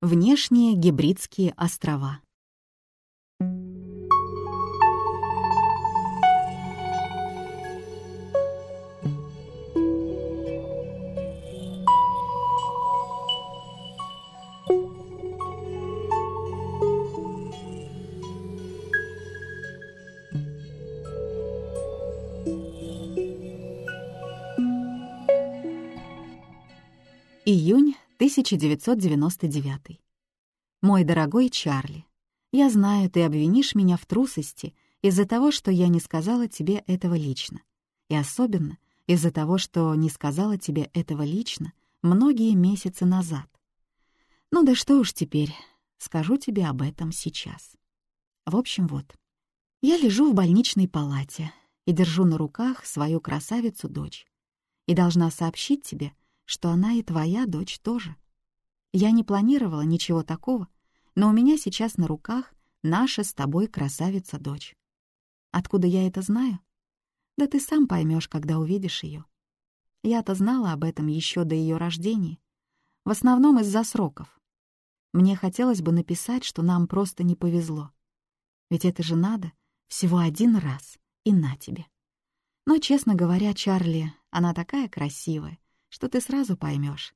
Внешние гибридские острова. 1999. Мой дорогой Чарли, я знаю, ты обвинишь меня в трусости из-за того, что я не сказала тебе этого лично. И особенно из-за того, что не сказала тебе этого лично многие месяцы назад. Ну да что уж теперь, скажу тебе об этом сейчас. В общем, вот. Я лежу в больничной палате и держу на руках свою красавицу-дочь. И должна сообщить тебе, что она и твоя дочь тоже. Я не планировала ничего такого, но у меня сейчас на руках наша с тобой красавица-дочь. Откуда я это знаю? Да ты сам поймешь, когда увидишь ее. Я-то знала об этом еще до ее рождения, в основном из-за сроков. Мне хотелось бы написать, что нам просто не повезло. Ведь это же надо всего один раз, и на тебе. Но, честно говоря, Чарли, она такая красивая, что ты сразу поймешь.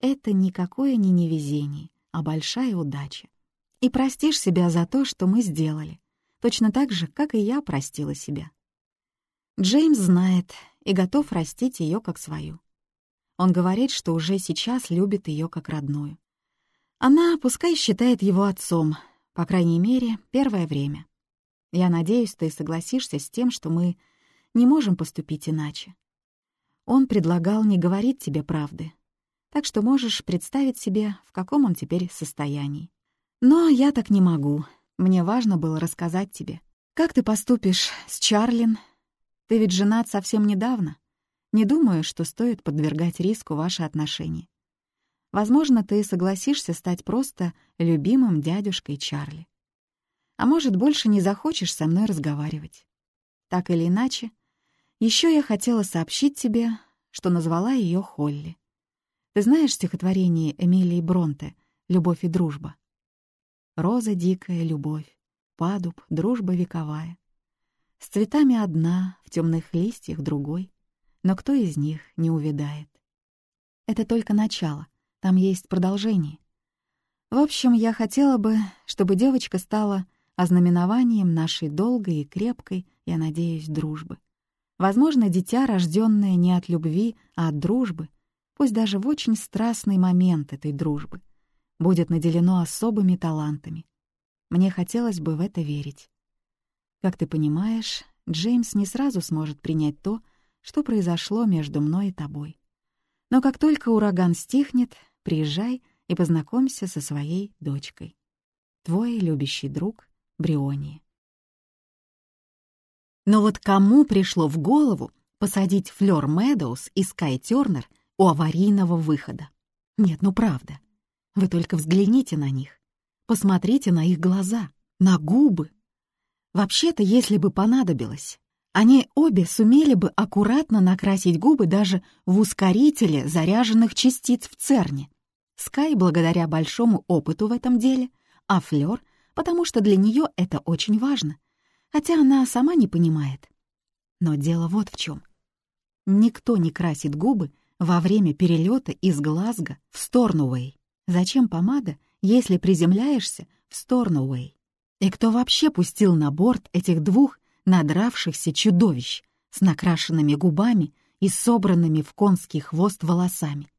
Это никакое не невезение, а большая удача. И простишь себя за то, что мы сделали, точно так же, как и я простила себя. Джеймс знает и готов растить ее как свою. Он говорит, что уже сейчас любит ее как родную. Она, пускай считает его отцом, по крайней мере, первое время. Я надеюсь, ты согласишься с тем, что мы не можем поступить иначе. Он предлагал не говорить тебе правды, так что можешь представить себе, в каком он теперь состоянии. Но я так не могу. Мне важно было рассказать тебе. Как ты поступишь с Чарлин? Ты ведь женат совсем недавно. Не думаю, что стоит подвергать риску ваши отношения. Возможно, ты согласишься стать просто любимым дядюшкой Чарли. А может, больше не захочешь со мной разговаривать. Так или иначе, еще я хотела сообщить тебе, что назвала ее Холли. Ты знаешь стихотворение Эмилии Бронте «Любовь и дружба»? Роза дикая, любовь, падуб, дружба вековая. С цветами одна, в темных листьях другой, но кто из них не увядает? Это только начало, там есть продолжение. В общем, я хотела бы, чтобы девочка стала ознаменованием нашей долгой и крепкой, я надеюсь, дружбы. Возможно, дитя, рожденное не от любви, а от дружбы, пусть даже в очень страстный момент этой дружбы, будет наделено особыми талантами. Мне хотелось бы в это верить. Как ты понимаешь, Джеймс не сразу сможет принять то, что произошло между мной и тобой. Но как только ураган стихнет, приезжай и познакомься со своей дочкой. Твой любящий друг Бриони. Но вот кому пришло в голову посадить Флёр Мэдоуз и Скай Тёрнер у аварийного выхода? Нет, ну правда. Вы только взгляните на них. Посмотрите на их глаза, на губы. Вообще-то, если бы понадобилось, они обе сумели бы аккуратно накрасить губы даже в ускорителе заряженных частиц в ЦЕРНе. Скай благодаря большому опыту в этом деле, а Флёр, потому что для нее это очень важно — хотя она сама не понимает. Но дело вот в чем. Никто не красит губы во время перелета из Глазго в Сторнуэй. Зачем помада, если приземляешься в Сторнуэй? И кто вообще пустил на борт этих двух надравшихся чудовищ с накрашенными губами и собранными в конский хвост волосами?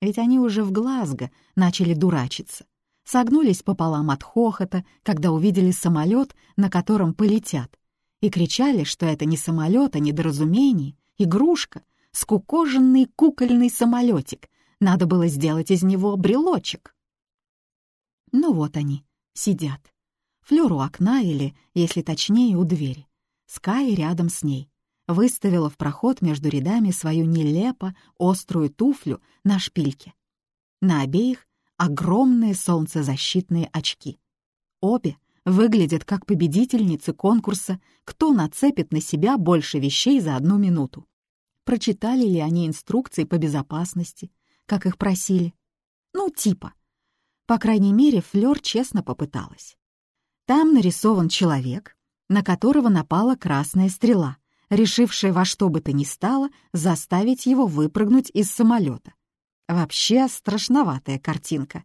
Ведь они уже в Глазго начали дурачиться согнулись пополам от хохота, когда увидели самолет, на котором полетят, и кричали, что это не самолет, а недоразумение, игрушка, скукоженный кукольный самолетик, надо было сделать из него брелочек. Ну вот они, сидят. Флёр у окна или, если точнее, у двери. Скай рядом с ней. Выставила в проход между рядами свою нелепо острую туфлю на шпильке. На обеих огромные солнцезащитные очки. Обе выглядят как победительницы конкурса «Кто нацепит на себя больше вещей за одну минуту?». Прочитали ли они инструкции по безопасности, как их просили? Ну, типа. По крайней мере, Флёр честно попыталась. Там нарисован человек, на которого напала красная стрела, решившая во что бы то ни стало заставить его выпрыгнуть из самолета. Вообще страшноватая картинка.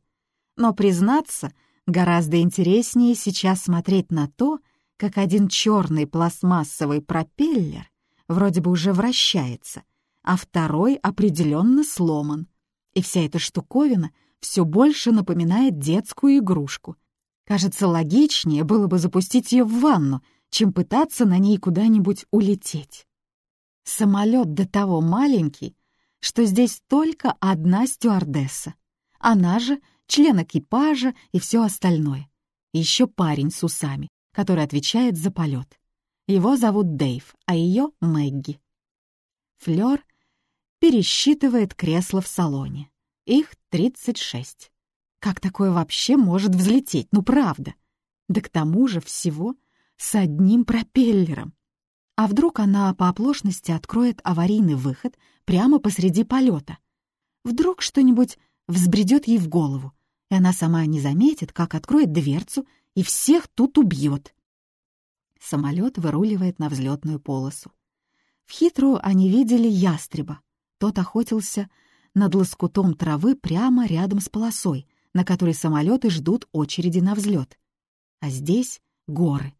Но, признаться, гораздо интереснее сейчас смотреть на то, как один черный пластмассовый пропеллер вроде бы уже вращается, а второй определенно сломан. И вся эта штуковина все больше напоминает детскую игрушку. Кажется, логичнее было бы запустить ее в ванну, чем пытаться на ней куда-нибудь улететь. Самолет до того маленький, что здесь только одна стюардесса. Она же член экипажа и все остальное. еще парень с усами, который отвечает за полет. Его зовут Дэйв, а ее — Мэгги. Флёр пересчитывает кресла в салоне. Их 36. Как такое вообще может взлететь? Ну, правда. Да к тому же всего с одним пропеллером. А вдруг она по оплошности откроет аварийный выход прямо посреди полета? Вдруг что-нибудь взбредет ей в голову, и она сама не заметит, как откроет дверцу и всех тут убьет. Самолет выруливает на взлетную полосу. В Хитру они видели ястреба. Тот охотился над лоскутом травы прямо рядом с полосой, на которой самолеты ждут очереди на взлет. А здесь горы,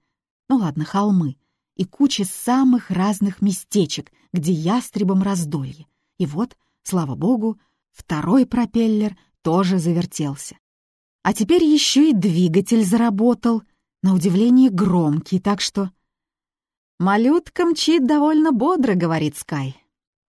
ну ладно, холмы, и куча самых разных местечек, где ястребом раздолье. И вот, слава богу, второй пропеллер тоже завертелся. А теперь еще и двигатель заработал, на удивление громкий, так что... «Малютка мчит довольно бодро», — говорит Скай.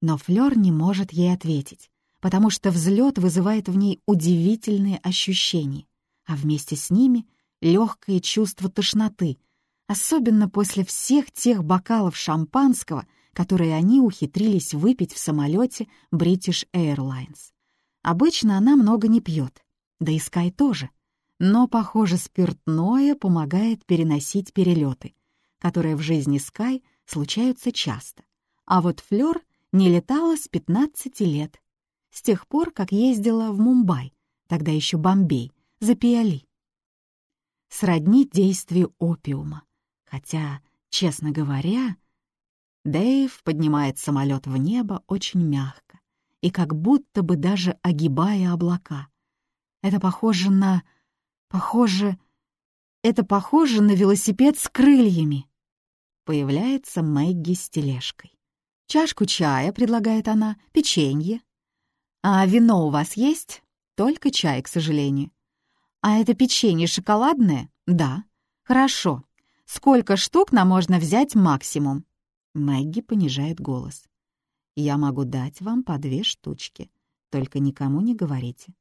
Но Флёр не может ей ответить потому что взлет вызывает в ней удивительные ощущения, а вместе с ними легкое чувство тошноты, особенно после всех тех бокалов шампанского, которые они ухитрились выпить в самолете British Airlines. Обычно она много не пьет, да и Скай тоже, но, похоже, спиртное помогает переносить перелеты, которые в жизни Скай случаются часто. А вот Флёр не летала с 15 лет, с тех пор, как ездила в Мумбай, тогда еще Бомбей, за пиали. Сродни действию опиума. Хотя, честно говоря, Дэйв поднимает самолет в небо очень мягко и как будто бы даже огибая облака. Это похоже на... похоже... Это похоже на велосипед с крыльями. Появляется Мэгги с тележкой. «Чашку чая», — предлагает она, — «печенье». «А вино у вас есть?» «Только чай, к сожалению». «А это печенье шоколадное?» «Да». «Хорошо. Сколько штук нам можно взять максимум?» Мэгги понижает голос. «Я могу дать вам по две штучки. Только никому не говорите».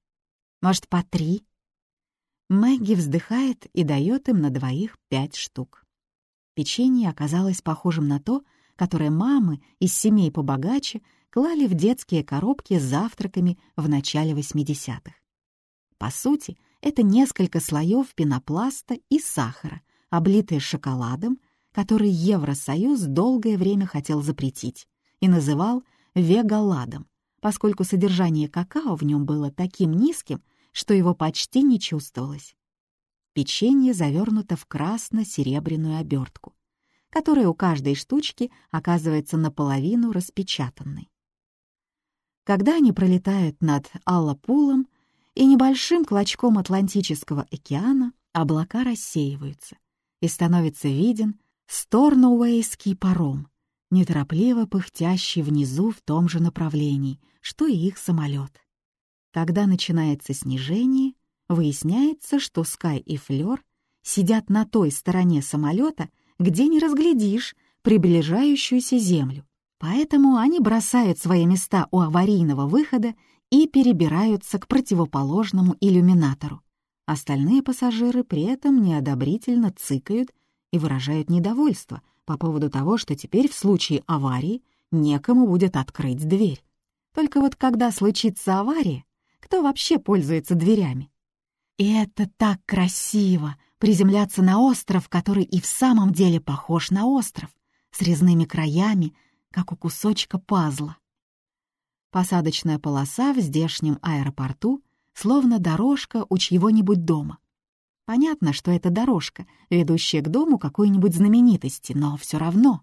«Может, по три?» Мэгги вздыхает и дает им на двоих пять штук. Печенье оказалось похожим на то, которое мамы из семей побогаче клали в детские коробки с завтраками в начале 80-х. По сути, это несколько слоев пенопласта и сахара, облитые шоколадом, который Евросоюз долгое время хотел запретить и называл вегаладом, поскольку содержание какао в нем было таким низким, что его почти не чувствовалось. Печенье завернуто в красно-серебряную обертку, которая у каждой штучки оказывается наполовину распечатанной. Когда они пролетают над Аллапулом и небольшим клочком Атлантического океана, облака рассеиваются, и становится виден Сторнуэйский паром, неторопливо пыхтящий внизу в том же направлении, что и их самолет. Когда начинается снижение, выясняется, что Скай и Флёр сидят на той стороне самолета, где не разглядишь приближающуюся землю. Поэтому они бросают свои места у аварийного выхода и перебираются к противоположному иллюминатору. Остальные пассажиры при этом неодобрительно цыкают и выражают недовольство по поводу того, что теперь в случае аварии некому будет открыть дверь. Только вот когда случится авария, кто вообще пользуется дверями? И это так красиво — приземляться на остров, который и в самом деле похож на остров, с резными краями, как у кусочка пазла. Посадочная полоса в здешнем аэропорту словно дорожка у чьего-нибудь дома. Понятно, что это дорожка, ведущая к дому какой-нибудь знаменитости, но все равно.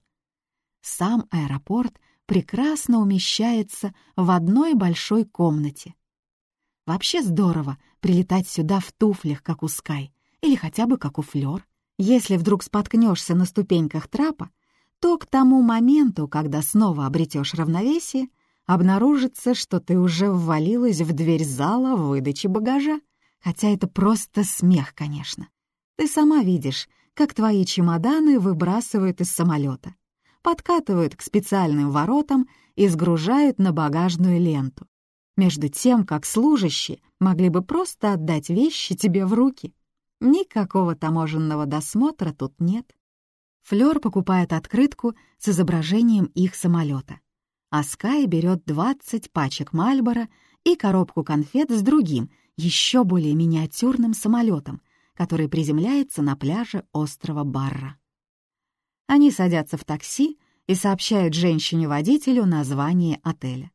Сам аэропорт прекрасно умещается в одной большой комнате. Вообще здорово прилетать сюда в туфлях, как у Скай, или хотя бы как у Флёр. Если вдруг споткнешься на ступеньках трапа, то к тому моменту, когда снова обретешь равновесие, обнаружится, что ты уже ввалилась в дверь зала выдачи багажа. Хотя это просто смех, конечно. Ты сама видишь, как твои чемоданы выбрасывают из самолета, подкатывают к специальным воротам и сгружают на багажную ленту. Между тем, как служащие могли бы просто отдать вещи тебе в руки. Никакого таможенного досмотра тут нет. Флёр покупает открытку с изображением их самолета, а Скай берет 20 пачек Мальбора и коробку конфет с другим, еще более миниатюрным самолетом, который приземляется на пляже острова Барра. Они садятся в такси и сообщают женщине-водителю название отеля.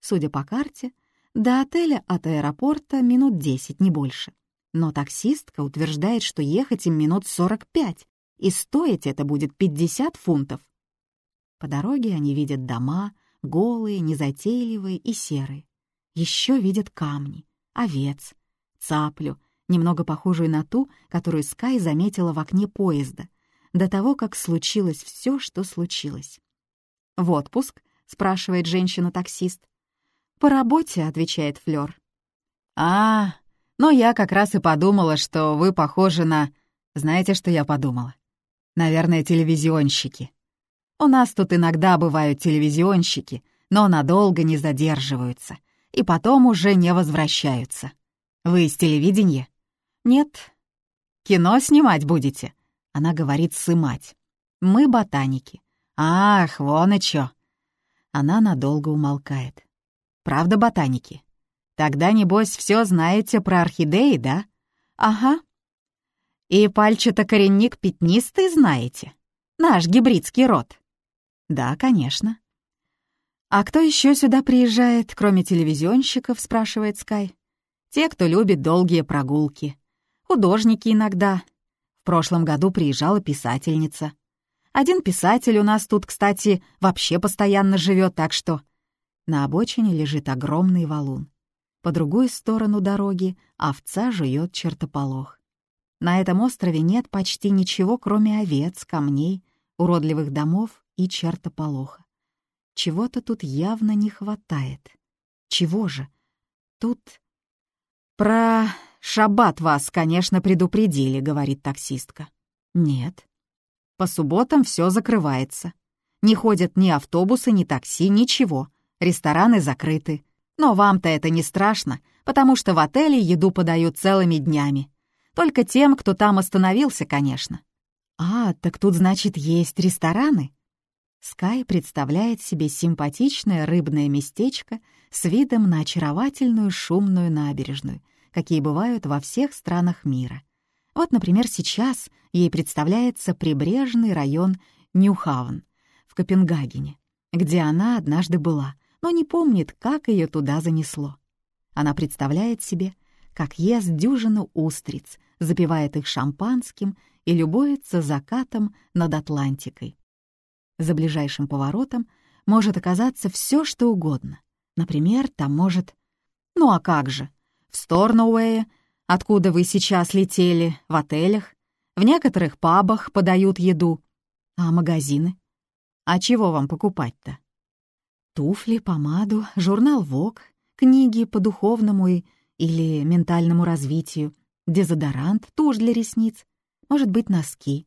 Судя по карте, до отеля от аэропорта минут 10, не больше. Но таксистка утверждает, что ехать им минут 45, и стоить это будет 50 фунтов. По дороге они видят дома, голые, незатейливые и серые. Еще видят камни, овец, цаплю, немного похожую на ту, которую Скай заметила в окне поезда, до того, как случилось все, что случилось. «В отпуск?» — спрашивает женщина-таксист. «По работе», — отвечает Флёр. «А, но я как раз и подумала, что вы похожи на... Знаете, что я подумала? Наверное, телевизионщики. У нас тут иногда бывают телевизионщики, но надолго не задерживаются и потом уже не возвращаются. Вы из телевидения? Нет. Кино снимать будете? Она говорит «сымать». Мы ботаники. Ах, вон и чё. Она надолго умолкает. Правда, ботаники? Тогда, небось, все знаете про орхидеи, да? Ага. И пальчато-коренник пятнистый знаете? Наш гибридский род. Да, конечно. «А кто еще сюда приезжает, кроме телевизионщиков?» — спрашивает Скай. «Те, кто любит долгие прогулки. Художники иногда. В прошлом году приезжала писательница. Один писатель у нас тут, кстати, вообще постоянно живет, так что...» На обочине лежит огромный валун. По другую сторону дороги овца жует чертополох. На этом острове нет почти ничего, кроме овец, камней, уродливых домов и чертополоха. Чего-то тут явно не хватает. Чего же? Тут... «Про шаббат вас, конечно, предупредили», — говорит таксистка. «Нет. По субботам все закрывается. Не ходят ни автобусы, ни такси, ничего. Рестораны закрыты. Но вам-то это не страшно, потому что в отеле еду подают целыми днями. Только тем, кто там остановился, конечно». «А, так тут, значит, есть рестораны?» Скай представляет себе симпатичное рыбное местечко с видом на очаровательную шумную набережную, какие бывают во всех странах мира. Вот, например, сейчас ей представляется прибрежный район Ньюхавн в Копенгагене, где она однажды была, но не помнит, как ее туда занесло. Она представляет себе, как ест дюжину устриц, запивает их шампанским и любуется закатом над Атлантикой. За ближайшим поворотом может оказаться все, что угодно. Например, там может... Ну а как же? В Сторноуэе, откуда вы сейчас летели, в отелях, в некоторых пабах подают еду. А магазины? А чего вам покупать-то? Туфли, помаду, журнал ВОК, книги по духовному и... или ментальному развитию, дезодорант, тушь для ресниц, может быть, носки.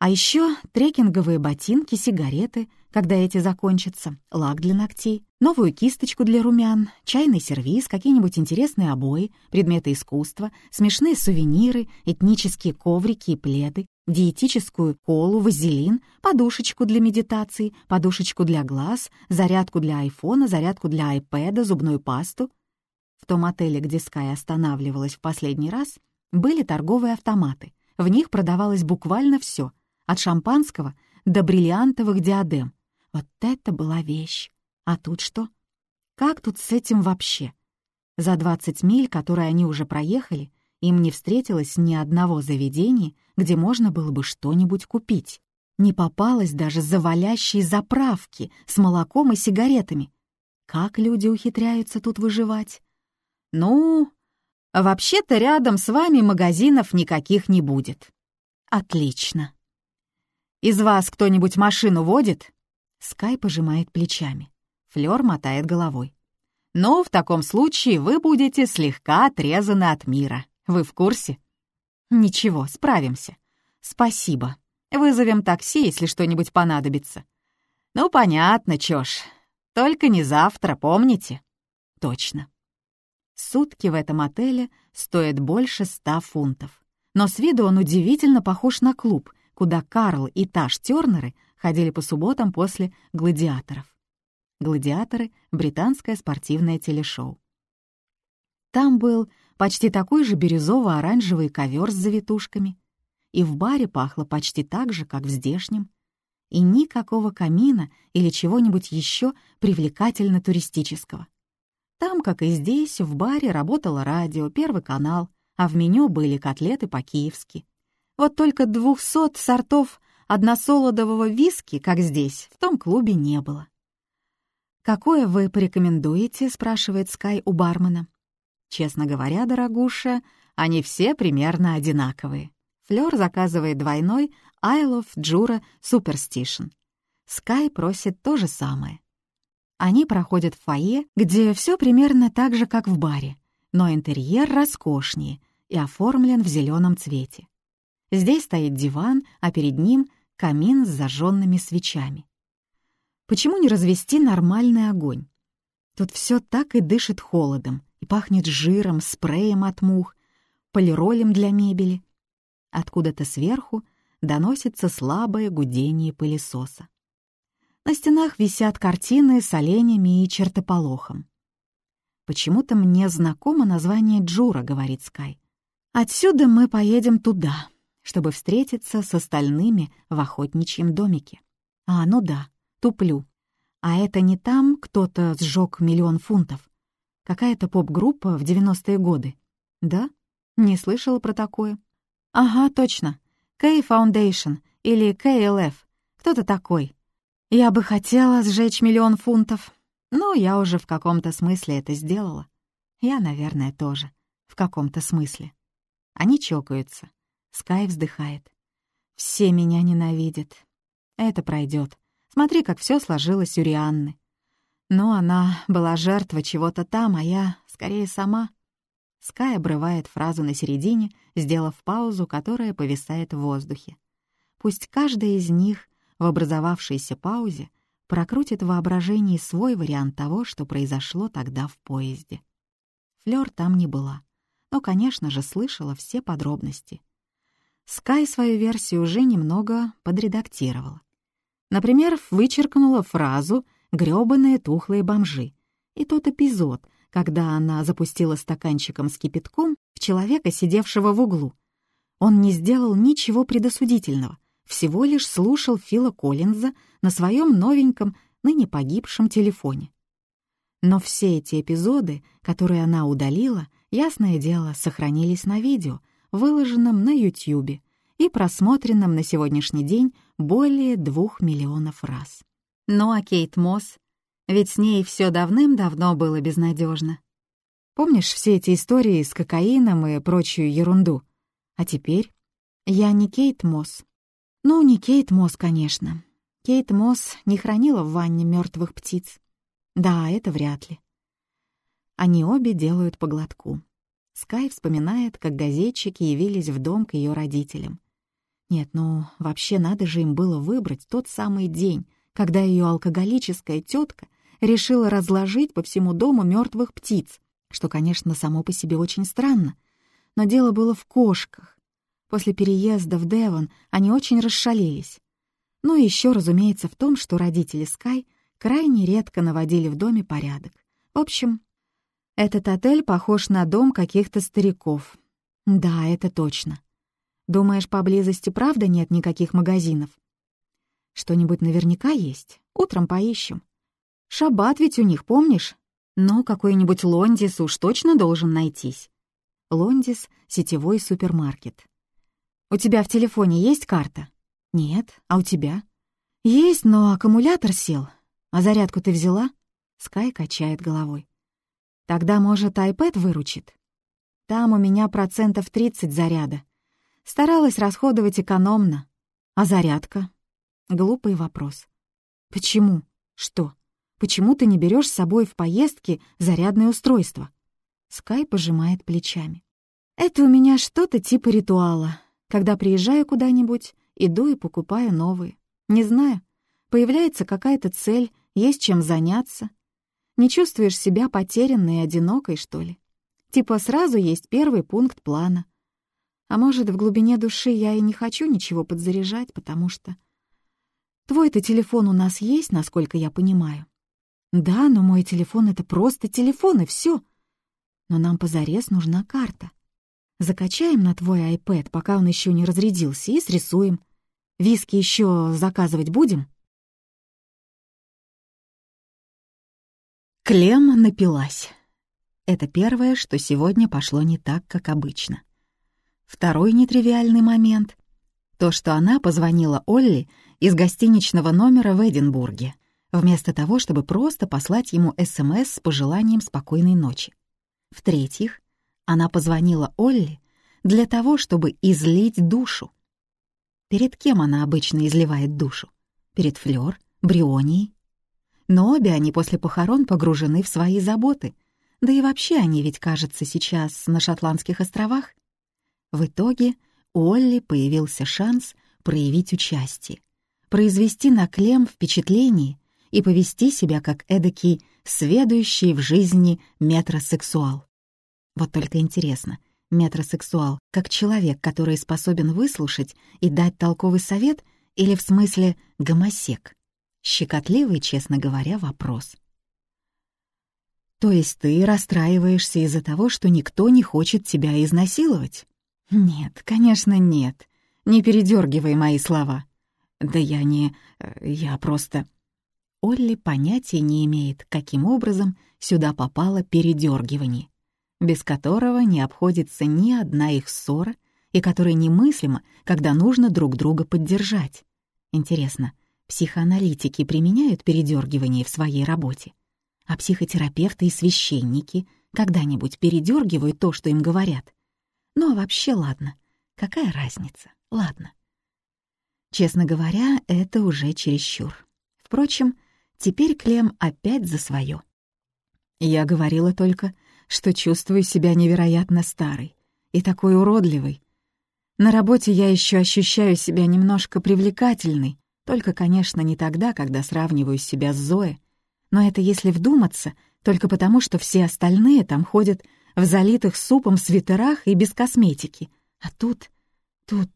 А еще трекинговые ботинки, сигареты, когда эти закончатся, лак для ногтей, новую кисточку для румян, чайный сервиз, какие-нибудь интересные обои, предметы искусства, смешные сувениры, этнические коврики и пледы, диетическую колу, вазелин, подушечку для медитации, подушечку для глаз, зарядку для айфона, зарядку для айпэда, зубную пасту. В том отеле, где Скай останавливалась в последний раз, были торговые автоматы. В них продавалось буквально все — от шампанского до бриллиантовых диадем. Вот это была вещь. А тут что? Как тут с этим вообще? За 20 миль, которые они уже проехали, им не встретилось ни одного заведения, где можно было бы что-нибудь купить. Не попалось даже завалящей заправки с молоком и сигаретами. Как люди ухитряются тут выживать? Ну, вообще-то рядом с вами магазинов никаких не будет. Отлично. Из вас кто-нибудь машину водит? Скай пожимает плечами. Флёр мотает головой. Но в таком случае вы будете слегка отрезаны от мира. Вы в курсе? Ничего, справимся. Спасибо. Вызовем такси, если что-нибудь понадобится. Ну, понятно, чё ж. Только не завтра, помните? Точно. Сутки в этом отеле стоят больше ста фунтов. Но с виду он удивительно похож на клуб, куда Карл и Таш Тёрнеры ходили по субботам после «Гладиаторов». «Гладиаторы» — британское спортивное телешоу. Там был почти такой же бирюзово-оранжевый ковер с завитушками, и в баре пахло почти так же, как в здешнем, и никакого камина или чего-нибудь еще привлекательно-туристического. Там, как и здесь, в баре работало радио, первый канал, а в меню были котлеты по-киевски. Вот только двухсот сортов односолодового виски, как здесь, в том клубе не было. «Какое вы порекомендуете?» — спрашивает Скай у бармена. «Честно говоря, дорогуша, они все примерно одинаковые». Флёр заказывает двойной Isle of Jura Superstition. Скай просит то же самое. Они проходят в фойе, где все примерно так же, как в баре, но интерьер роскошнее и оформлен в зеленом цвете. Здесь стоит диван, а перед ним камин с зажженными свечами. Почему не развести нормальный огонь? Тут все так и дышит холодом, и пахнет жиром, спреем от мух, полиролем для мебели. Откуда-то сверху доносится слабое гудение пылесоса. На стенах висят картины с оленями и чертополохом. «Почему-то мне знакомо название Джура», — говорит Скай. «Отсюда мы поедем туда, чтобы встретиться с остальными в охотничьем домике. А, ну да, туплю. А это не там кто-то сжег миллион фунтов? Какая-то поп-группа в 90-е годы? Да? Не слышала про такое. Ага, точно. K Foundation или KLF. Кто-то такой. Я бы хотела сжечь миллион фунтов, но я уже в каком-то смысле это сделала. Я, наверное, тоже. В каком-то смысле. Они чокаются. Скай вздыхает. Все меня ненавидят. Это пройдет. Смотри, как все сложилось у Рианны. Но она была жертва чего-то там, а я, скорее, сама. Скай обрывает фразу на середине, сделав паузу, которая повисает в воздухе. Пусть каждая из них в образовавшейся паузе прокрутит в воображении свой вариант того, что произошло тогда в поезде. Флёр там не была, но, конечно же, слышала все подробности. Скай свою версию уже немного подредактировала. Например, вычеркнула фразу «грёбаные тухлые бомжи» и тот эпизод, когда она запустила стаканчиком с кипятком в человека, сидевшего в углу. Он не сделал ничего предосудительного, всего лишь слушал Фила Коллинза на своем новеньком, ныне погибшем телефоне. Но все эти эпизоды, которые она удалила, ясное дело, сохранились на видео, выложенном на Ютьюбе, и просмотренном на сегодняшний день более двух миллионов раз. Ну а Кейт Мосс? Ведь с ней все давным-давно было безнадежно. Помнишь все эти истории с кокаином и прочую ерунду? А теперь? Я не Кейт Мосс. Ну, не Кейт Мосс, конечно. Кейт Мосс не хранила в ванне мертвых птиц. Да, это вряд ли. Они обе делают по глотку. Скай вспоминает, как газетчики явились в дом к ее родителям. Нет, ну вообще надо же им было выбрать тот самый день, когда ее алкоголическая тетка решила разложить по всему дому мертвых птиц, что, конечно, само по себе очень странно. Но дело было в кошках. После переезда в Девон они очень расшалились. Ну и еще, разумеется, в том, что родители Скай крайне редко наводили в доме порядок. В общем, этот отель похож на дом каких-то стариков. Да, это точно. Думаешь, поблизости правда нет никаких магазинов? Что-нибудь наверняка есть. Утром поищем. Шаббат ведь у них, помнишь? Но какой-нибудь Лондис уж точно должен найтись. Лондис — сетевой супермаркет. «У тебя в телефоне есть карта?» «Нет. А у тебя?» «Есть, но аккумулятор сел. А зарядку ты взяла?» Скай качает головой. «Тогда, может, iPad выручит?» «Там у меня процентов 30 заряда. Старалась расходовать экономно. А зарядка?» Глупый вопрос. «Почему? Что? Почему ты не берешь с собой в поездки зарядное устройство?» Скай пожимает плечами. «Это у меня что-то типа ритуала. Когда приезжаю куда-нибудь, иду и покупаю новые. Не знаю, появляется какая-то цель, есть чем заняться. Не чувствуешь себя потерянной и одинокой, что ли? Типа сразу есть первый пункт плана. А может, в глубине души я и не хочу ничего подзаряжать, потому что... Твой-то телефон у нас есть, насколько я понимаю. Да, но мой телефон — это просто телефон, и все. Но нам позарез нужна карта. Закачаем на твой iPad, пока он еще не разрядился, и срисуем. Виски еще заказывать будем?» Клем напилась. Это первое, что сегодня пошло не так, как обычно. Второй нетривиальный момент — то, что она позвонила Олли из гостиничного номера в Эдинбурге, вместо того, чтобы просто послать ему СМС с пожеланием спокойной ночи. В-третьих, она позвонила Олли для того, чтобы излить душу. Перед кем она обычно изливает душу? Перед Флёр, Брионией? Но обе они после похорон погружены в свои заботы. Да и вообще они ведь, кажется, сейчас на Шотландских островах. В итоге у Олли появился шанс проявить участие, произвести на Клем впечатление и повести себя как эдакий сведущий в жизни метросексуал. Вот только интересно, метросексуал как человек, который способен выслушать и дать толковый совет, или в смысле гомосек? Щекотливый, честно говоря, вопрос. То есть ты расстраиваешься из-за того, что никто не хочет тебя изнасиловать? Нет, конечно, нет. Не передергивай мои слова. Да я не... Э, я просто... Олли понятия не имеет, каким образом сюда попало передергивание без которого не обходится ни одна их ссора и который немыслимо, когда нужно друг друга поддержать. Интересно, психоаналитики применяют передергивание в своей работе? А психотерапевты и священники когда-нибудь передергивают то, что им говорят? Ну а вообще ладно, какая разница? Ладно. Честно говоря, это уже чересчур. Впрочем, теперь Клем опять за свое. Я говорила только, что чувствую себя невероятно старой и такой уродливой. На работе я еще ощущаю себя немножко привлекательной, только, конечно, не тогда, когда сравниваю себя с Зоей, но это если вдуматься, только потому, что все остальные там ходят в залитых супом свитерах и без косметики. А тут, тут,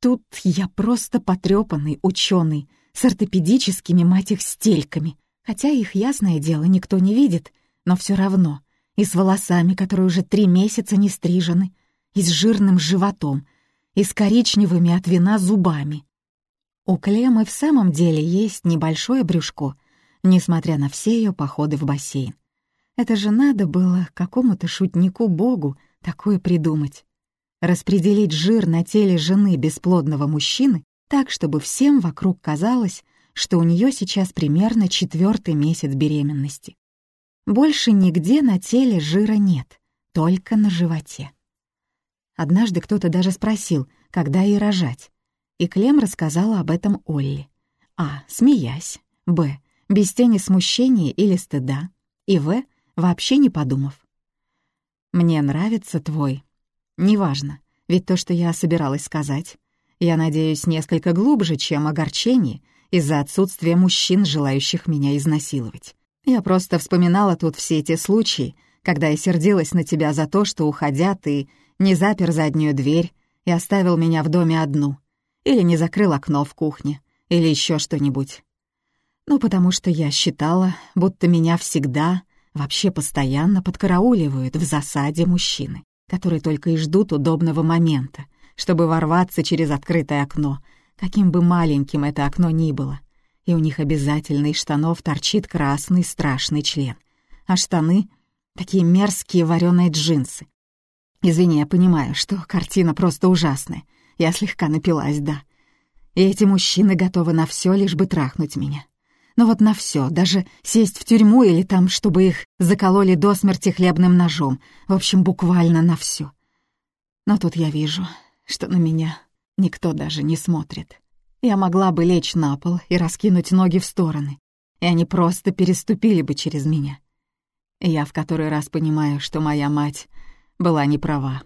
тут я просто потрепанный ученый с ортопедическими, мать их, стельками. Хотя их, ясное дело, никто не видит, но все равно и с волосами, которые уже три месяца не стрижены, и с жирным животом, и с коричневыми от вина зубами. У Клемы в самом деле есть небольшое брюшко, несмотря на все ее походы в бассейн. Это же надо было какому-то шутнику-богу такое придумать. Распределить жир на теле жены бесплодного мужчины так, чтобы всем вокруг казалось, что у нее сейчас примерно четвертый месяц беременности. Больше нигде на теле жира нет, только на животе. Однажды кто-то даже спросил, когда ей рожать, и Клем рассказала об этом Олли. А. Смеясь. Б. Без тени смущения или стыда. И В. Вообще не подумав. «Мне нравится твой». Неважно, ведь то, что я собиралась сказать, я надеюсь, несколько глубже, чем огорчение из-за отсутствия мужчин, желающих меня изнасиловать. Я просто вспоминала тут все эти случаи, когда я сердилась на тебя за то, что, уходя, ты не запер заднюю дверь и оставил меня в доме одну, или не закрыл окно в кухне, или еще что-нибудь. Ну, потому что я считала, будто меня всегда, вообще постоянно подкарауливают в засаде мужчины, которые только и ждут удобного момента, чтобы ворваться через открытое окно, каким бы маленьким это окно ни было — и у них обязательно из штанов торчит красный страшный член. А штаны — такие мерзкие вареные джинсы. Извини, я понимаю, что картина просто ужасная. Я слегка напилась, да. И эти мужчины готовы на все, лишь бы трахнуть меня. Ну вот на все, даже сесть в тюрьму или там, чтобы их закололи до смерти хлебным ножом. В общем, буквально на все. Но тут я вижу, что на меня никто даже не смотрит. Я могла бы лечь на пол и раскинуть ноги в стороны, и они просто переступили бы через меня. И я в который раз понимаю, что моя мать была не права.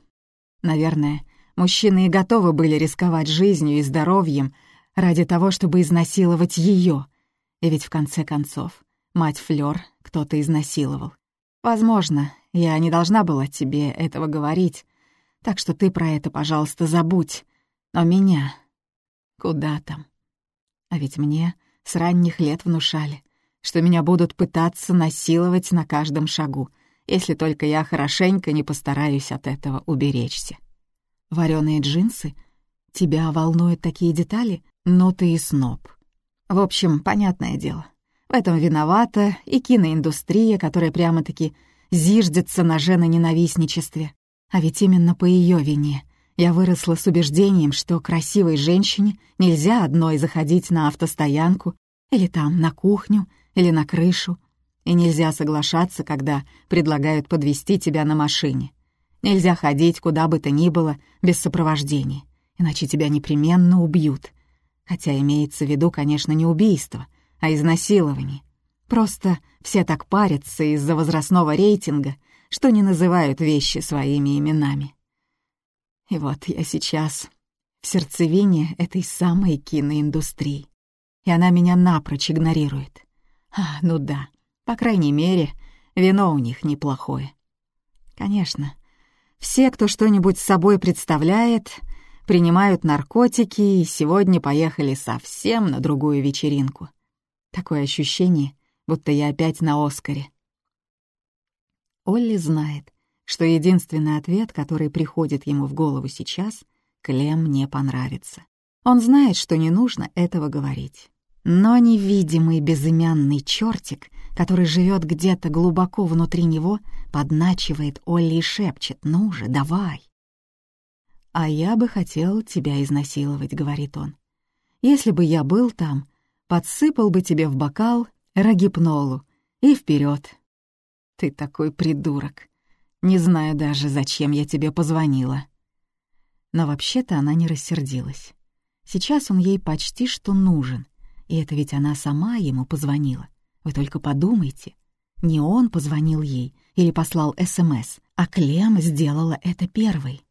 Наверное, мужчины и готовы были рисковать жизнью и здоровьем ради того, чтобы изнасиловать ее. И ведь в конце концов, мать Флёр кто-то изнасиловал. Возможно, я не должна была тебе этого говорить, так что ты про это, пожалуйста, забудь. Но меня... Куда там? А ведь мне с ранних лет внушали, что меня будут пытаться насиловать на каждом шагу — если только я хорошенько не постараюсь от этого уберечься. Вареные джинсы? Тебя волнуют такие детали? Но ты и сноб. В общем, понятное дело. В этом виновата и киноиндустрия, которая прямо-таки зиждется на женоненавистничестве. А ведь именно по ее вине я выросла с убеждением, что красивой женщине нельзя одной заходить на автостоянку или там на кухню или на крышу, и нельзя соглашаться, когда предлагают подвести тебя на машине. Нельзя ходить куда бы то ни было без сопровождения, иначе тебя непременно убьют. Хотя имеется в виду, конечно, не убийство, а изнасилование. Просто все так парятся из-за возрастного рейтинга, что не называют вещи своими именами. И вот я сейчас в сердцевине этой самой киноиндустрии, и она меня напрочь игнорирует. А, ну да, по крайней мере, вино у них неплохое. Конечно, все, кто что-нибудь собой представляет, принимают наркотики и сегодня поехали совсем на другую вечеринку. Такое ощущение, будто я опять на Оскаре. Олли знает, что единственный ответ, который приходит ему в голову сейчас, Клем не понравится. Он знает, что не нужно этого говорить. Но невидимый безымянный чертик который живет где-то глубоко внутри него, подначивает Олли и шепчет «Ну же, давай!» «А я бы хотел тебя изнасиловать», — говорит он. «Если бы я был там, подсыпал бы тебе в бокал рогипнолу и вперед. Ты такой придурок. Не знаю даже, зачем я тебе позвонила». Но вообще-то она не рассердилась. Сейчас он ей почти что нужен, и это ведь она сама ему позвонила. Вы только подумайте. Не он позвонил ей или послал СМС, а Клем сделала это первой.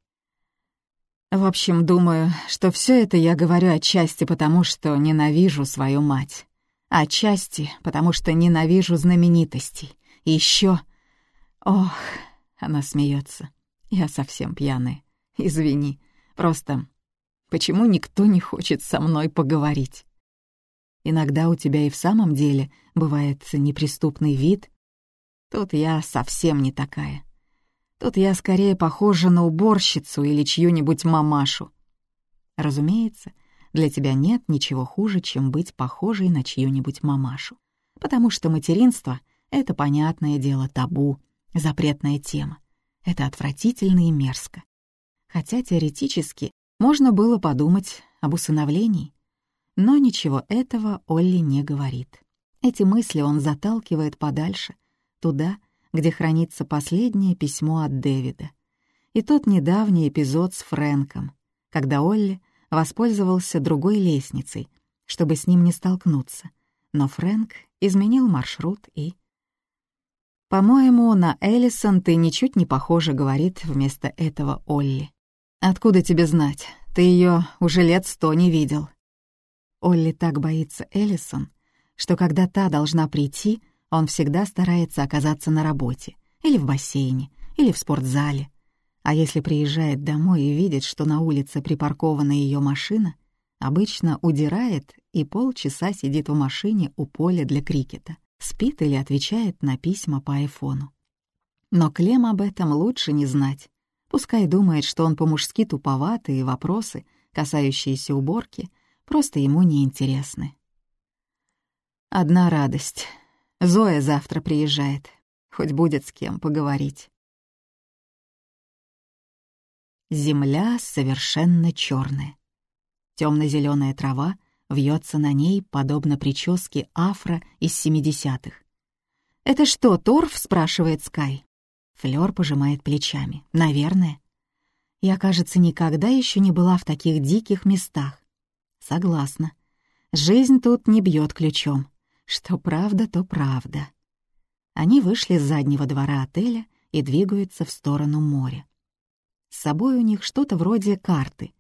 В общем, думаю, что все это я говорю отчасти потому, что ненавижу свою мать. Отчасти потому, что ненавижу знаменитостей. И еще... Ох, она смеется. Я совсем пьяная. Извини. Просто почему никто не хочет со мной поговорить? Иногда у тебя и в самом деле бывает неприступный вид. Тут я совсем не такая. Тут я скорее похожа на уборщицу или чью-нибудь мамашу. Разумеется, для тебя нет ничего хуже, чем быть похожей на чью-нибудь мамашу. Потому что материнство — это, понятное дело, табу, запретная тема. Это отвратительно и мерзко. Хотя теоретически можно было подумать об усыновлении. Но ничего этого Олли не говорит. Эти мысли он заталкивает подальше, туда, где хранится последнее письмо от Дэвида. И тот недавний эпизод с Фрэнком, когда Олли воспользовался другой лестницей, чтобы с ним не столкнуться, но Фрэнк изменил маршрут и... «По-моему, на Эллисон ты ничуть не похожа», — говорит вместо этого Олли. «Откуда тебе знать? Ты ее уже лет сто не видел». Олли так боится Эллисон, что когда та должна прийти, он всегда старается оказаться на работе, или в бассейне, или в спортзале. А если приезжает домой и видит, что на улице припаркована ее машина, обычно удирает и полчаса сидит в машине у поля для крикета, спит или отвечает на письма по айфону. Но Клем об этом лучше не знать. Пускай думает, что он по-мужски туповатый, и вопросы, касающиеся уборки — просто ему не интересны. Одна радость. Зоя завтра приезжает. Хоть будет с кем поговорить. Земля совершенно черная. Темно-зеленая трава вьется на ней, подобно прическе афро из 70-х. «Это что, торф?» — спрашивает Скай. Флёр пожимает плечами. «Наверное». Я, кажется, никогда еще не была в таких диких местах. Согласна. Жизнь тут не бьет ключом. Что правда, то правда. Они вышли с заднего двора отеля и двигаются в сторону моря. С собой у них что-то вроде карты.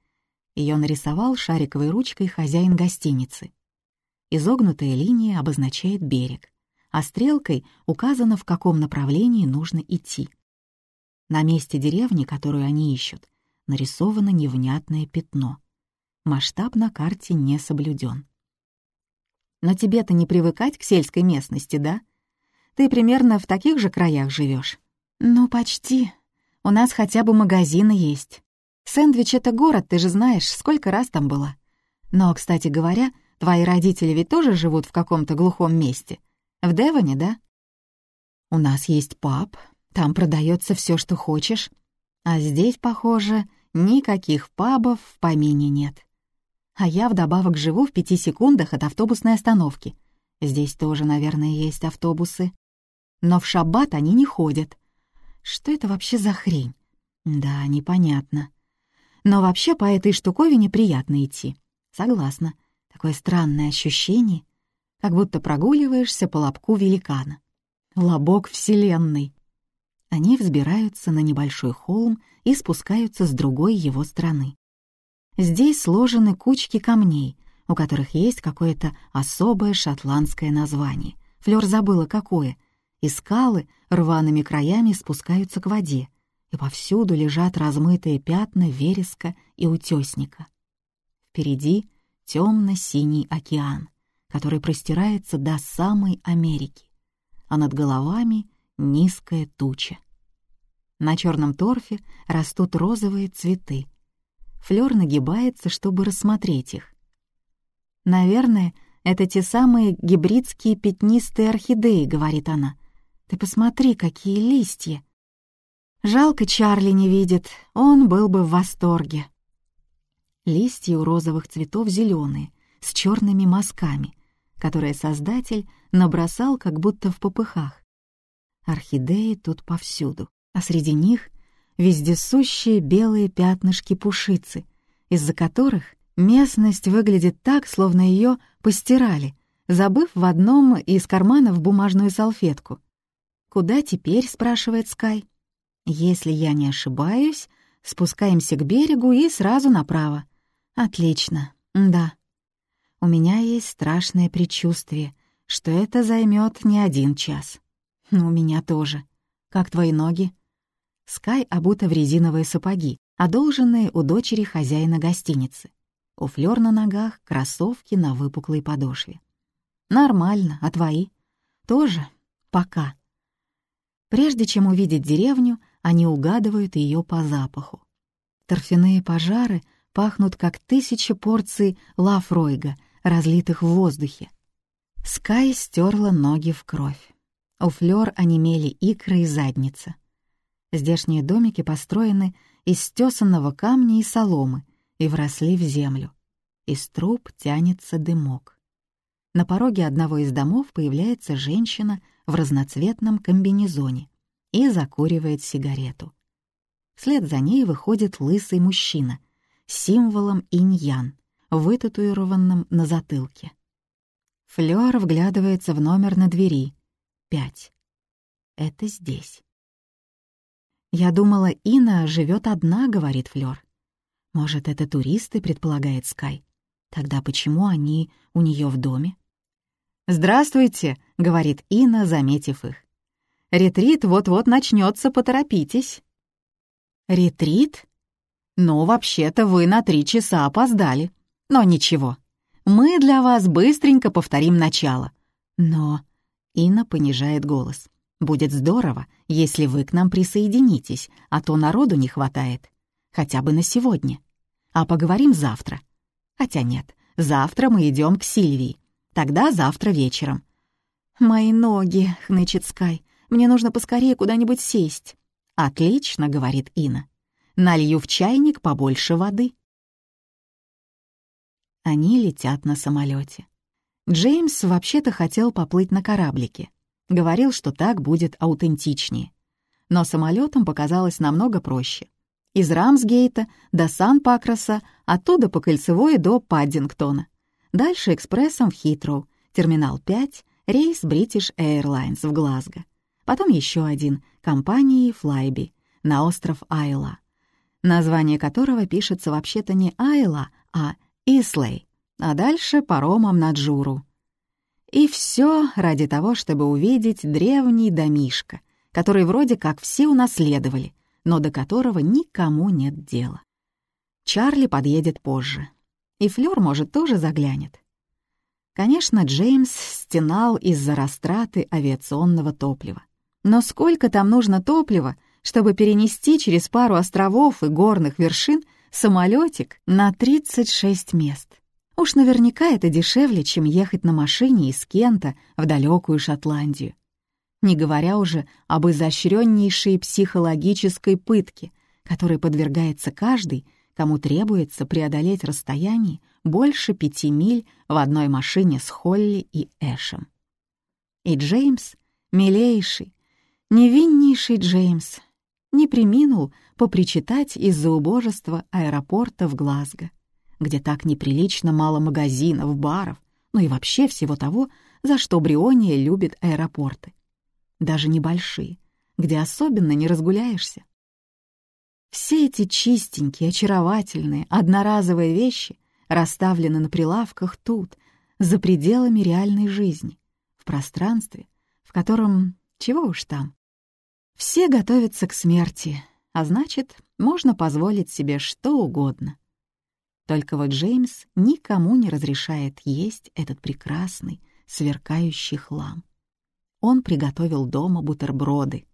Ее нарисовал шариковой ручкой хозяин гостиницы. Изогнутая линия обозначает берег, а стрелкой указано, в каком направлении нужно идти. На месте деревни, которую они ищут, нарисовано невнятное пятно. Масштаб на карте не соблюден. Но тебе-то не привыкать к сельской местности, да? Ты примерно в таких же краях живешь. Ну, почти. У нас хотя бы магазины есть. Сэндвич — это город, ты же знаешь, сколько раз там была. Но, кстати говоря, твои родители ведь тоже живут в каком-то глухом месте. В Девоне, да? У нас есть паб, там продается все, что хочешь. А здесь, похоже, никаких пабов в помине нет. А я вдобавок живу в пяти секундах от автобусной остановки. Здесь тоже, наверное, есть автобусы но в шаббат они не ходят. Что это вообще за хрень? Да, непонятно. Но вообще по этой штуковине приятно идти. Согласна. Такое странное ощущение, как будто прогуливаешься по лобку великана. Лобок Вселенной. Они взбираются на небольшой холм и спускаются с другой его стороны. Здесь сложены кучки камней, у которых есть какое-то особое шотландское название. Флёр забыла, какое, и скалы рваными краями спускаются к воде, и повсюду лежат размытые пятна вереска и утесника. Впереди темно-синий океан, который простирается до самой Америки, а над головами низкая туча. На черном торфе растут розовые цветы. Флёр нагибается, чтобы рассмотреть их. «Наверное, это те самые гибридские пятнистые орхидеи», — говорит она, ты посмотри, какие листья. Жалко, Чарли не видит, он был бы в восторге. Листья у розовых цветов зеленые, с черными мазками, которые создатель набросал как будто в попыхах. Орхидеи тут повсюду, а среди них вездесущие белые пятнышки пушицы, из-за которых местность выглядит так, словно ее постирали, забыв в одном из карманов бумажную салфетку. «Куда теперь?» — спрашивает Скай. «Если я не ошибаюсь, спускаемся к берегу и сразу направо». «Отлично, да. У меня есть страшное предчувствие, что это займет не один час. Ну, у меня тоже. Как твои ноги?» Скай обута в резиновые сапоги, одолженные у дочери хозяина гостиницы. У Флёр на ногах кроссовки на выпуклой подошве. «Нормально, а твои?» «Тоже. Пока». Прежде чем увидеть деревню, они угадывают ее по запаху. Торфяные пожары пахнут, как тысяча порций лафройга, разлитых в воздухе. Скай стерла ноги в кровь. У Флёр онемели икры и задница. Здешние домики построены из стесанного камня и соломы и вросли в землю. Из труб тянется дымок. На пороге одного из домов появляется женщина в разноцветном комбинезоне и закуривает сигарету. Вслед за ней выходит лысый мужчина с символом инь-ян, вытатуированным на затылке. Флёр вглядывается в номер на двери. Пять. Это здесь. «Я думала, Ина живет одна», — говорит Флёр. «Может, это туристы», — предполагает Скай. «Тогда почему они у нее в доме?» «Здравствуйте», — говорит Инна, заметив их. «Ретрит вот-вот начнется, поторопитесь». «Ретрит? Ну, вообще-то вы на три часа опоздали. Но ничего, мы для вас быстренько повторим начало. Но...» Инна понижает голос. «Будет здорово, если вы к нам присоединитесь, а то народу не хватает. Хотя бы на сегодня. А поговорим завтра. Хотя нет, завтра мы идем к Сильвии. Тогда завтра вечером». «Мои ноги», — хнычет Скай. Мне нужно поскорее куда-нибудь сесть». «Отлично», — говорит Ина. «Налью в чайник побольше воды». Они летят на самолете. Джеймс вообще-то хотел поплыть на кораблике. Говорил, что так будет аутентичнее. Но самолетом показалось намного проще. Из Рамсгейта до Сан-Пакраса, оттуда по кольцевой до Паддингтона. Дальше экспрессом в Хитроу, терминал 5, рейс British Airlines в Глазго. Потом еще один, компании Флайби, на остров Айла, название которого пишется вообще-то не Айла, а Ислей, а дальше паромом на Джуру. И все ради того, чтобы увидеть древний домишко, который вроде как все унаследовали, но до которого никому нет дела. Чарли подъедет позже. И Флёр, может, тоже заглянет. Конечно, Джеймс стенал из-за растраты авиационного топлива. Но сколько там нужно топлива, чтобы перенести через пару островов и горных вершин самолетик на 36 мест? Уж наверняка это дешевле, чем ехать на машине из Кента в далекую Шотландию. Не говоря уже об изощреннейшей психологической пытке, которой подвергается каждый, кому требуется преодолеть расстояние больше пяти миль в одной машине с Холли и Эшем. И Джеймс, милейший, невиннейший Джеймс, не приминул попричитать из-за убожества аэропорта в Глазго, где так неприлично мало магазинов, баров, ну и вообще всего того, за что Бриония любит аэропорты. Даже небольшие, где особенно не разгуляешься. Все эти чистенькие, очаровательные, одноразовые вещи расставлены на прилавках тут, за пределами реальной жизни, в пространстве, в котором, чего уж там, все готовятся к смерти, а значит, можно позволить себе что угодно. Только вот Джеймс никому не разрешает есть этот прекрасный, сверкающий хлам. Он приготовил дома бутерброды,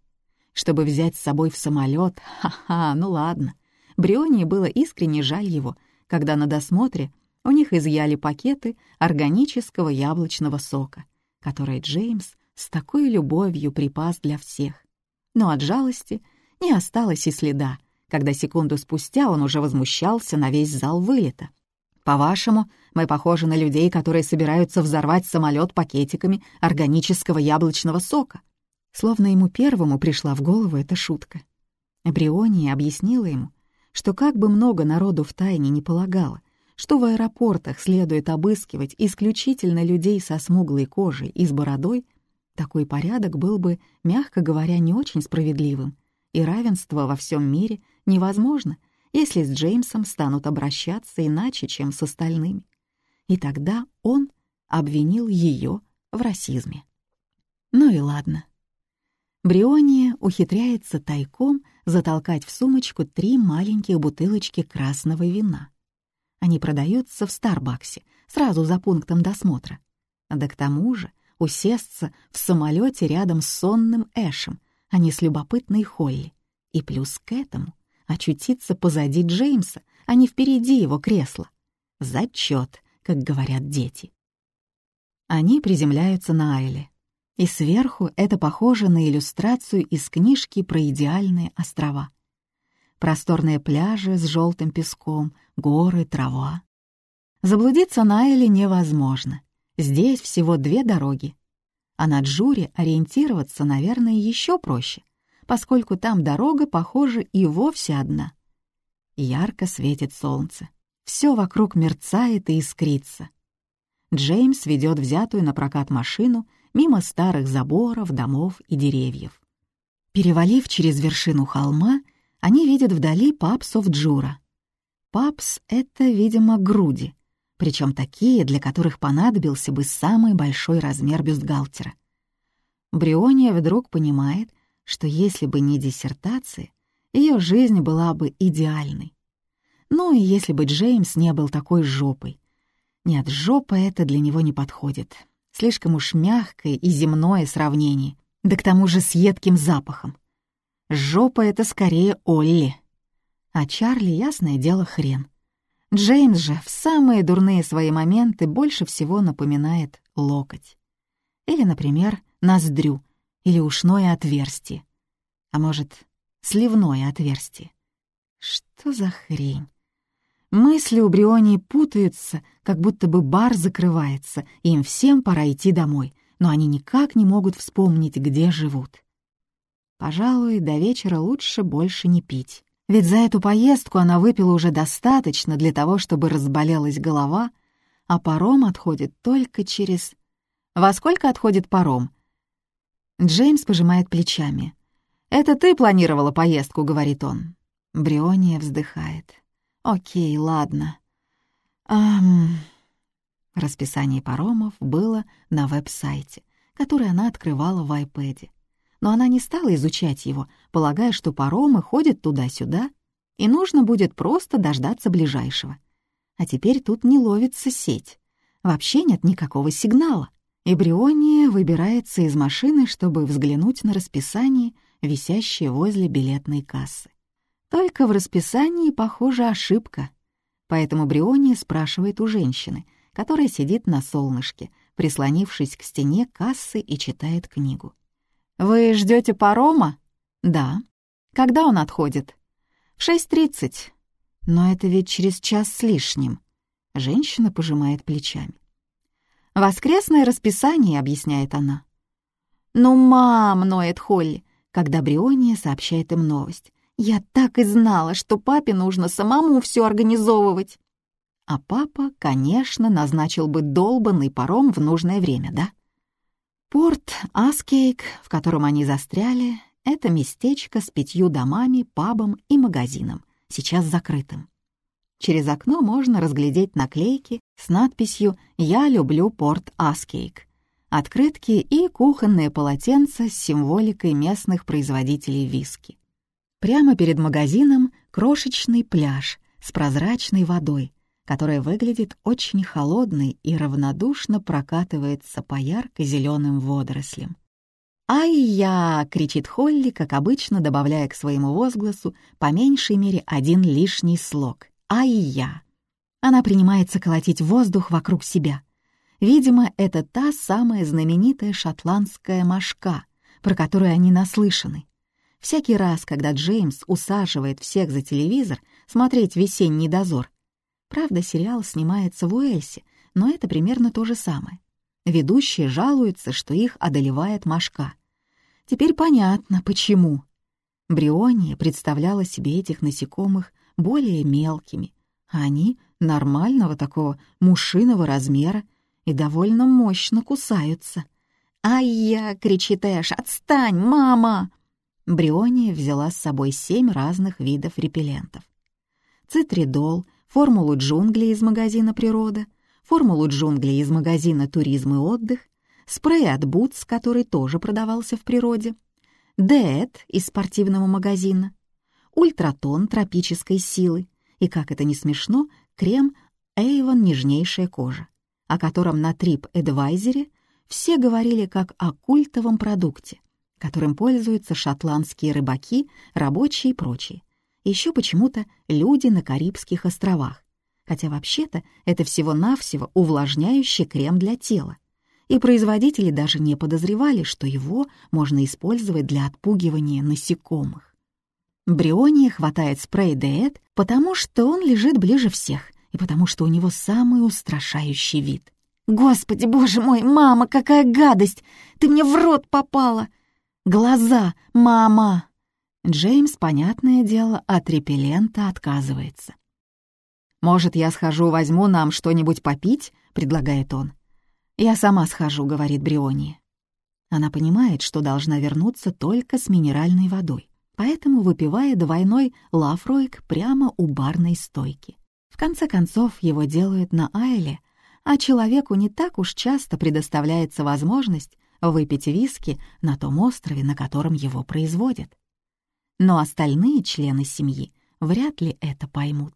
чтобы взять с собой в самолет. Ха-ха, ну ладно. Брионии было искренне жаль его, когда на досмотре у них изъяли пакеты органического яблочного сока, который Джеймс с такой любовью припас для всех. Но от жалости не осталось и следа, когда секунду спустя он уже возмущался на весь зал вылета. «По-вашему, мы похожи на людей, которые собираются взорвать самолет пакетиками органического яблочного сока. Словно ему первому пришла в голову эта шутка. Бриония объяснила ему, что как бы много народу в тайне не полагало, что в аэропортах следует обыскивать исключительно людей со смуглой кожей и с бородой, такой порядок был бы, мягко говоря, не очень справедливым, и равенство во всем мире невозможно, если с Джеймсом станут обращаться иначе, чем с остальными. И тогда он обвинил ее в расизме. Ну и ладно. Бриония ухитряется тайком затолкать в сумочку три маленьких бутылочки красного вина. Они продаются в Старбаксе, сразу за пунктом досмотра. Да к тому же усесться в самолете рядом с сонным Эшем, а не с любопытной Холли. И плюс к этому очутиться позади Джеймса, а не впереди его кресла. Зачет, как говорят дети. Они приземляются на Айле, и сверху это похоже на иллюстрацию из книжки про идеальные острова. Просторные пляжи с желтым песком, горы, трава. Заблудиться на Эле невозможно. Здесь всего две дороги. А на Джуре ориентироваться, наверное, еще проще, поскольку там дорога, похоже, и вовсе одна. Ярко светит солнце. Все вокруг мерцает и искрится. Джеймс ведет взятую на прокат машину — мимо старых заборов, домов и деревьев. Перевалив через вершину холма, они видят вдали папсов Джура. Папс — это, видимо, груди, причем такие, для которых понадобился бы самый большой размер бюстгальтера. Бриония вдруг понимает, что если бы не диссертация, ее жизнь была бы идеальной. Ну и если бы Джеймс не был такой жопой. Нет, жопа это для него не подходит. Слишком уж мягкое и земное сравнение, да к тому же с едким запахом. Жопа — это скорее Олли. А Чарли, ясное дело, хрен. Джейн же в самые дурные свои моменты больше всего напоминает локоть. Или, например, ноздрю, или ушное отверстие. А может, сливное отверстие. Что за хрень? Мысли у Брионии путаются, как будто бы бар закрывается, и им всем пора идти домой, но они никак не могут вспомнить, где живут. Пожалуй, до вечера лучше больше не пить. Ведь за эту поездку она выпила уже достаточно для того, чтобы разболелась голова, а паром отходит только через... Во сколько отходит паром? Джеймс пожимает плечами. «Это ты планировала поездку», — говорит он. Бриония вздыхает. «Окей, ладно». Ам... Расписание паромов было на веб-сайте, который она открывала в iPad. Но она не стала изучать его, полагая, что паромы ходят туда-сюда, и нужно будет просто дождаться ближайшего. А теперь тут не ловится сеть. Вообще нет никакого сигнала и Бриония выбирается из машины, чтобы взглянуть на расписание, висящее возле билетной кассы. Только в расписании, похоже, ошибка. Поэтому Бриония спрашивает у женщины, которая сидит на солнышке, прислонившись к стене кассы и читает книгу. «Вы ждете парома?» «Да». «Когда он отходит?» «В 6.30». «Но это ведь через час с лишним». Женщина пожимает плечами. «Воскресное расписание», — объясняет она. «Ну, мам», — ноет Холли, когда Бриония сообщает им новость. «Я так и знала, что папе нужно самому все организовывать». А папа, конечно, назначил бы долбанный паром в нужное время, да? Порт Аскейк, в котором они застряли, это местечко с пятью домами, пабом и магазином, сейчас закрытым. Через окно можно разглядеть наклейки с надписью «Я люблю порт Аскейк», открытки и кухонные полотенца с символикой местных производителей виски. Прямо перед магазином крошечный пляж с прозрачной водой, которая выглядит очень холодной и равнодушно прокатывается по ярко-зеленым водорослям. «Ай-я!» — кричит Холли, как обычно, добавляя к своему возгласу по меньшей мере один лишний слог. «Ай-я!» Она принимается колотить воздух вокруг себя. Видимо, это та самая знаменитая шотландская мошка, про которую они наслышаны. Всякий раз, когда Джеймс усаживает всех за телевизор смотреть «Весенний дозор», правда, сериал снимается в Уэльсе, но это примерно то же самое. Ведущие жалуются, что их одолевает мошка. Теперь понятно, почему. Бриония представляла себе этих насекомых более мелкими, а они нормального такого мушиного размера и довольно мощно кусаются. «Ай-я!» — кричит Эш. «Отстань, мама!» Бриония взяла с собой семь разных видов репеллентов. Цитридол, формулу джунглей из магазина «Природа», формулу джунглей из магазина «Туризм и отдых», спрей от Бутс, который тоже продавался в природе, Дэт из спортивного магазина, ультратон тропической силы и, как это не смешно, крем Эйвон нежнейшая кожа, о котором на Трип Эдвайзере все говорили как о культовом продукте, которым пользуются шотландские рыбаки, рабочие и прочие. Еще почему-то люди на Карибских островах, хотя вообще-то это всего-навсего увлажняющий крем для тела, и производители даже не подозревали, что его можно использовать для отпугивания насекомых. Бриония хватает спрей Деэт, потому что он лежит ближе всех и потому что у него самый устрашающий вид. «Господи, боже мой, мама, какая гадость! Ты мне в рот попала!» «Глаза, мама!» Джеймс, понятное дело, от репеллента отказывается. «Может, я схожу, возьму нам что-нибудь попить?» — предлагает он. «Я сама схожу», — говорит Бриония. Она понимает, что должна вернуться только с минеральной водой поэтому выпивая двойной лафройк прямо у барной стойки. В конце концов, его делают на Айле, а человеку не так уж часто предоставляется возможность выпить виски на том острове, на котором его производят. Но остальные члены семьи вряд ли это поймут.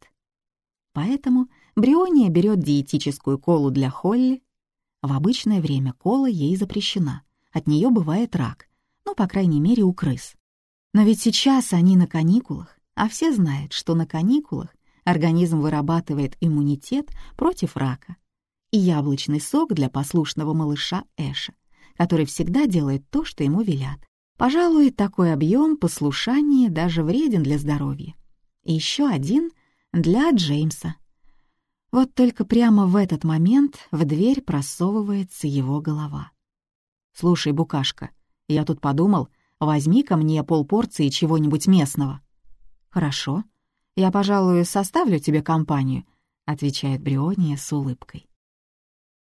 Поэтому Бриония берет диетическую колу для Холли. В обычное время кола ей запрещена, от нее бывает рак, ну, по крайней мере, у крыс. Но ведь сейчас они на каникулах, а все знают, что на каникулах организм вырабатывает иммунитет против рака. И яблочный сок для послушного малыша Эша, который всегда делает то, что ему велят. Пожалуй, такой объем послушания даже вреден для здоровья. И еще один для Джеймса. Вот только прямо в этот момент в дверь просовывается его голова. «Слушай, Букашка, я тут подумал, возьми ко мне полпорции чего-нибудь местного». «Хорошо. Я, пожалуй, составлю тебе компанию», — отвечает Бриония с улыбкой.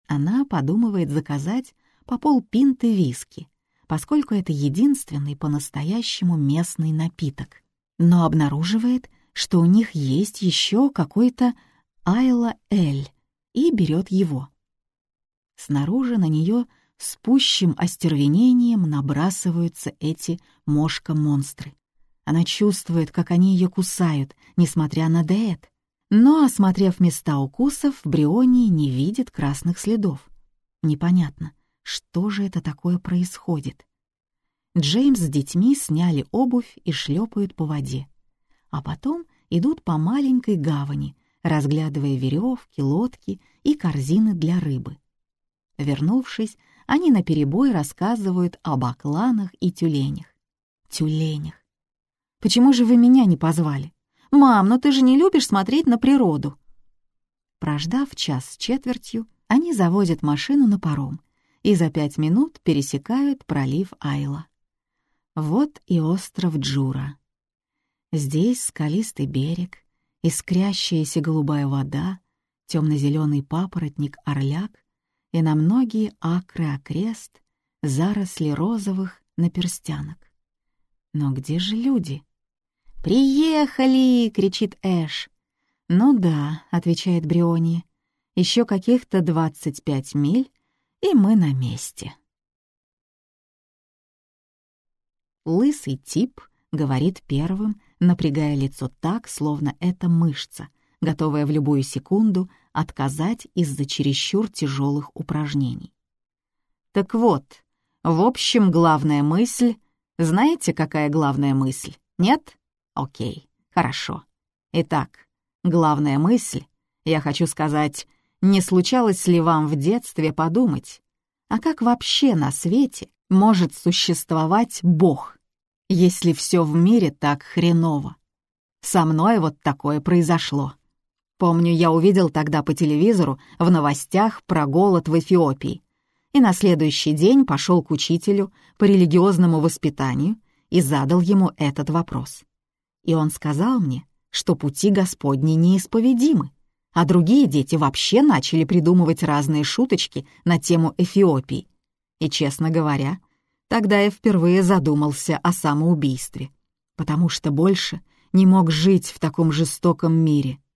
Она подумывает заказать по полпинты виски, поскольку это единственный по-настоящему местный напиток, но обнаруживает, что у них есть еще какой-то Айла Эль и берет его. Снаружи на нее с пущим остервенением набрасываются эти мошка-монстры. Она чувствует, как они ее кусают, несмотря на диет. Но, осмотрев места укусов, в Брионии не видит красных следов. Непонятно, что же это такое происходит. Джеймс с детьми сняли обувь и шлепают по воде. А потом идут по маленькой гавани, разглядывая веревки, лодки и корзины для рыбы. Вернувшись, они наперебой рассказывают об окланах и тюленях. Тюленях. «Почему же вы меня не позвали? Мам, ну ты же не любишь смотреть на природу!» Прождав час с четвертью, они заводят машину на паром и за пять минут пересекают пролив Айла. Вот и остров Джура. Здесь скалистый берег, искрящаяся голубая вода, темно-зеленый папоротник орляк и на многие акры окрест заросли розовых наперстянок. Но где же люди? «Приехали!» — кричит Эш. «Ну да», — отвечает Бриони, — «еще каких-то двадцать пять миль, и мы на месте». Лысый тип говорит первым, напрягая лицо так, словно это мышца, готовая в любую секунду отказать из-за чересчур тяжелых упражнений. Так вот, в общем, главная мысль... Знаете, какая главная мысль? Нет? Окей, хорошо. Итак, главная мысль, я хочу сказать, не случалось ли вам в детстве подумать, а как вообще на свете может существовать Бог, если все в мире так хреново? Со мной вот такое произошло. Помню, я увидел тогда по телевизору в новостях про голод в Эфиопии. И на следующий день пошел к учителю по религиозному воспитанию и задал ему этот вопрос. И он сказал мне, что пути Господни неисповедимы, а другие дети вообще начали придумывать разные шуточки на тему Эфиопии. И, честно говоря, тогда я впервые задумался о самоубийстве, потому что больше не мог жить в таком жестоком мире —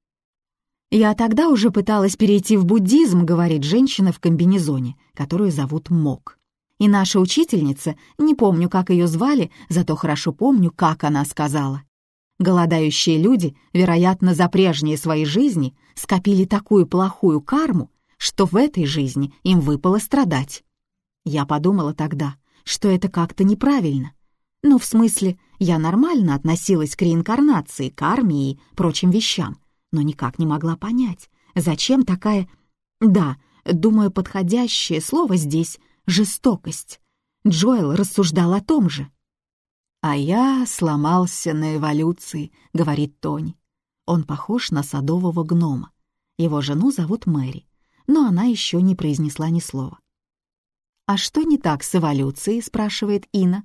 «Я тогда уже пыталась перейти в буддизм», — говорит женщина в комбинезоне, которую зовут Мок. И наша учительница, не помню, как ее звали, зато хорошо помню, как она сказала. Голодающие люди, вероятно, за прежние свои жизни скопили такую плохую карму, что в этой жизни им выпало страдать. Я подумала тогда, что это как-то неправильно. Ну, в смысле, я нормально относилась к реинкарнации, карме и прочим вещам, но никак не могла понять, зачем такая... Да, думаю, подходящее слово здесь — жестокость. Джоэл рассуждал о том же. «А я сломался на эволюции», — говорит Тони. Он похож на садового гнома. Его жену зовут Мэри, но она еще не произнесла ни слова. «А что не так с эволюцией?» — спрашивает Ина.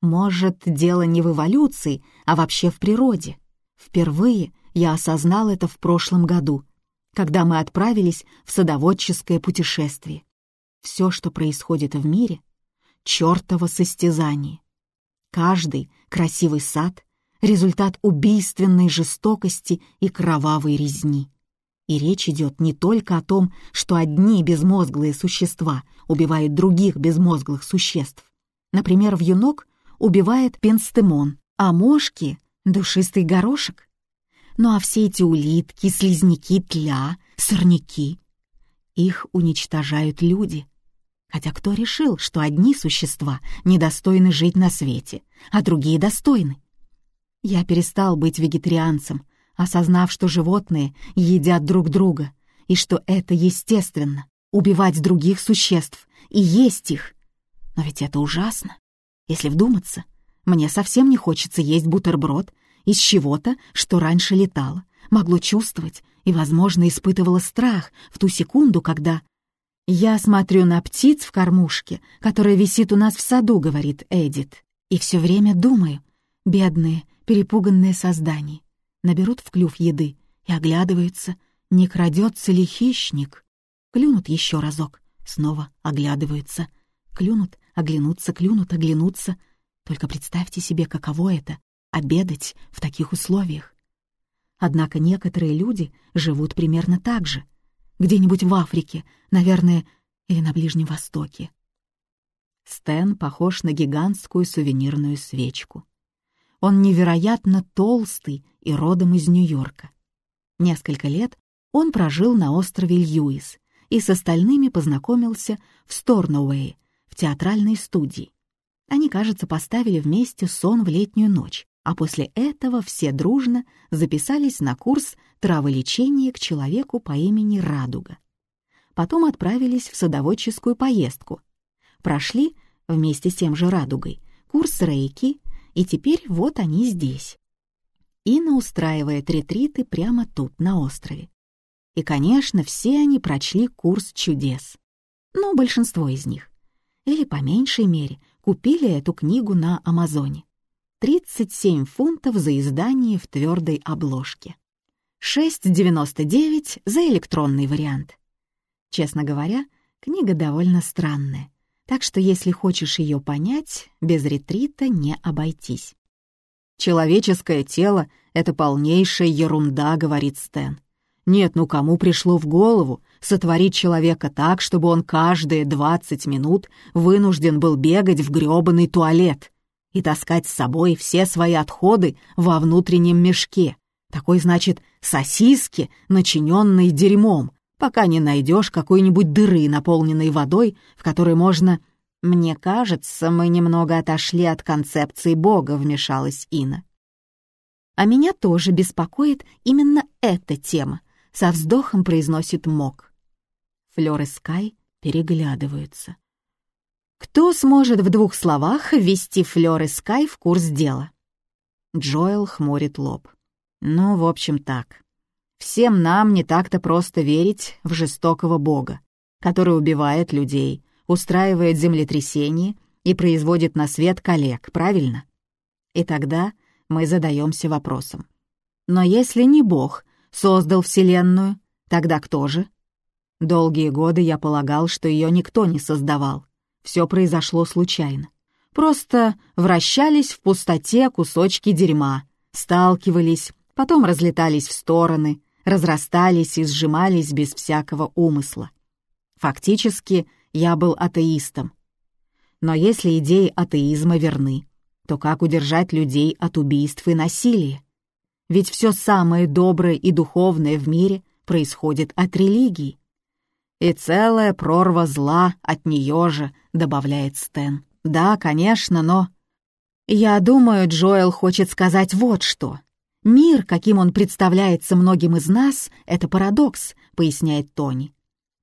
«Может, дело не в эволюции, а вообще в природе. Впервые я осознал это в прошлом году, когда мы отправились в садоводческое путешествие. Все, что происходит в мире — чертово состязание. Каждый красивый сад — результат убийственной жестокости и кровавой резни. И речь идет не только о том, что одни безмозглые существа убивают других безмозглых существ. Например, вьюнок убивает пенстемон, а мошки — душистый горошек. Ну а все эти улитки, слизняки, тля, сорняки — их уничтожают люди. Хотя кто решил, что одни существа недостойны жить на свете, а другие достойны? Я перестал быть вегетарианцем, осознав, что животные едят друг друга, и что это естественно — убивать других существ и есть их. Но ведь это ужасно. Если вдуматься, мне совсем не хочется есть бутерброд из чего-то, что раньше летало, могло чувствовать и, возможно, испытывало страх в ту секунду, когда... «Я смотрю на птиц в кормушке, которая висит у нас в саду», — говорит Эдит, «и все время думаю, бедные, перепуганные создания, наберут в клюв еды и оглядываются, не крадется ли хищник. Клюнут еще разок, снова оглядываются, клюнут, оглянутся, клюнут, оглянутся. Только представьте себе, каково это — обедать в таких условиях. Однако некоторые люди живут примерно так же. Где-нибудь в Африке, наверное, или на Ближнем Востоке. Стэн похож на гигантскую сувенирную свечку. Он невероятно толстый и родом из Нью-Йорка. Несколько лет он прожил на острове Льюис и с остальными познакомился в Сторноуэе, в театральной студии. Они, кажется, поставили вместе сон в летнюю ночь, а после этого все дружно записались на курс траволечения к человеку по имени Радуга. Потом отправились в садоводческую поездку. Прошли вместе с тем же Радугой курс рейки, и теперь вот они здесь. Инна устраивает ретриты прямо тут, на острове. И, конечно, все они прочли курс чудес. Но большинство из них. Или, по меньшей мере, купили эту книгу на Амазоне. 37 фунтов за издание в твердой обложке. 6,99 за электронный вариант. Честно говоря, книга довольно странная, так что если хочешь ее понять, без ретрита не обойтись. «Человеческое тело — это полнейшая ерунда», — говорит Стэн. «Нет, ну кому пришло в голову сотворить человека так, чтобы он каждые 20 минут вынужден был бегать в грёбаный туалет?» и таскать с собой все свои отходы во внутреннем мешке. Такой, значит, сосиски, начиненные дерьмом, пока не найдешь какой-нибудь дыры, наполненной водой, в которой можно... «Мне кажется, мы немного отошли от концепции Бога», — вмешалась Ина. «А меня тоже беспокоит именно эта тема», — со вздохом произносит Мок. Флёр и Скай переглядываются. Кто сможет в двух словах ввести Флёр и Скай в курс дела? Джоэл хмурит лоб. Ну, в общем, так. Всем нам не так-то просто верить в жестокого бога, который убивает людей, устраивает землетрясения и производит на свет коллег, правильно? И тогда мы задаемся вопросом. Но если не бог создал Вселенную, тогда кто же? Долгие годы я полагал, что ее никто не создавал. Все произошло случайно. Просто вращались в пустоте кусочки дерьма, сталкивались, потом разлетались в стороны, разрастались и сжимались без всякого умысла. Фактически, я был атеистом. Но если идеи атеизма верны, то как удержать людей от убийств и насилия? Ведь все самое доброе и духовное в мире происходит от религии. И целая прорва зла от нее же, добавляет Стэн. Да, конечно, но... Я думаю, Джоэл хочет сказать вот что. Мир, каким он представляется многим из нас, это парадокс, поясняет Тони.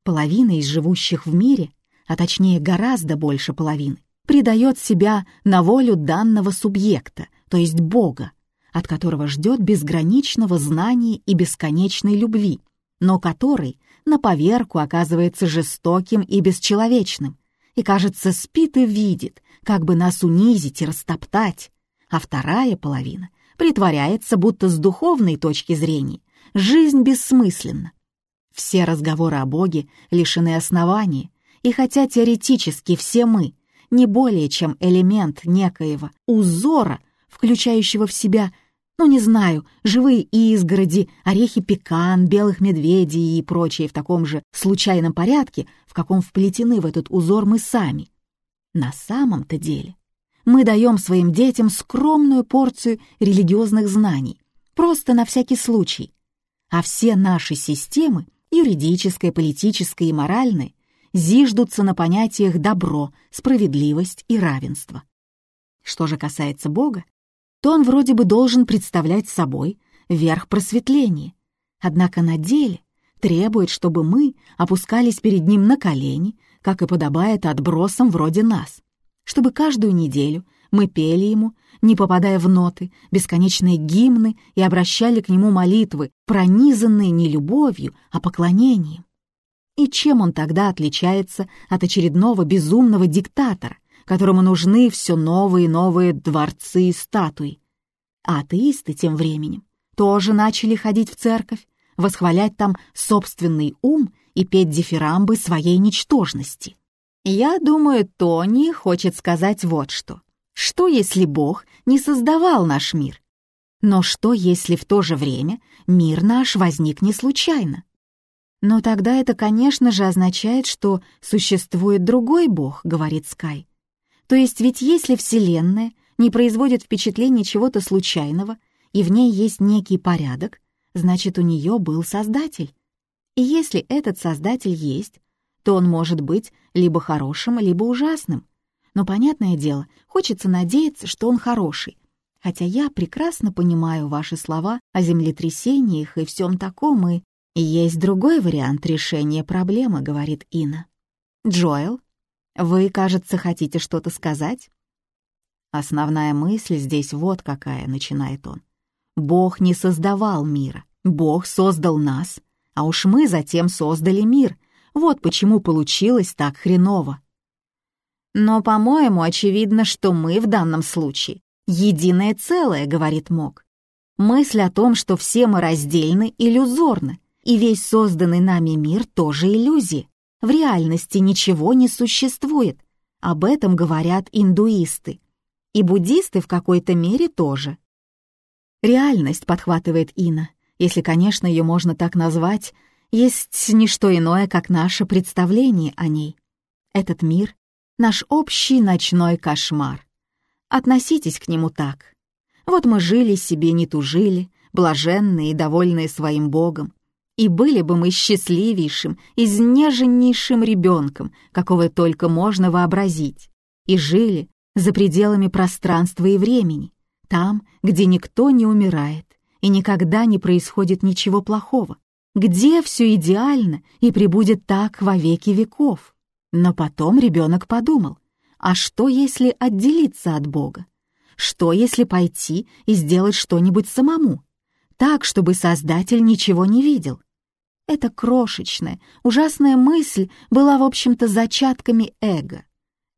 Половина из живущих в мире, а точнее гораздо больше половины, предает себя на волю данного субъекта, то есть Бога, от которого ждет безграничного знания и бесконечной любви, но который на поверку оказывается жестоким и бесчеловечным, и, кажется, спит и видит, как бы нас унизить и растоптать, а вторая половина притворяется, будто с духовной точки зрения жизнь бессмысленна. Все разговоры о Боге лишены основания, и хотя теоретически все мы не более чем элемент некоего узора, включающего в себя ну, не знаю, живые изгороди, орехи пекан, белых медведей и прочее в таком же случайном порядке, в каком вплетены в этот узор мы сами. На самом-то деле мы даем своим детям скромную порцию религиозных знаний, просто на всякий случай. А все наши системы, юридическая, политическая и моральная, зиждутся на понятиях добро, справедливость и равенство. Что же касается Бога, то он вроде бы должен представлять собой верх просветления, однако на деле требует, чтобы мы опускались перед ним на колени, как и подобает отбросам вроде нас, чтобы каждую неделю мы пели ему, не попадая в ноты, бесконечные гимны и обращали к нему молитвы, пронизанные не любовью, а поклонением. И чем он тогда отличается от очередного безумного диктатора, которому нужны все новые и новые дворцы и статуи? А атеисты тем временем тоже начали ходить в церковь, восхвалять там собственный ум и петь дифирамбы своей ничтожности. Я думаю, Тони хочет сказать вот что. Что, если Бог не создавал наш мир? Но что, если в то же время мир наш возник не случайно? Но тогда это, конечно же, означает, что существует другой Бог, говорит Скай. То есть ведь если Вселенная не производит впечатления чего-то случайного, и в ней есть некий порядок, значит, у нее был Создатель. И если этот Создатель есть, то он может быть либо хорошим, либо ужасным. Но, понятное дело, хочется надеяться, что он хороший. Хотя я прекрасно понимаю ваши слова о землетрясениях и всем таком, и... «Есть другой вариант решения проблемы», — говорит Ина. «Джоэл, вы, кажется, хотите что-то сказать?» Основная мысль здесь вот какая, начинает он. Бог не создавал мира, Бог создал нас, а уж мы затем создали мир. Вот почему получилось так хреново. Но, по-моему, очевидно, что мы в данном случае единое целое, говорит Мок. Мысль о том, что все мы раздельны, иллюзорна, и весь созданный нами мир тоже иллюзия. В реальности ничего не существует. Об этом говорят индуисты. И буддисты в какой-то мере тоже. Реальность, подхватывает Ина, если, конечно, ее можно так назвать, есть не что иное, как наше представление о ней. Этот мир — наш общий ночной кошмар. Относитесь к нему так. Вот мы жили себе, не тужили, блаженные и довольные своим Богом, и были бы мы счастливейшим, изнеженнейшим ребенком, какого только можно вообразить, и жили за пределами пространства и времени, там, где никто не умирает и никогда не происходит ничего плохого, где все идеально и прибудет так во веки веков. Но потом ребенок подумал, а что если отделиться от Бога? Что если пойти и сделать что-нибудь самому? Так, чтобы Создатель ничего не видел. Эта крошечная, ужасная мысль была, в общем-то, зачатками эго.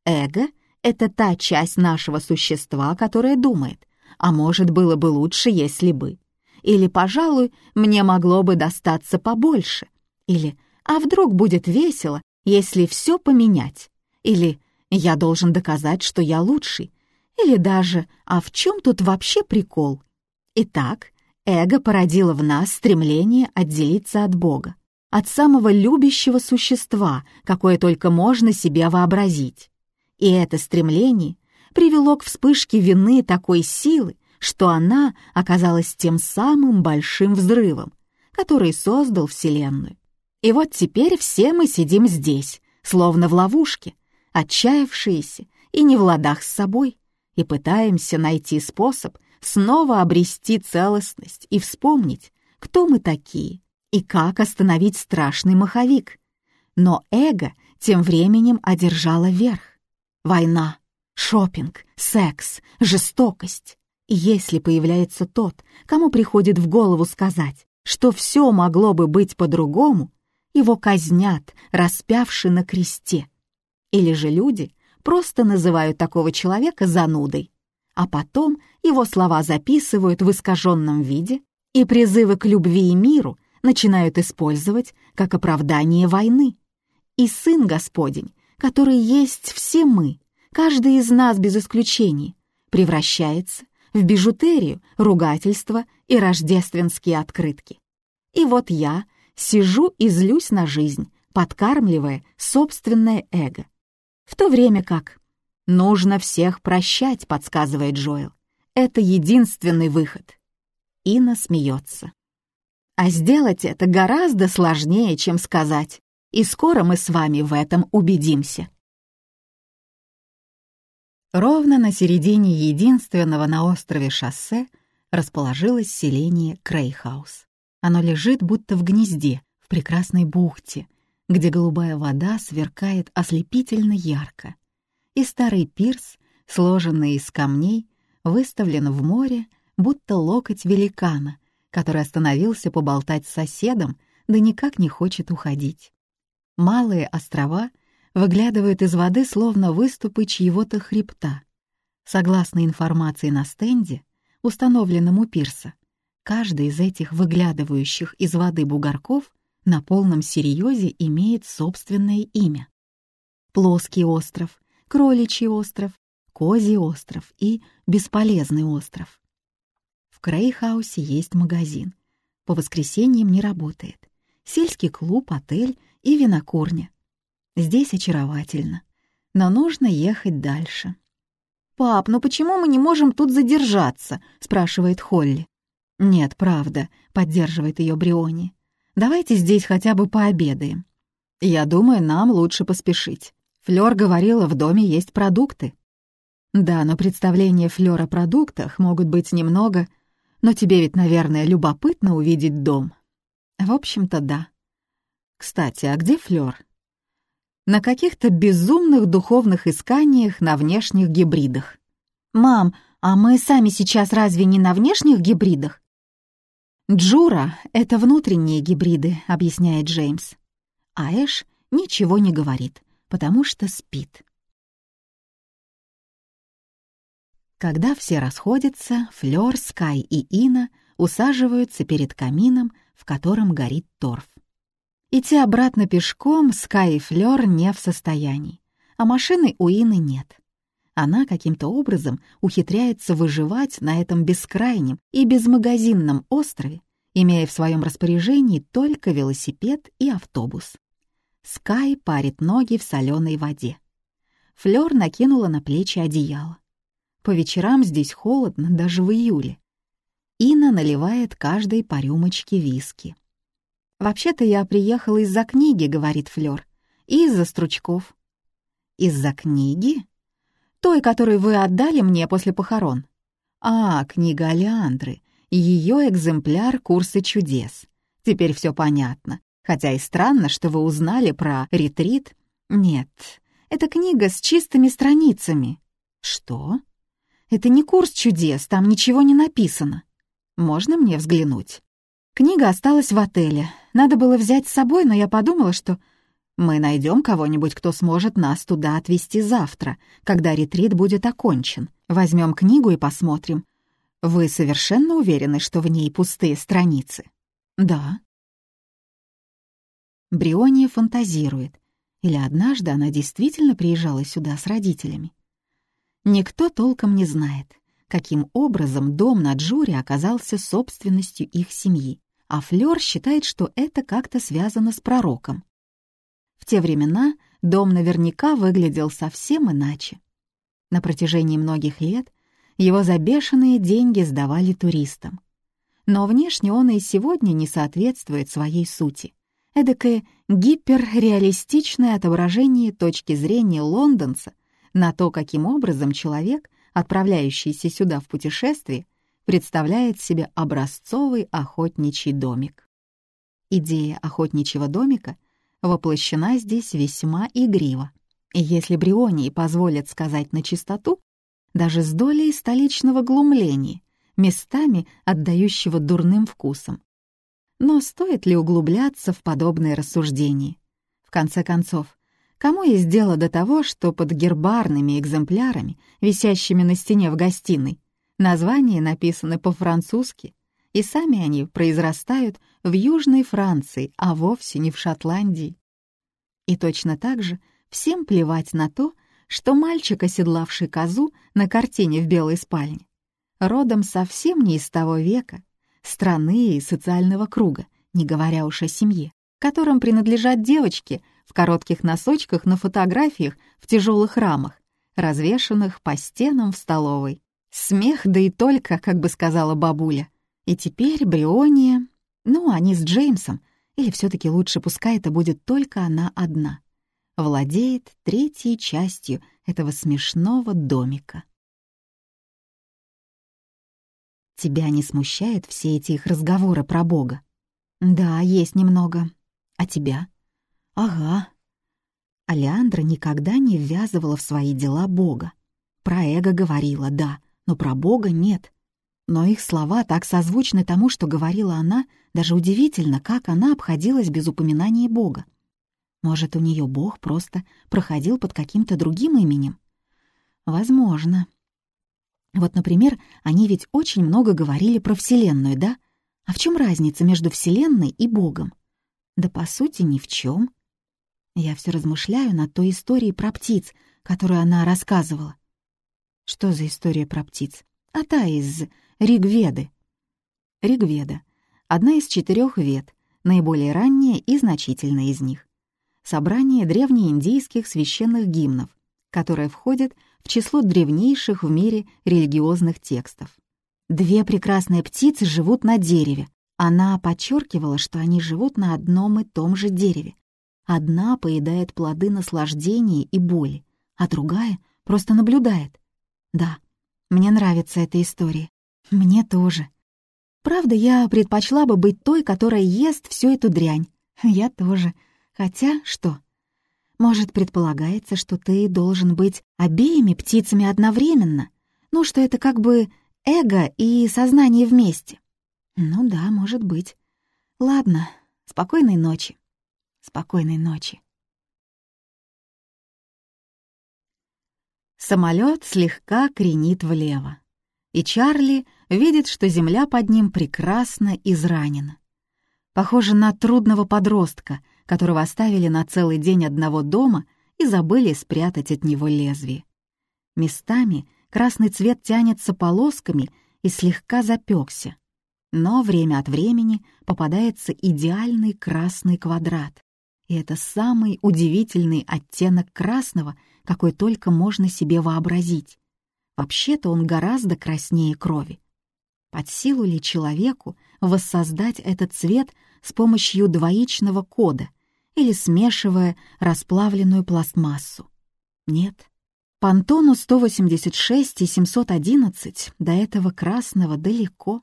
Эго — это та часть нашего существа, которая думает, а может, было бы лучше, если бы. Или, пожалуй, мне могло бы достаться побольше. Или, а вдруг будет весело, если все поменять. Или, я должен доказать, что я лучший. Или даже, а в чем тут вообще прикол? Итак, эго породило в нас стремление отделиться от Бога, от самого любящего существа, какое только можно себе вообразить. И это стремление привело к вспышке вины такой силы, что она оказалась тем самым большим взрывом, который создал Вселенную. И вот теперь все мы сидим здесь, словно в ловушке, отчаявшиеся и не в ладах с собой, и пытаемся найти способ снова обрести целостность и вспомнить, кто мы такие и как остановить страшный маховик. Но эго тем временем одержало верх. Война, шопинг, секс, жестокость. Если появляется тот, кому приходит в голову сказать, что все могло бы быть по-другому, его казнят, распявши на кресте. Или же люди просто называют такого человека занудой, а потом его слова записывают в искаженном виде и призывы к любви и миру начинают использовать как оправдание войны. И Сын Господень, который есть все мы, каждый из нас без исключения, превращается в бижутерию, ругательства и рождественские открытки. И вот я сижу и злюсь на жизнь, подкармливая собственное эго. В то время как «нужно всех прощать», — подсказывает Джоэл. «Это единственный выход». Инна смеется. А сделать это гораздо сложнее, чем сказать, и скоро мы с вами в этом убедимся. Ровно на середине единственного на острове шоссе расположилось селение Крейгхаус. Оно лежит будто в гнезде, в прекрасной бухте, где голубая вода сверкает ослепительно ярко. и старый пирс, сложенный из камней, выставлен в море, будто локоть великана, который остановился поболтать с соседом, да никак не хочет уходить. Малые острова выглядывают из воды, словно выступы чьего-то хребта. Согласно информации на стенде, установленном у пирса, каждый из этих выглядывающих из воды бугорков на полном серьезе имеет собственное имя. Плоский остров, Кроличий остров, Козий остров и Бесполезный остров. В Крейхаусе есть магазин. По воскресеньям не работает. Сельский клуб, отель и винокурня. Здесь очаровательно. Но нужно ехать дальше. «Пап, ну почему мы не можем тут задержаться?» — спрашивает Холли. «Нет, правда», — поддерживает ее Бриони. «Давайте здесь хотя бы пообедаем. Я думаю, нам лучше поспешить. Флёр говорила, в доме есть продукты». «Да, но представления Флёр о продуктах могут быть немного... Но тебе ведь, наверное, любопытно увидеть дом». «В общем-то, да». «Кстати, а где Флёр?» «На каких-то безумных духовных исканиях на внешних гибридах». «Мам, а мы сами сейчас разве не на внешних гибридах?» «Джура — это внутренние гибриды», — объясняет Джеймс. А Эш ничего не говорит, потому что спит. Когда все расходятся, Флёр, Скай и Ина усаживаются перед камином, в котором горит торф. Идти обратно пешком Скай и Флёр не в состоянии, а машины у Ины нет она каким-то образом ухитряется выживать на этом бескрайнем и безмагазинном острове, имея в своем распоряжении только велосипед и автобус. Скай парит ноги в соленой воде. Флёр накинула на плечи одеяло. По вечерам здесь холодно, даже в июле. Ина наливает каждой по рюмочке виски. «Вообще-то я приехала из-за книги», — говорит Флёр, — «и из-за стручков». «Из-за книги?» той, которую вы отдали мне после похорон. А, книга Алеандры, ее экземпляр «Курсы чудес». Теперь все понятно. Хотя и странно, что вы узнали про ретрит. Нет, это книга с чистыми страницами. Что? Это не курс чудес, там ничего не написано. Можно мне взглянуть? Книга осталась в отеле. Надо было взять с собой, но я подумала, что мы найдем кого-нибудь, кто сможет нас туда отвезти завтра, когда ретрит будет окончен. Возьмем книгу и посмотрим. Вы совершенно уверены, что в ней пустые страницы? Да. Бриония фантазирует. Или однажды она действительно приезжала сюда с родителями. Никто толком не знает, каким образом дом на Джуре оказался собственностью их семьи, а Флёр считает, что это как-то связано с пророком. В те времена дом наверняка выглядел совсем иначе. На протяжении многих лет его за бешеные деньги сдавали туристам. Но внешне он и сегодня не соответствует своей сути. Эдакое гиперреалистичное отображение точки зрения лондонца на то, каким образом человек, отправляющийся сюда в путешествие, представляет себе образцовый охотничий домик. Идея охотничьего домика воплощена здесь весьма игриво. И если Брионии позволят сказать на чистоту, даже с долей столичного глумления, местами отдающего дурным вкусом. Но стоит ли углубляться в подобные рассуждения? В конце концов, кому есть дело до того, что под гербарными экземплярами, висящими на стене в гостиной, названия написаны по-французски, и сами они произрастают в Южной Франции, а вовсе не в Шотландии. И точно так же всем плевать на то, что мальчик, оседлавший козу на картине в белой спальне, родом совсем не из того века, страны и социального круга, не говоря уж о семье, которым принадлежат девочки в коротких носочках на фотографиях в тяжелых рамах, развешанных по стенам в столовой. Смех, да и только, как бы сказала бабуля — и теперь Бриония, ну, они с Джеймсом, или все таки лучше пускай это будет только она одна, владеет третьей частью этого смешного домика. Тебя не смущают все эти их разговоры про Бога? Да, есть немного. А тебя? Ага. Алеандра никогда не ввязывала в свои дела Бога. Про эго говорила, да, но про Бога нет. Но их слова так созвучны тому, что говорила она, даже удивительно, как она обходилась без упоминания Бога. Может, у нее Бог просто проходил под каким-то другим именем? Возможно. Вот, например, они ведь очень много говорили про Вселенную, да? А в чем разница между Вселенной и Богом? Да по сути ни в чем. Я все размышляю над той историей про птиц, которую она рассказывала. Что за история про птиц? А та из Ригведы. Ригведа — одна из четырех вед, наиболее ранняя и значительная из них. Собрание древнеиндийских священных гимнов, которое входит в число древнейших в мире религиозных текстов. Две прекрасные птицы живут на дереве. Она подчеркивала, что они живут на одном и том же дереве, Одна поедает плоды наслаждения и боли, а другая просто наблюдает. Да, мне нравится эта история. Мне тоже. Правда, я предпочла бы быть той, которая ест всю эту дрянь. Я тоже. Хотя что? Может, предполагается, что ты должен быть обеими птицами одновременно? Ну, что это как бы эго и сознание вместе. Ну да, может быть. Ладно, спокойной ночи. Спокойной ночи. Самолет слегка кренит влево, и Чарли видит, что земля под ним прекрасно изранена. Похоже на трудного подростка, которого оставили на целый день одного дома и забыли спрятать от него лезвие. Местами красный цвет тянется полосками и слегка запекся, но время от времени попадается идеальный красный квадрат. И это самый удивительный оттенок красного, какой только можно себе вообразить. Вообще-то он гораздо краснее крови. Под силу ли человеку воссоздать этот цвет с помощью двоичного кода или смешивая расплавленную пластмассу? Нет. Пантону 186 и 711 до этого красного далеко.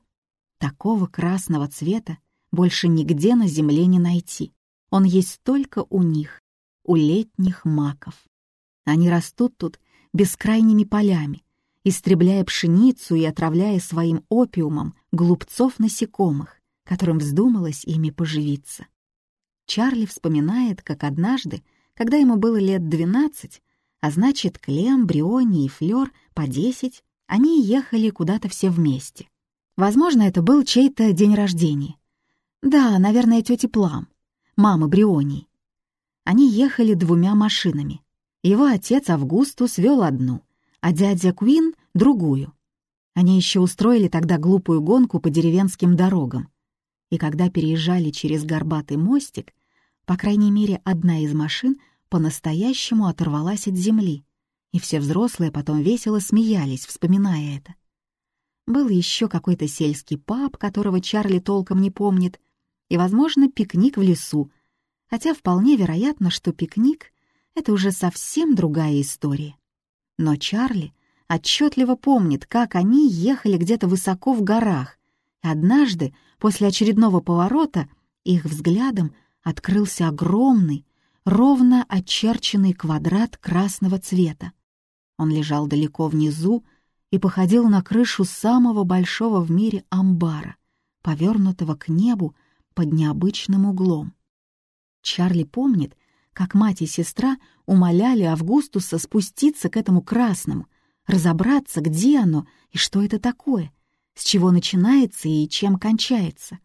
Такого красного цвета больше нигде на Земле не найти. Он есть только у них, у летних маков. Они растут тут бескрайними полями, истребляя пшеницу и отравляя своим опиумом глупцов насекомых, которым вздумалось ими поживиться. Чарли вспоминает, как однажды, когда ему было лет двенадцать, а значит, Клем, Бриони и Флёр по десять, они ехали куда-то все вместе. Возможно, это был чей-то день рождения. Да, наверное, тети Плам мамы Бриони. Они ехали двумя машинами. Его отец Августус вел одну, а дядя Куин — другую. Они еще устроили тогда глупую гонку по деревенским дорогам. И когда переезжали через горбатый мостик, по крайней мере, одна из машин по-настоящему оторвалась от земли, и все взрослые потом весело смеялись, вспоминая это. Был еще какой-то сельский паб, которого Чарли толком не помнит, и, возможно, пикник в лесу, хотя вполне вероятно, что пикник — это уже совсем другая история. Но Чарли отчетливо помнит, как они ехали где-то высоко в горах, однажды, после очередного поворота, их взглядом открылся огромный, ровно очерченный квадрат красного цвета. Он лежал далеко внизу и походил на крышу самого большого в мире амбара, повернутого к небу под необычным углом. Чарли помнит, как мать и сестра умоляли Августуса спуститься к этому красному, разобраться, где оно и что это такое, с чего начинается и чем кончается.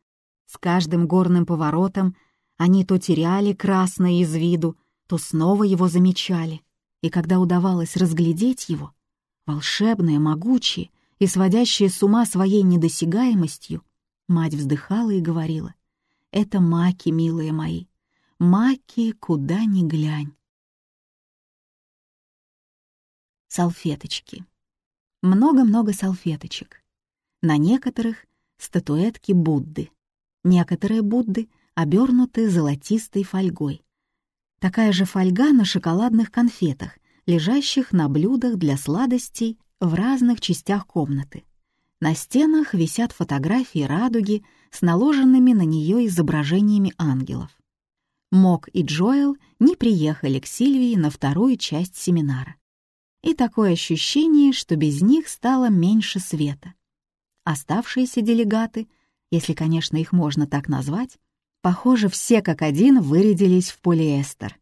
С каждым горным поворотом они то теряли красное из виду, то снова его замечали, и когда удавалось разглядеть его, волшебное, могучее и сводящее с ума своей недосягаемостью, мать вздыхала и говорила, это маки, милые мои. Маки, куда ни глянь. Салфеточки. Много-много салфеточек. На некоторых — статуэтки Будды. Некоторые Будды обернуты золотистой фольгой. Такая же фольга на шоколадных конфетах, лежащих на блюдах для сладостей в разных частях комнаты. На стенах висят фотографии радуги с наложенными на нее изображениями ангелов. Мок и Джоэл не приехали к Сильвии на вторую часть семинара. И такое ощущение, что без них стало меньше света. Оставшиеся делегаты, если, конечно, их можно так назвать, похоже, все как один вырядились в полиэстер.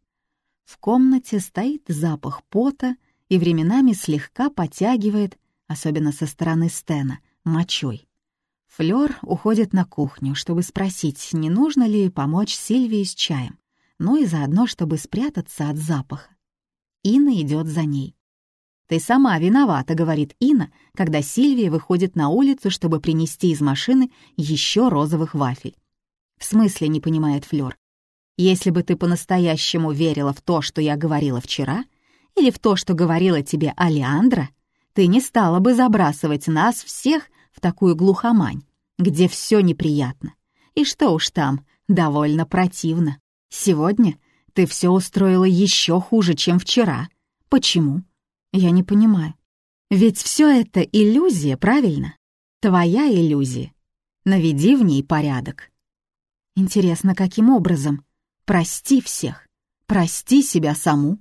В комнате стоит запах пота и временами слегка потягивает, особенно со стороны Стена, мочой. Флёр уходит на кухню, чтобы спросить, не нужно ли помочь Сильвии с чаем, ну и заодно, чтобы спрятаться от запаха. Инна идет за ней. «Ты сама виновата», — говорит Инна, когда Сильвия выходит на улицу, чтобы принести из машины еще розовых вафель. «В смысле?» — не понимает Флёр. «Если бы ты по-настоящему верила в то, что я говорила вчера, или в то, что говорила тебе Алеандра, ты не стала бы забрасывать нас всех в такую глухомань, где все неприятно. И что уж там, довольно противно. Сегодня ты все устроила еще хуже, чем вчера. Почему? Я не понимаю. Ведь все это иллюзия, правильно? Твоя иллюзия. Наведи в ней порядок. Интересно, каким образом? Прости всех. Прости себя саму.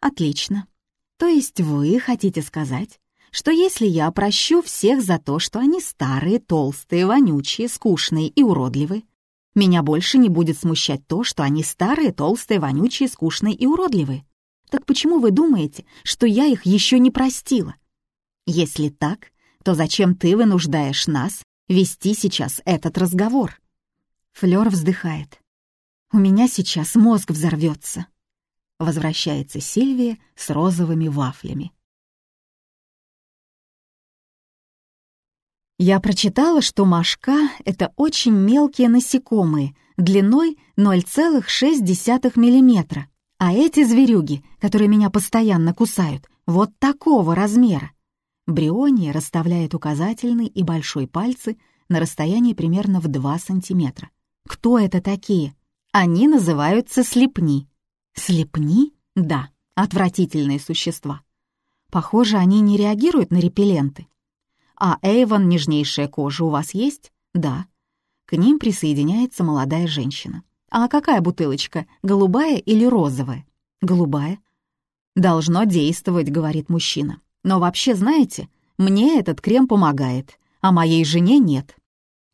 Отлично. То есть вы хотите сказать, что если я прощу всех за то, что они старые, толстые, вонючие, скучные и уродливые, меня больше не будет смущать то, что они старые, толстые, вонючие, скучные и уродливые. Так почему вы думаете, что я их еще не простила? Если так, то зачем ты вынуждаешь нас вести сейчас этот разговор? Флёр вздыхает. У меня сейчас мозг взорвется. Возвращается Сильвия с розовыми вафлями. Я прочитала, что мошка — это очень мелкие насекомые, длиной 0,6 мм. А эти зверюги, которые меня постоянно кусают, вот такого размера. Бриония расставляет указательный и большой пальцы на расстоянии примерно в 2 сантиметра. Кто это такие? Они называются слепни. Слепни? Да, отвратительные существа. Похоже, они не реагируют на репелленты. А Эйвон, нежнейшая кожа у вас есть? Да. К ним присоединяется молодая женщина. А какая бутылочка, голубая или розовая? Голубая. Должно действовать, говорит мужчина. Но вообще, знаете, мне этот крем помогает, а моей жене нет.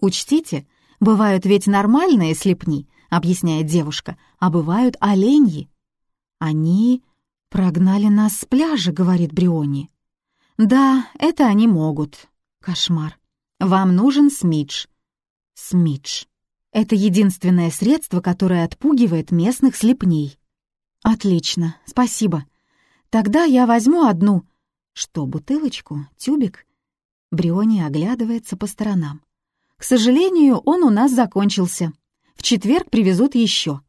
Учтите, бывают ведь нормальные слепни, объясняет девушка, а бывают оленьи. Они прогнали нас с пляжа, говорит Бриони. Да, это они могут. Кошмар. Вам нужен смидж. Смидж. Это единственное средство, которое отпугивает местных слепней. Отлично, спасибо. Тогда я возьму одну. Что, бутылочку? Тюбик? Бриони оглядывается по сторонам. К сожалению, он у нас закончился. В четверг привезут еще.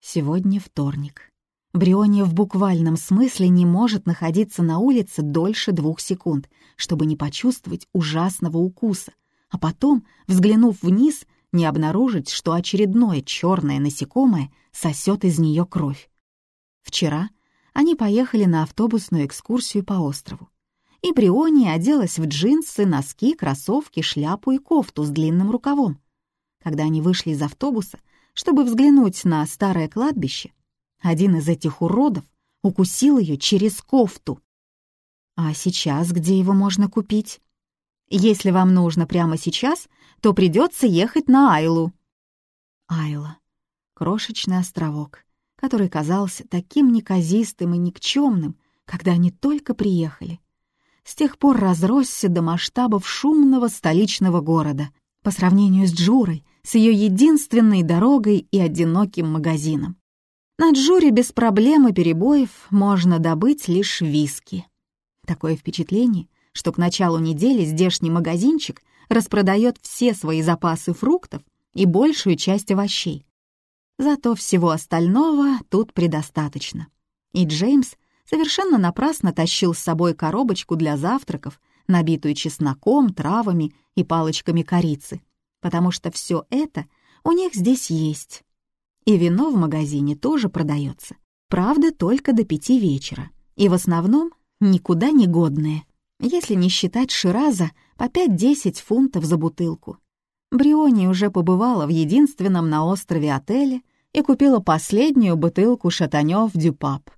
Сегодня вторник. Бриония в буквальном смысле не может находиться на улице дольше двух секунд, чтобы не почувствовать ужасного укуса, а потом, взглянув вниз, не обнаружить, что очередное черное насекомое сосет из нее кровь. Вчера они поехали на автобусную экскурсию по острову, и Бриония оделась в джинсы, носки, кроссовки, шляпу и кофту с длинным рукавом. Когда они вышли из автобуса, чтобы взглянуть на старое кладбище, один из этих уродов укусил ее через кофту. А сейчас где его можно купить? Если вам нужно прямо сейчас, то придется ехать на Айлу. Айла. Крошечный островок, который казался таким неказистым и никчемным, когда они только приехали. С тех пор разросся до масштабов шумного столичного города по сравнению с Джурой, с ее единственной дорогой и одиноким магазином. На Джуре без проблем и перебоев можно добыть лишь виски. Такое впечатление, что к началу недели здешний магазинчик распродает все свои запасы фруктов и большую часть овощей. Зато всего остального тут предостаточно. И Джеймс совершенно напрасно тащил с собой коробочку для завтраков, набитую чесноком, травами и палочками корицы, потому что все это у них здесь есть. И вино в магазине тоже продается. Правда, только до пяти вечера. И в основном никуда не годное. Если не считать Шираза, по 5-10 фунтов за бутылку. Бриони уже побывала в единственном на острове отеле и купила последнюю бутылку шатанёв дюпап,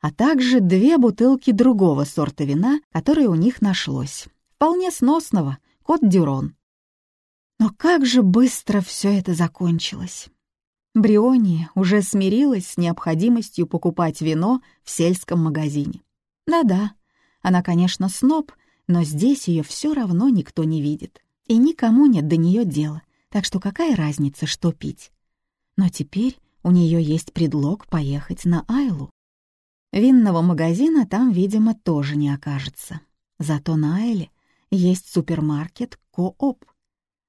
а также две бутылки другого сорта вина, которое у них нашлось. Вполне сносного, кот Дюрон. Но как же быстро все это закончилось. Бриони уже смирилась с необходимостью покупать вино в сельском магазине. Да-да, она, конечно, сноб, но здесь ее все равно никто не видит, и никому нет до нее дела, так что какая разница, что пить. Но теперь у нее есть предлог поехать на Айлу. Винного магазина там, видимо, тоже не окажется. Зато на Айле есть супермаркет Кооп.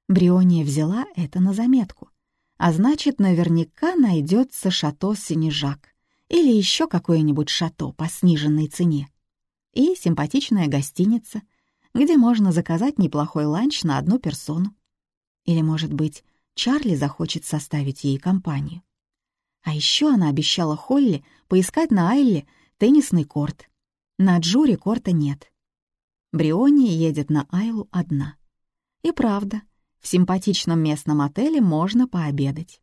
Бриония взяла это на заметку. А значит, наверняка найдется шато Синежак или еще какое-нибудь шато по сниженной цене. И симпатичная гостиница, где можно заказать неплохой ланч на одну персону. Или, может быть, Чарли захочет составить ей компанию. А еще она обещала Холли поискать на Айле теннисный корт. На Джуре корта нет. Бриони едет на Айлу одна. И правда, в симпатичном местном отеле можно пообедать.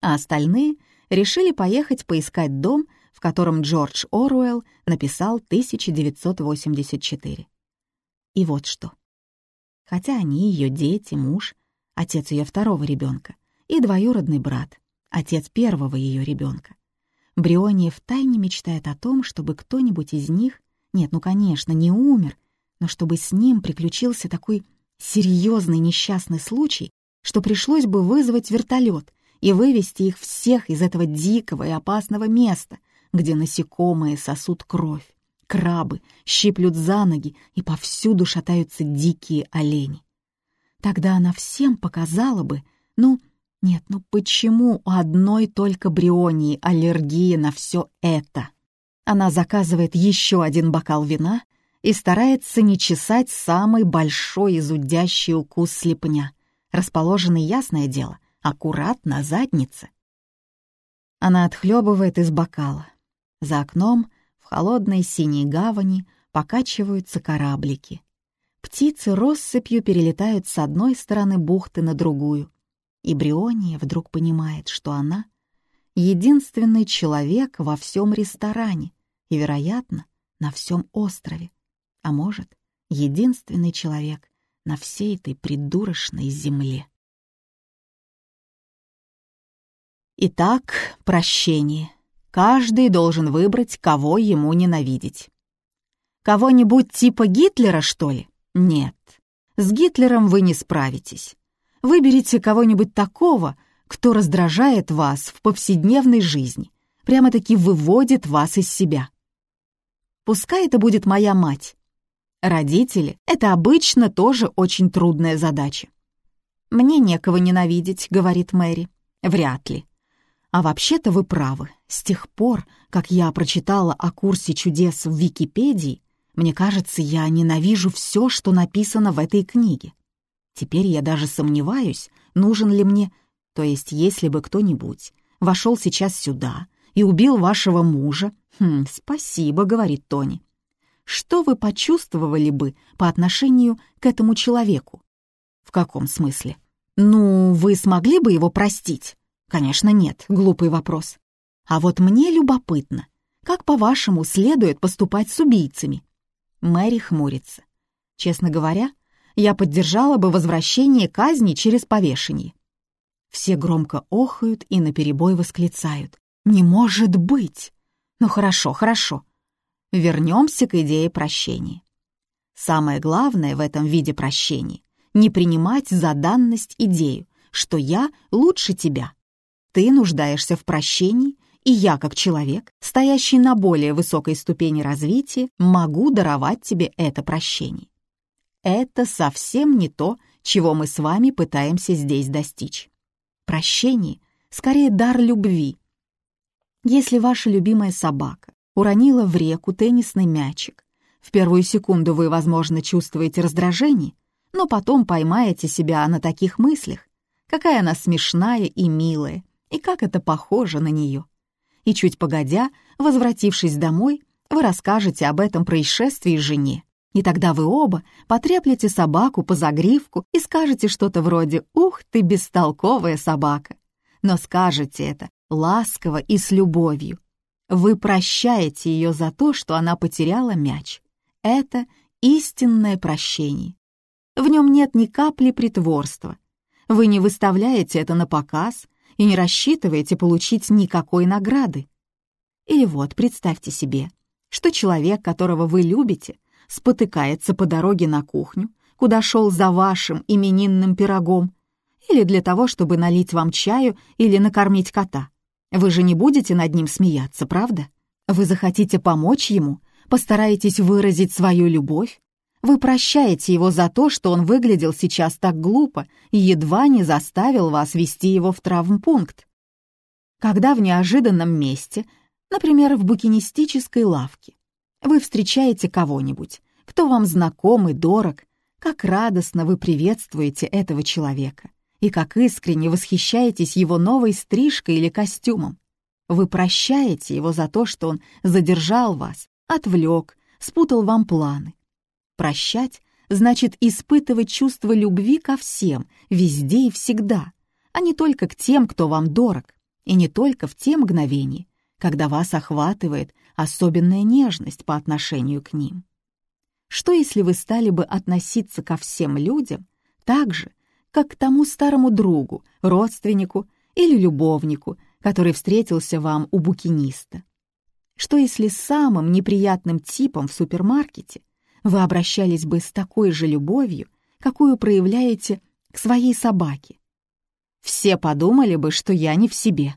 А остальные решили поехать поискать дом, в котором Джордж Оруэлл написал 1984. И вот что. Хотя они ее дети, муж, отец ее второго ребенка, и двоюродный брат, отец первого ее ребенка. Бриония втайне мечтает о том, чтобы кто-нибудь из них, нет, ну, конечно, не умер, но чтобы с ним приключился такой серьезный несчастный случай, что пришлось бы вызвать вертолет и вывести их всех из этого дикого и опасного места, где насекомые сосут кровь, крабы щиплют за ноги и повсюду шатаются дикие олени. Тогда она всем показала бы, ну, нет, ну почему у одной только Брионии аллергия на все это? Она заказывает еще один бокал вина и старается не чесать самый большой и зудящий укус слепня, расположенный, ясное дело, аккуратно на заднице. Она отхлебывает из бокала. За окном в холодной синей гавани покачиваются кораблики. Птицы россыпью перелетают с одной стороны бухты на другую. И Бриония вдруг понимает, что она — единственный человек во всем ресторане и, вероятно, на всем острове. А может, единственный человек на всей этой придурочной земле. Итак, прощение. Каждый должен выбрать, кого ему ненавидеть. Кого-нибудь типа Гитлера, что ли? Нет, с Гитлером вы не справитесь. Выберите кого-нибудь такого, кто раздражает вас в повседневной жизни, прямо-таки выводит вас из себя. Пускай это будет моя мать. Родители — это обычно тоже очень трудная задача. «Мне некого ненавидеть», — говорит Мэри. «Вряд ли». А вообще-то вы правы. С тех пор, как я прочитала о курсе чудес в Википедии, мне кажется, я ненавижу все, что написано в этой книге. Теперь я даже сомневаюсь, нужен ли мне... То есть, если бы кто-нибудь вошел сейчас сюда и убил вашего мужа... Хм, спасибо, говорит Тони. Что вы почувствовали бы по отношению к этому человеку? В каком смысле? Ну, вы смогли бы его простить? Конечно, нет, глупый вопрос. А вот мне любопытно, как, по-вашему, следует поступать с убийцами? Мэри хмурится. Честно говоря, я поддержала бы возвращение казни через повешение. Все громко охают и наперебой восклицают. «Не может быть!» «Ну хорошо, хорошо. Вернемся к идее прощения. Самое главное в этом виде прощения — не принимать за данность идею, что я лучше тебя. Ты нуждаешься в прощении, и я, как человек, стоящий на более высокой ступени развития, могу даровать тебе это прощение. Это совсем не то, чего мы с вами пытаемся здесь достичь. Прощение — скорее дар любви. Если ваша любимая собака уронила в реку теннисный мячик, в первую секунду вы, возможно, чувствуете раздражение, но потом поймаете себя на таких мыслях, какая она смешная и милая, и как это похоже на нее и чуть погодя, возвратившись домой, вы расскажете об этом происшествии жене. И тогда вы оба потреплете собаку по загривку и скажете что-то вроде «Ух ты, бестолковая собака!» Но скажете это ласково и с любовью. Вы прощаете ее за то, что она потеряла мяч. Это истинное прощение. В нем нет ни капли притворства. Вы не выставляете это на показ и не рассчитываете получить никакой награды. Или вот, представьте себе, что человек, которого вы любите, спотыкается по дороге на кухню, куда шел за вашим именинным пирогом, или для того, чтобы налить вам чаю или накормить кота. Вы же не будете над ним смеяться, правда? Вы захотите помочь ему, постараетесь выразить свою любовь. Вы прощаете его за то, что он выглядел сейчас так глупо и едва не заставил вас вести его в травмпункт. Когда в неожиданном месте, например, в букинистической лавке, вы встречаете кого-нибудь, кто вам знаком и дорог, как радостно вы приветствуете этого человека и как искренне восхищаетесь его новой стрижкой или костюмом. Вы прощаете его за то, что он задержал вас, отвлек, спутал вам планы. Прощать значит испытывать чувство любви ко всем, везде и всегда, а не только к тем, кто вам дорог, и не только в те мгновения, когда вас охватывает особенная нежность по отношению к ним. Что если вы стали бы относиться ко всем людям так же, как к тому старому другу, родственнику или любовнику, который встретился вам у букиниста? Что если самым неприятным типом в супермаркете вы обращались бы с такой же любовью, какую проявляете к своей собаке? Все подумали бы, что я не в себе.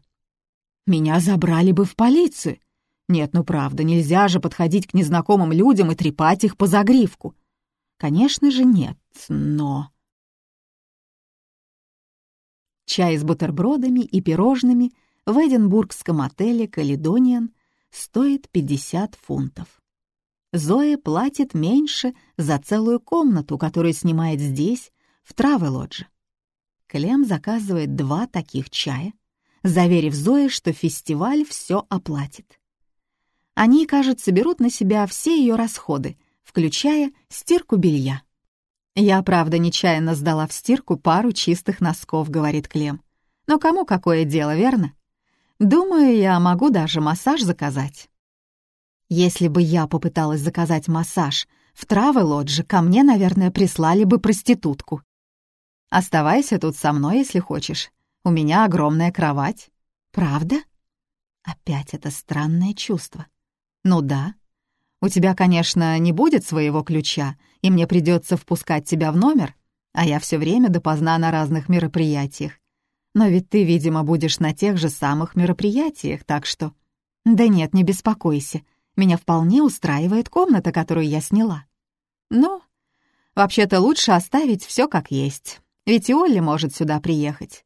Меня забрали бы в полицию. Нет, ну правда, нельзя же подходить к незнакомым людям и трепать их по загривку. Конечно же нет, но... Чай с бутербродами и пирожными в Эдинбургском отеле «Каледониан» стоит 50 фунтов. Зоя платит меньше за целую комнату, которую снимает здесь, в Травелодже. Клем заказывает два таких чая, заверив Зое, что фестиваль все оплатит. Они, кажется, берут на себя все ее расходы, включая стирку белья. «Я, правда, нечаянно сдала в стирку пару чистых носков», — говорит Клем. «Но кому какое дело, верно? Думаю, я могу даже массаж заказать». Если бы я попыталась заказать массаж в Травелодже, ко мне, наверное, прислали бы проститутку. Оставайся тут со мной, если хочешь. У меня огромная кровать. Правда? Опять это странное чувство. Ну да, у тебя, конечно, не будет своего ключа, и мне придется впускать тебя в номер, а я все время допоздна на разных мероприятиях. Но ведь ты, видимо, будешь на тех же самых мероприятиях, так что... Да нет, не беспокойся, меня вполне устраивает комната, которую я сняла. Ну, вообще-то лучше оставить все как есть, ведь и Олли может сюда приехать.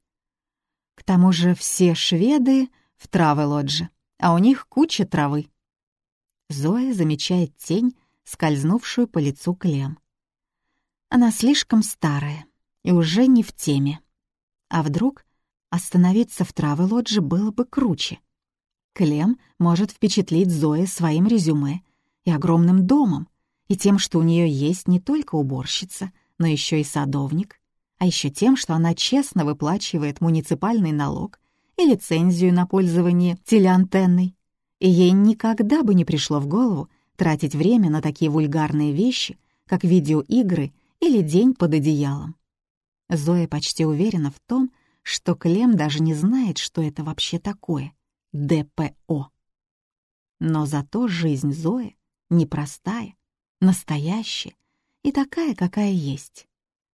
К тому же все шведы в травы-лодже, а у них куча травы. Зоя замечает тень, скользнувшую по лицу Клем. Она слишком старая и уже не в теме. А вдруг остановиться в травы лоджи было бы круче? Клем может впечатлить Зои своим резюме и огромным домом, и тем, что у нее есть не только уборщица, но еще и садовник, а еще тем, что она честно выплачивает муниципальный налог и лицензию на пользование телеантенной, и ей никогда бы не пришло в голову тратить время на такие вульгарные вещи, как видеоигры или день под одеялом. Зоя почти уверена в том, что Клем даже не знает, что это вообще такое — ДПО. Но зато жизнь Зои непростая, настоящая и такая, какая есть.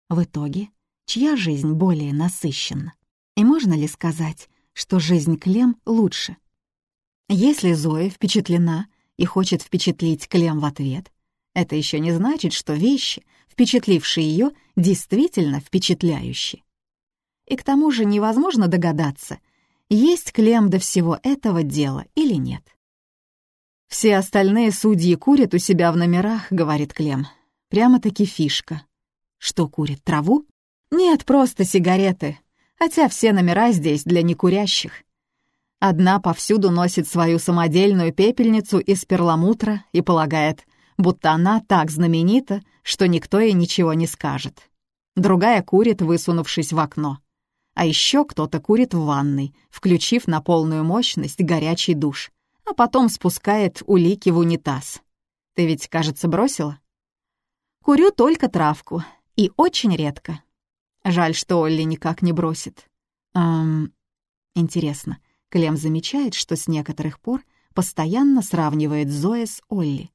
В итоге, чья жизнь более насыщенна? И можно ли сказать, что жизнь Клем лучше? Если Зоя впечатлена и хочет впечатлить Клем в ответ, это еще не значит, что вещи, впечатлившие ее, действительно впечатляющие. И к тому же невозможно догадаться, есть Клем до всего этого дела или нет. «Все остальные судьи курят у себя в номерах», — говорит Клем. Прямо-таки фишка. Что курит, траву? Нет, просто сигареты. Хотя все номера здесь для некурящих. Одна повсюду носит свою самодельную пепельницу из перламутра и полагает, будто она так знаменита, что никто ей ничего не скажет. Другая курит, высунувшись в окно. А еще кто-то курит в ванной, включив на полную мощность горячий душ, а потом спускает улики в унитаз. Ты ведь, кажется, бросила? Курю только травку, и очень редко. Жаль, что Олли никак не бросит. Эм... Интересно, Клем замечает, что с некоторых пор постоянно сравнивает Зоя с Олли.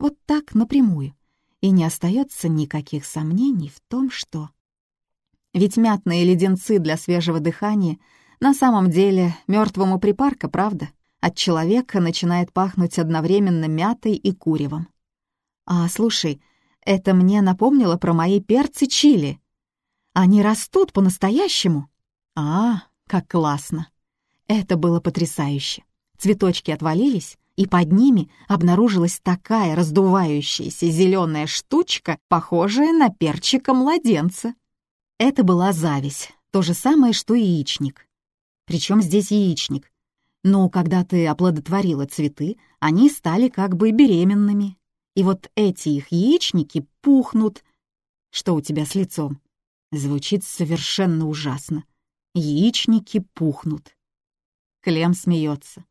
Вот так напрямую. И не остается никаких сомнений в том, что... Ведь мятные леденцы для свежего дыхания на самом деле мертвому припарка, правда? От человека начинает пахнуть одновременно мятой и куревом. А, слушай, это мне напомнило про мои перцы чили. Они растут по-настоящему. А, как классно. Это было потрясающе. Цветочки отвалились, и под ними обнаружилась такая раздувающаяся зеленая штучка, похожая на перчика младенца. Это была зависть, то же самое, что яичник. Причем здесь яичник? Но когда ты оплодотворила цветы, они стали как бы беременными. И вот эти их яичники пухнут. Что у тебя с лицом? Звучит совершенно ужасно. Яичники пухнут. Клем смеется.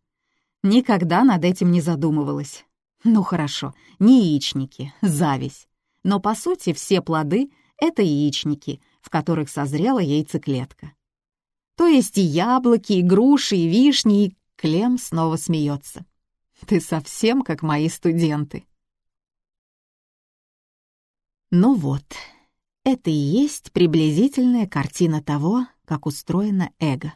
Никогда над этим не задумывалась. Ну хорошо, не яичники, зависть. Но по сути все плоды — это яичники, в которых созрела яйцеклетка. То есть и яблоки, и груши, и вишни, и Клем снова смеется. Ты совсем как мои студенты. Ну вот, это и есть приблизительная картина того, как устроено эго.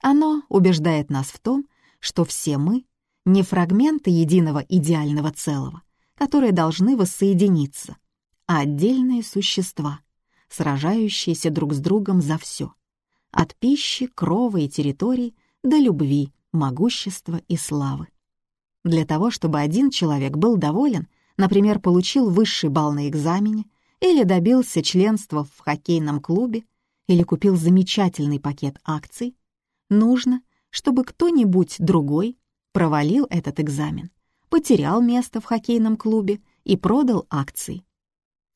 Оно убеждает нас в том, что все мы — не фрагменты единого идеального целого, которые должны воссоединиться, а отдельные существа, сражающиеся друг с другом за все, от пищи, крова и территорий до любви, могущества и славы. Для того, чтобы один человек был доволен, например, получил высший балл на экзамене, или добился членства в хоккейном клубе, или купил замечательный пакет акций, нужно, чтобы кто-нибудь другой провалил этот экзамен, потерял место в хоккейном клубе и продал акции.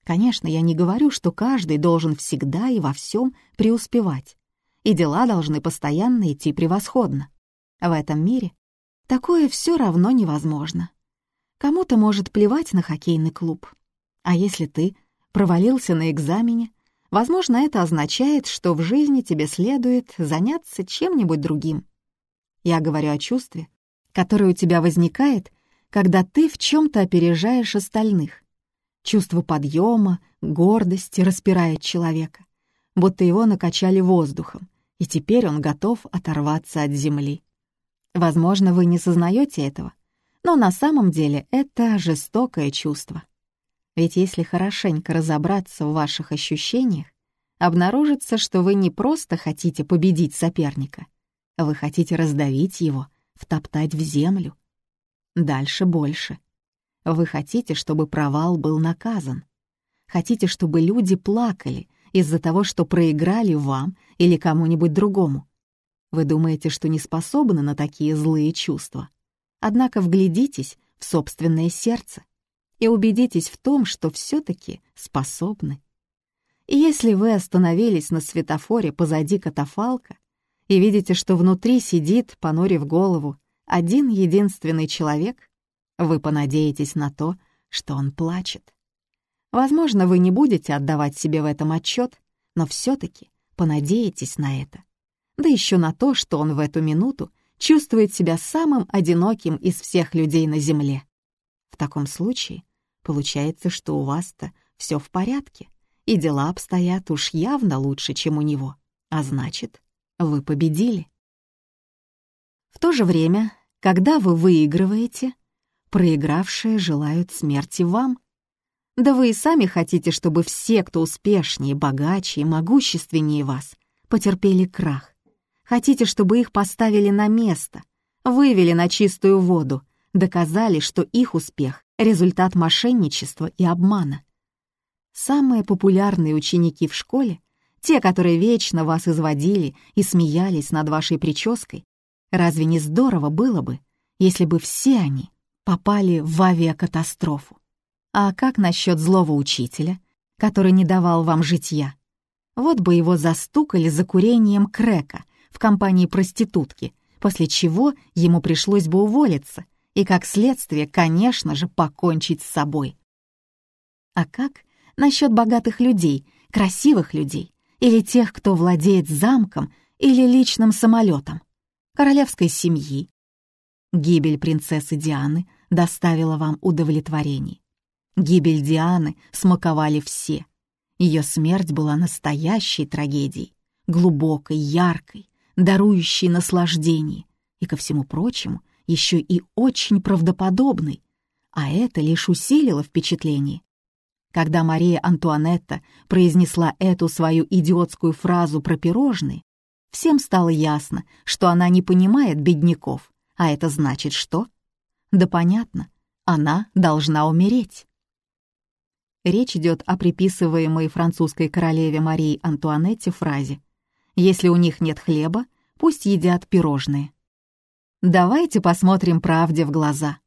Конечно, я не говорю, что каждый должен всегда и во всем преуспевать, и дела должны постоянно идти превосходно. В этом мире такое все равно невозможно. Кому-то может плевать на хоккейный клуб. А если ты провалился на экзамене, возможно, это означает, что в жизни тебе следует заняться чем-нибудь другим. Я говорю о чувстве, которое у тебя возникает, когда ты в чем-то опережаешь остальных. Чувство подъема, гордости распирает человека, будто его накачали воздухом, и теперь он готов оторваться от земли. Возможно, вы не сознаете этого, но на самом деле это жестокое чувство. Ведь если хорошенько разобраться в ваших ощущениях, обнаружится, что вы не просто хотите победить соперника, вы хотите раздавить его, втоптать в землю. Дальше больше. Вы хотите, чтобы провал был наказан. Хотите, чтобы люди плакали из-за того, что проиграли вам или кому-нибудь другому. Вы думаете, что не способны на такие злые чувства. Однако вглядитесь в собственное сердце и убедитесь в том, что все-таки способны. И если вы остановились на светофоре позади катафалка и видите, что внутри сидит, понурив голову, один единственный человек, вы понадеетесь на то, что он плачет. Возможно, вы не будете отдавать себе в этом отчет, но все-таки понадеетесь на это да еще на то, что он в эту минуту чувствует себя самым одиноким из всех людей на Земле. В таком случае получается, что у вас-то все в порядке, и дела обстоят уж явно лучше, чем у него, а значит, вы победили. В то же время, когда вы выигрываете, проигравшие желают смерти вам. Да вы и сами хотите, чтобы все, кто успешнее, богаче и могущественнее вас, потерпели крах. Хотите, чтобы их поставили на место, вывели на чистую воду, доказали, что их успех — результат мошенничества и обмана. Самые популярные ученики в школе, те, которые вечно вас изводили и смеялись над вашей прической, разве не здорово было бы, если бы все они попали в авиакатастрофу? А как насчет злого учителя, который не давал вам житья? Вот бы его застукали за курением крека в компании проститутки, после чего ему пришлось бы уволиться и, как следствие, конечно же, покончить с собой. А как насчет богатых людей, красивых людей, или тех, кто владеет замком или личным самолетом, королевской семьи? Гибель принцессы Дианы доставила вам удовлетворение. Гибель Дианы смаковали все. Ее смерть была настоящей трагедией, глубокой, яркой, дарующей наслаждение и, ко всему прочему, еще и очень правдоподобной, а это лишь усилило впечатление. Когда Мария Антуанетта произнесла эту свою идиотскую фразу про пирожные, всем стало ясно, что она не понимает бедняков, а это значит что? Да понятно, она должна умереть. Речь идет о приписываемой французской королеве Марии Антуанетте фразе «Если у них нет хлеба, пусть едят пирожные». Давайте посмотрим правде в глаза.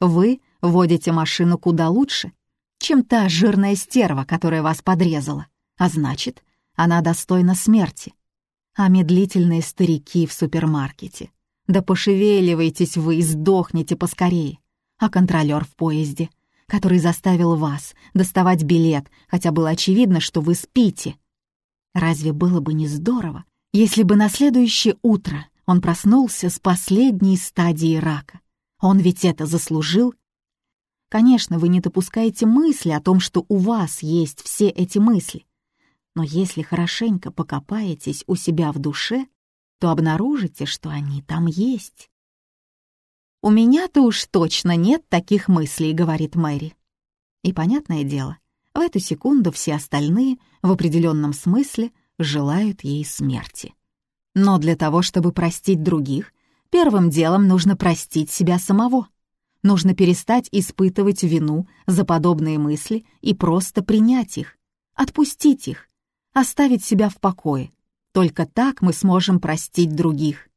Вы водите машину куда лучше, чем та жирная стерва, которая вас подрезала, а значит, она достойна смерти. А медлительные старики в супермаркете. Да пошевеливайтесь вы и сдохните поскорее. А контролер в поезде, который заставил вас доставать билет, хотя было очевидно, что вы спите. Разве было бы не здорово, если бы на следующее утро он проснулся с последней стадии рака. Он ведь это заслужил. Конечно, вы не допускаете мысли о том, что у вас есть все эти мысли. Но если хорошенько покопаетесь у себя в душе, то обнаружите, что они там есть. «У меня-то уж точно нет таких мыслей», — говорит Мэри. И понятное дело, в эту секунду все остальные в определенном смысле желают ей смерти. Но для того, чтобы простить других, первым делом нужно простить себя самого. Нужно перестать испытывать вину за подобные мысли и просто принять их, отпустить их, оставить себя в покое. Только так мы сможем простить других.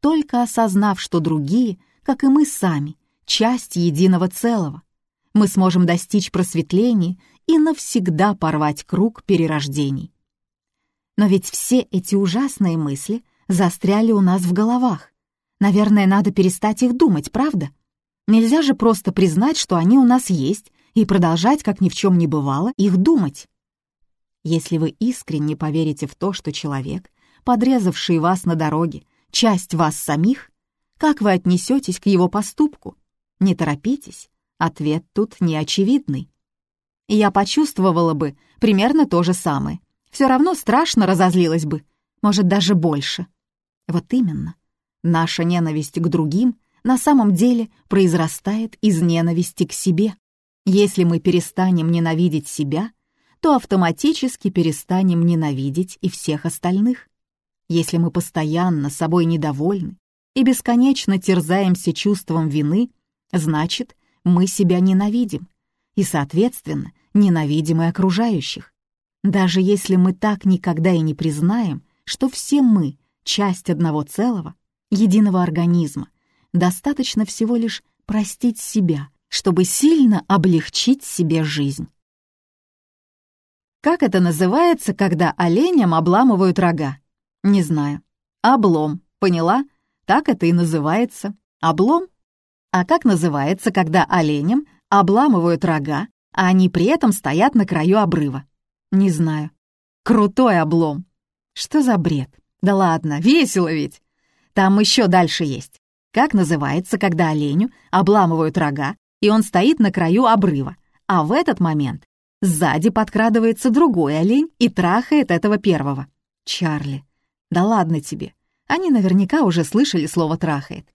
Только осознав, что другие, как и мы сами, часть единого целого, мы сможем достичь просветления и навсегда порвать круг перерождений. Но ведь все эти ужасные мысли застряли у нас в головах. Наверное, надо перестать их думать, правда? Нельзя же просто признать, что они у нас есть, и продолжать, как ни в чем не бывало, их думать. Если вы искренне поверите в то, что человек, подрезавший вас на дороге, часть вас самих, как вы отнесетесь к его поступку? Не торопитесь, ответ тут неочевидный. Я почувствовала бы примерно то же самое все равно страшно разозлилась бы, может, даже больше. Вот именно. Наша ненависть к другим на самом деле произрастает из ненависти к себе. Если мы перестанем ненавидеть себя, то автоматически перестанем ненавидеть и всех остальных. Если мы постоянно собой недовольны и бесконечно терзаемся чувством вины, значит, мы себя ненавидим и, соответственно, ненавидим и окружающих. Даже если мы так никогда и не признаем, что все мы — часть одного целого, единого организма, достаточно всего лишь простить себя, чтобы сильно облегчить себе жизнь. Как это называется, когда оленям обламывают рога? Не знаю. Облом, поняла? Так это и называется. Облом. А как называется, когда оленям обламывают рога, а они при этом стоят на краю обрыва? Не знаю. Крутой облом. Что за бред? Да ладно, весело ведь. Там еще дальше есть. Как называется, когда оленю обламывают рога, и он стоит на краю обрыва, а в этот момент сзади подкрадывается другой олень и трахает этого первого. Чарли. Да ладно тебе. Они наверняка уже слышали слово «трахает».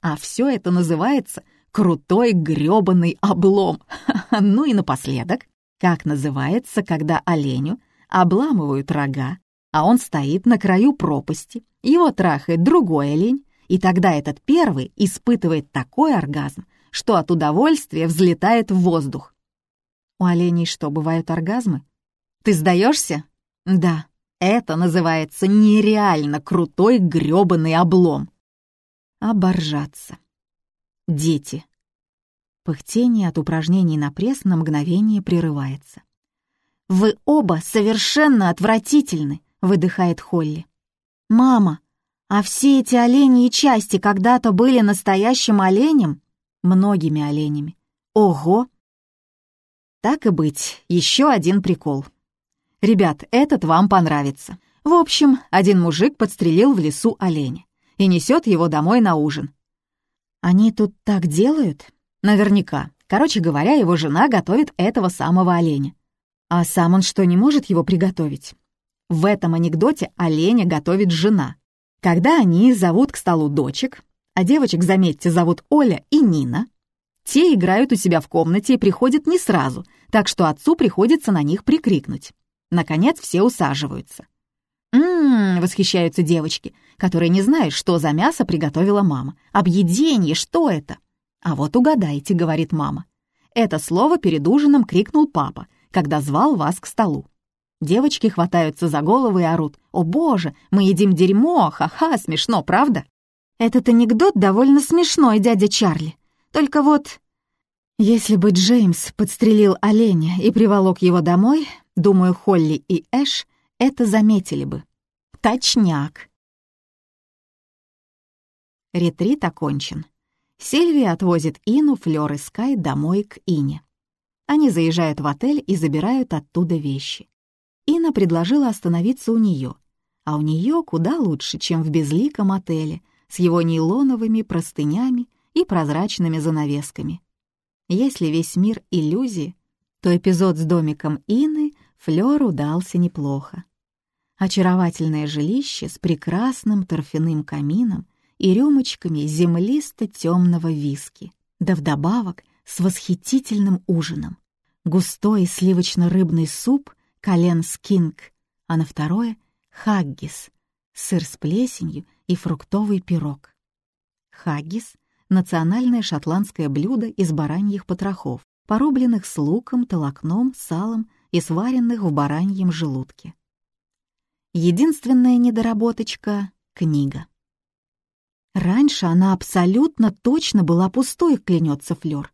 А все это называется крутой грёбаный облом. ну и напоследок, как называется, когда оленю обламывают рога, а он стоит на краю пропасти, его трахает другой олень, и тогда этот первый испытывает такой оргазм, что от удовольствия взлетает в воздух. У оленей что, бывают оргазмы? Ты сдаешься? Да, это называется нереально крутой грёбаный облом. Оборжаться. Дети. Пыхтение от упражнений на пресс на мгновение прерывается. «Вы оба совершенно отвратительны», — выдыхает Холли. «Мама, а все эти оленьи части когда-то были настоящим оленем?» «Многими оленями». «Ого!» Так и быть, еще один прикол. Ребят, этот вам понравится. В общем, один мужик подстрелил в лесу оленя и несет его домой на ужин. Они тут так делают? Наверняка. Короче говоря, его жена готовит этого самого оленя. А сам он что, не может его приготовить? В этом анекдоте оленя готовит жена. Когда они зовут к столу дочек, а девочек, заметьте, зовут Оля и Нина, те играют у себя в комнате и приходят не сразу, так что отцу приходится на них прикрикнуть. Наконец все усаживаются. «М-м-м», восхищаются девочки, которые не знают, что за мясо приготовила мама. «Объеденье, что это?» «А вот угадайте», — говорит мама. Это слово перед ужином крикнул папа, когда звал вас к столу. Девочки хватаются за головы и орут. «О боже, мы едим дерьмо! Ха-ха, смешно, правда?» Этот анекдот довольно смешной, дядя Чарли. Только вот... Если бы Джеймс подстрелил оленя и приволок его домой, думаю, Холли и Эш это заметили бы. Точняк. Ретрит окончен. Сильвия отвозит Ину, Флёр и Скай домой к Ине. Они заезжают в отель и забирают оттуда вещи. Ина предложила остановиться у нее, а у нее куда лучше, чем в безликом отеле с его нейлоновыми простынями и прозрачными занавесками. Если весь мир — иллюзии, то эпизод с домиком Ины Флёр удался неплохо очаровательное жилище с прекрасным торфяным камином и рюмочками землисто-темного виски, да вдобавок с восхитительным ужином. Густой сливочно-рыбный суп колен скинг, а на второе — хаггис, сыр с плесенью и фруктовый пирог. Хаггис — национальное шотландское блюдо из бараньих потрохов, порубленных с луком, толокном, салом и сваренных в бараньем желудке. Единственная недоработочка — книга. Раньше она абсолютно точно была пустой, клянется Флёр.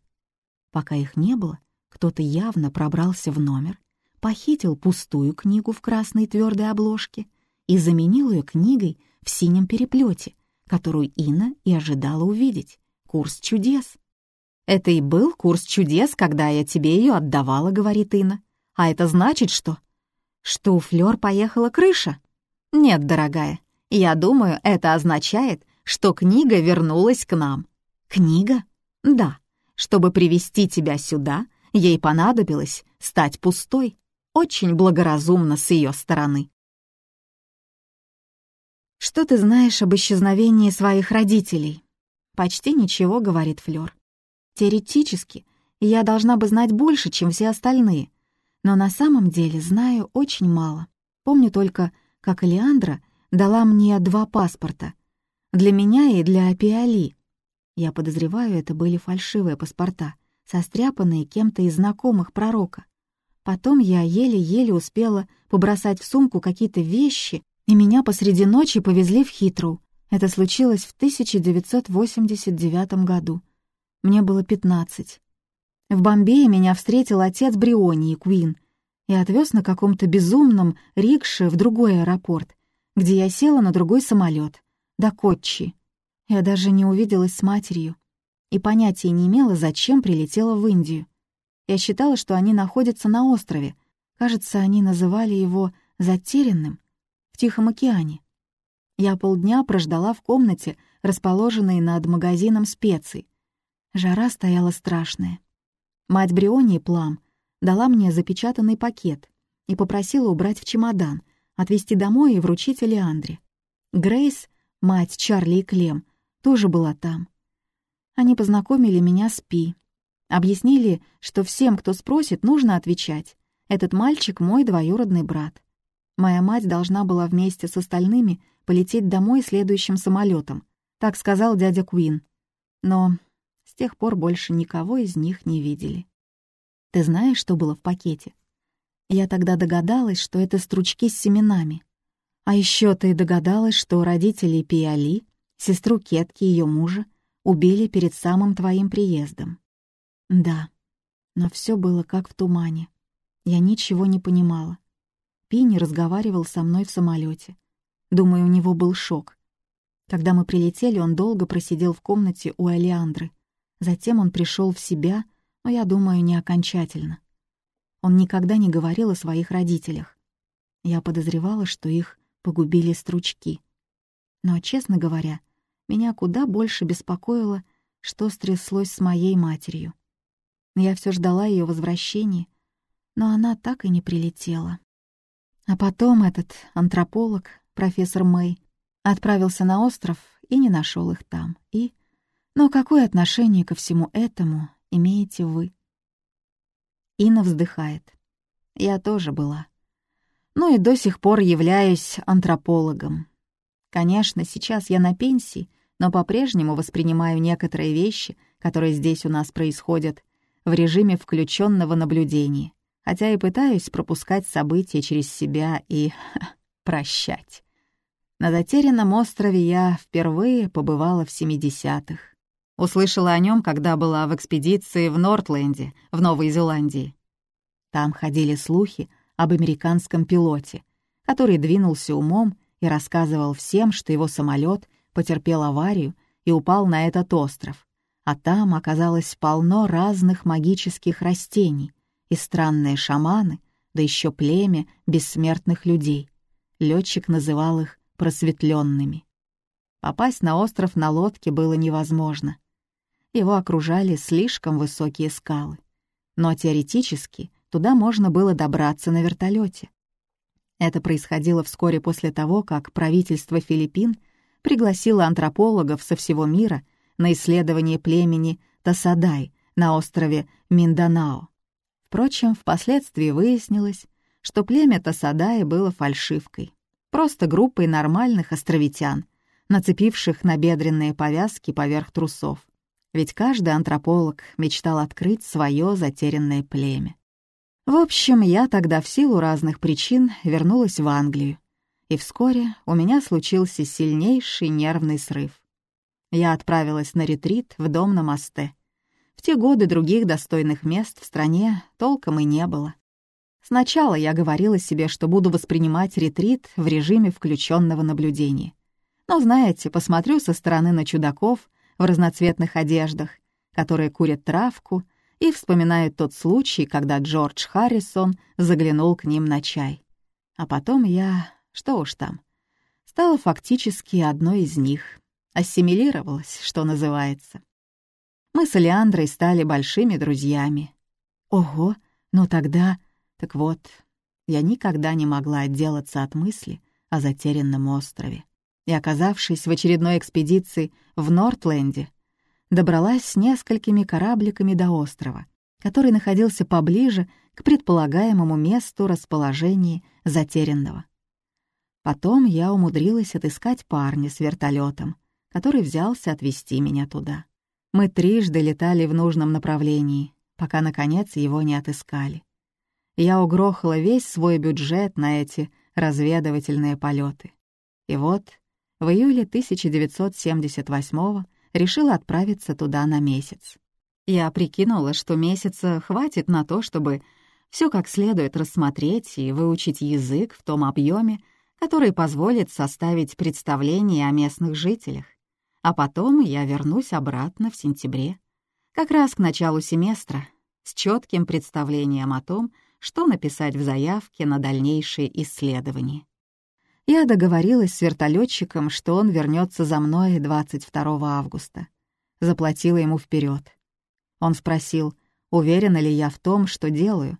Пока их не было, кто-то явно пробрался в номер, похитил пустую книгу в красной твердой обложке и заменил ее книгой в синем переплете, которую Инна и ожидала увидеть. Курс чудес. «Это и был курс чудес, когда я тебе ее отдавала», — говорит Инна. «А это значит, что...» Что у Флёр поехала крыша? Нет, дорогая, я думаю, это означает, что книга вернулась к нам. Книга? Да. Чтобы привести тебя сюда, ей понадобилось стать пустой. Очень благоразумно с ее стороны. «Что ты знаешь об исчезновении своих родителей?» «Почти ничего», — говорит Флёр. «Теоретически, я должна бы знать больше, чем все остальные, но на самом деле знаю очень мало. Помню только, как Леандра дала мне два паспорта. Для меня и для Пиали. Я подозреваю, это были фальшивые паспорта, состряпанные кем-то из знакомых пророка. Потом я еле-еле успела побросать в сумку какие-то вещи, и меня посреди ночи повезли в Хитру. Это случилось в 1989 году. Мне было 15. В Бомбее меня встретил отец Бриони и Куин и отвез на каком-то безумном рикше в другой аэропорт, где я села на другой самолет, до Котчи. Я даже не увиделась с матерью и понятия не имела, зачем прилетела в Индию. Я считала, что они находятся на острове. Кажется, они называли его «затерянным» в Тихом океане. Я полдня прождала в комнате, расположенной над магазином специй. Жара стояла страшная. Мать Бриони Плам дала мне запечатанный пакет и попросила убрать в чемодан, отвезти домой и вручить Элеандре. Грейс, мать Чарли и Клем, тоже была там. Они познакомили меня с Пи. Объяснили, что всем, кто спросит, нужно отвечать. Этот мальчик — мой двоюродный брат. Моя мать должна была вместе с остальными полететь домой следующим самолетом, так сказал дядя Куин. Но тех пор больше никого из них не видели. Ты знаешь, что было в пакете? Я тогда догадалась, что это стручки с семенами. А еще ты догадалась, что родители Пиали, сестру Кетки и ее мужа, убили перед самым твоим приездом. Да, но все было как в тумане. Я ничего не понимала. Пинни разговаривал со мной в самолете. Думаю, у него был шок. Когда мы прилетели, он долго просидел в комнате у Алиандры. Затем он пришел в себя, но, я думаю, не окончательно. Он никогда не говорил о своих родителях. Я подозревала, что их погубили стручки. Но, честно говоря, меня куда больше беспокоило, что стряслось с моей матерью. Я все ждала ее возвращения, но она так и не прилетела. А потом этот антрополог, профессор Мэй, отправился на остров и не нашел их там. И... Но какое отношение ко всему этому имеете вы? Инна вздыхает. Я тоже была. Ну и до сих пор являюсь антропологом. Конечно, сейчас я на пенсии, но по-прежнему воспринимаю некоторые вещи, которые здесь у нас происходят, в режиме включенного наблюдения, хотя и пытаюсь пропускать события через себя и прощать. На затерянном острове я впервые побывала в 70-х. Услышала о нем, когда была в экспедиции в Нортленде, в Новой Зеландии. Там ходили слухи об американском пилоте, который двинулся умом и рассказывал всем, что его самолет потерпел аварию и упал на этот остров, а там оказалось полно разных магических растений и странные шаманы, да еще племя бессмертных людей. Летчик называл их просветленными. Попасть на остров на лодке было невозможно. Его окружали слишком высокие скалы. Но теоретически туда можно было добраться на вертолете. Это происходило вскоре после того, как правительство Филиппин пригласило антропологов со всего мира на исследование племени Тасадай на острове Минданао. Впрочем, впоследствии выяснилось, что племя Тасадай было фальшивкой, просто группой нормальных островитян, нацепивших набедренные повязки поверх трусов. Ведь каждый антрополог мечтал открыть свое затерянное племя. В общем, я тогда в силу разных причин вернулась в Англию, и вскоре у меня случился сильнейший нервный срыв. Я отправилась на ретрит в дом на мосте. В те годы других достойных мест в стране толком и не было. Сначала я говорила себе, что буду воспринимать ретрит в режиме включенного наблюдения. Но, знаете, посмотрю со стороны на чудаков в разноцветных одеждах, которые курят травку — и вспоминают тот случай, когда Джордж Харрисон заглянул к ним на чай. А потом я, что уж там, стала фактически одной из них, ассимилировалась, что называется. Мы с Алеандрой стали большими друзьями. Ого, ну тогда... Так вот, я никогда не могла отделаться от мысли о затерянном острове. И, оказавшись в очередной экспедиции в Нортленде, добралась с несколькими корабликами до острова, который находился поближе к предполагаемому месту расположения затерянного. Потом я умудрилась отыскать парня с вертолетом, который взялся отвезти меня туда. Мы трижды летали в нужном направлении, пока, наконец, его не отыскали. Я угрохала весь свой бюджет на эти разведывательные полеты. И вот в июле 1978 решила отправиться туда на месяц. Я прикинула, что месяца хватит на то, чтобы все как следует рассмотреть и выучить язык в том объеме, который позволит составить представление о местных жителях. А потом я вернусь обратно в сентябре, как раз к началу семестра, с четким представлением о том, что написать в заявке на дальнейшие исследования. Я договорилась с вертолетчиком, что он вернется за мной 22 августа. Заплатила ему вперед. Он спросил, уверена ли я в том, что делаю.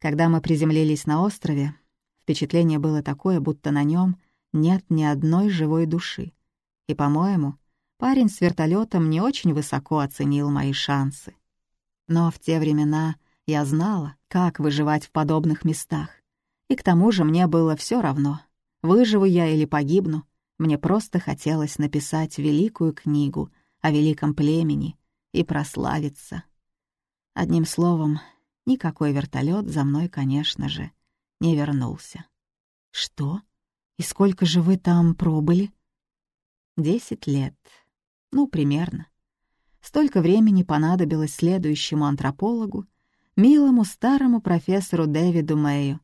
Когда мы приземлились на острове, впечатление было такое, будто на нем нет ни одной живой души. И, по-моему, парень с вертолетом не очень высоко оценил мои шансы. Но в те времена я знала, как выживать в подобных местах. И к тому же мне было все равно, Выживу я или погибну, мне просто хотелось написать великую книгу о великом племени и прославиться. Одним словом, никакой вертолет за мной, конечно же, не вернулся. Что? И сколько же вы там пробыли? Десять лет. Ну, примерно. Столько времени понадобилось следующему антропологу, милому старому профессору Дэвиду Мэю,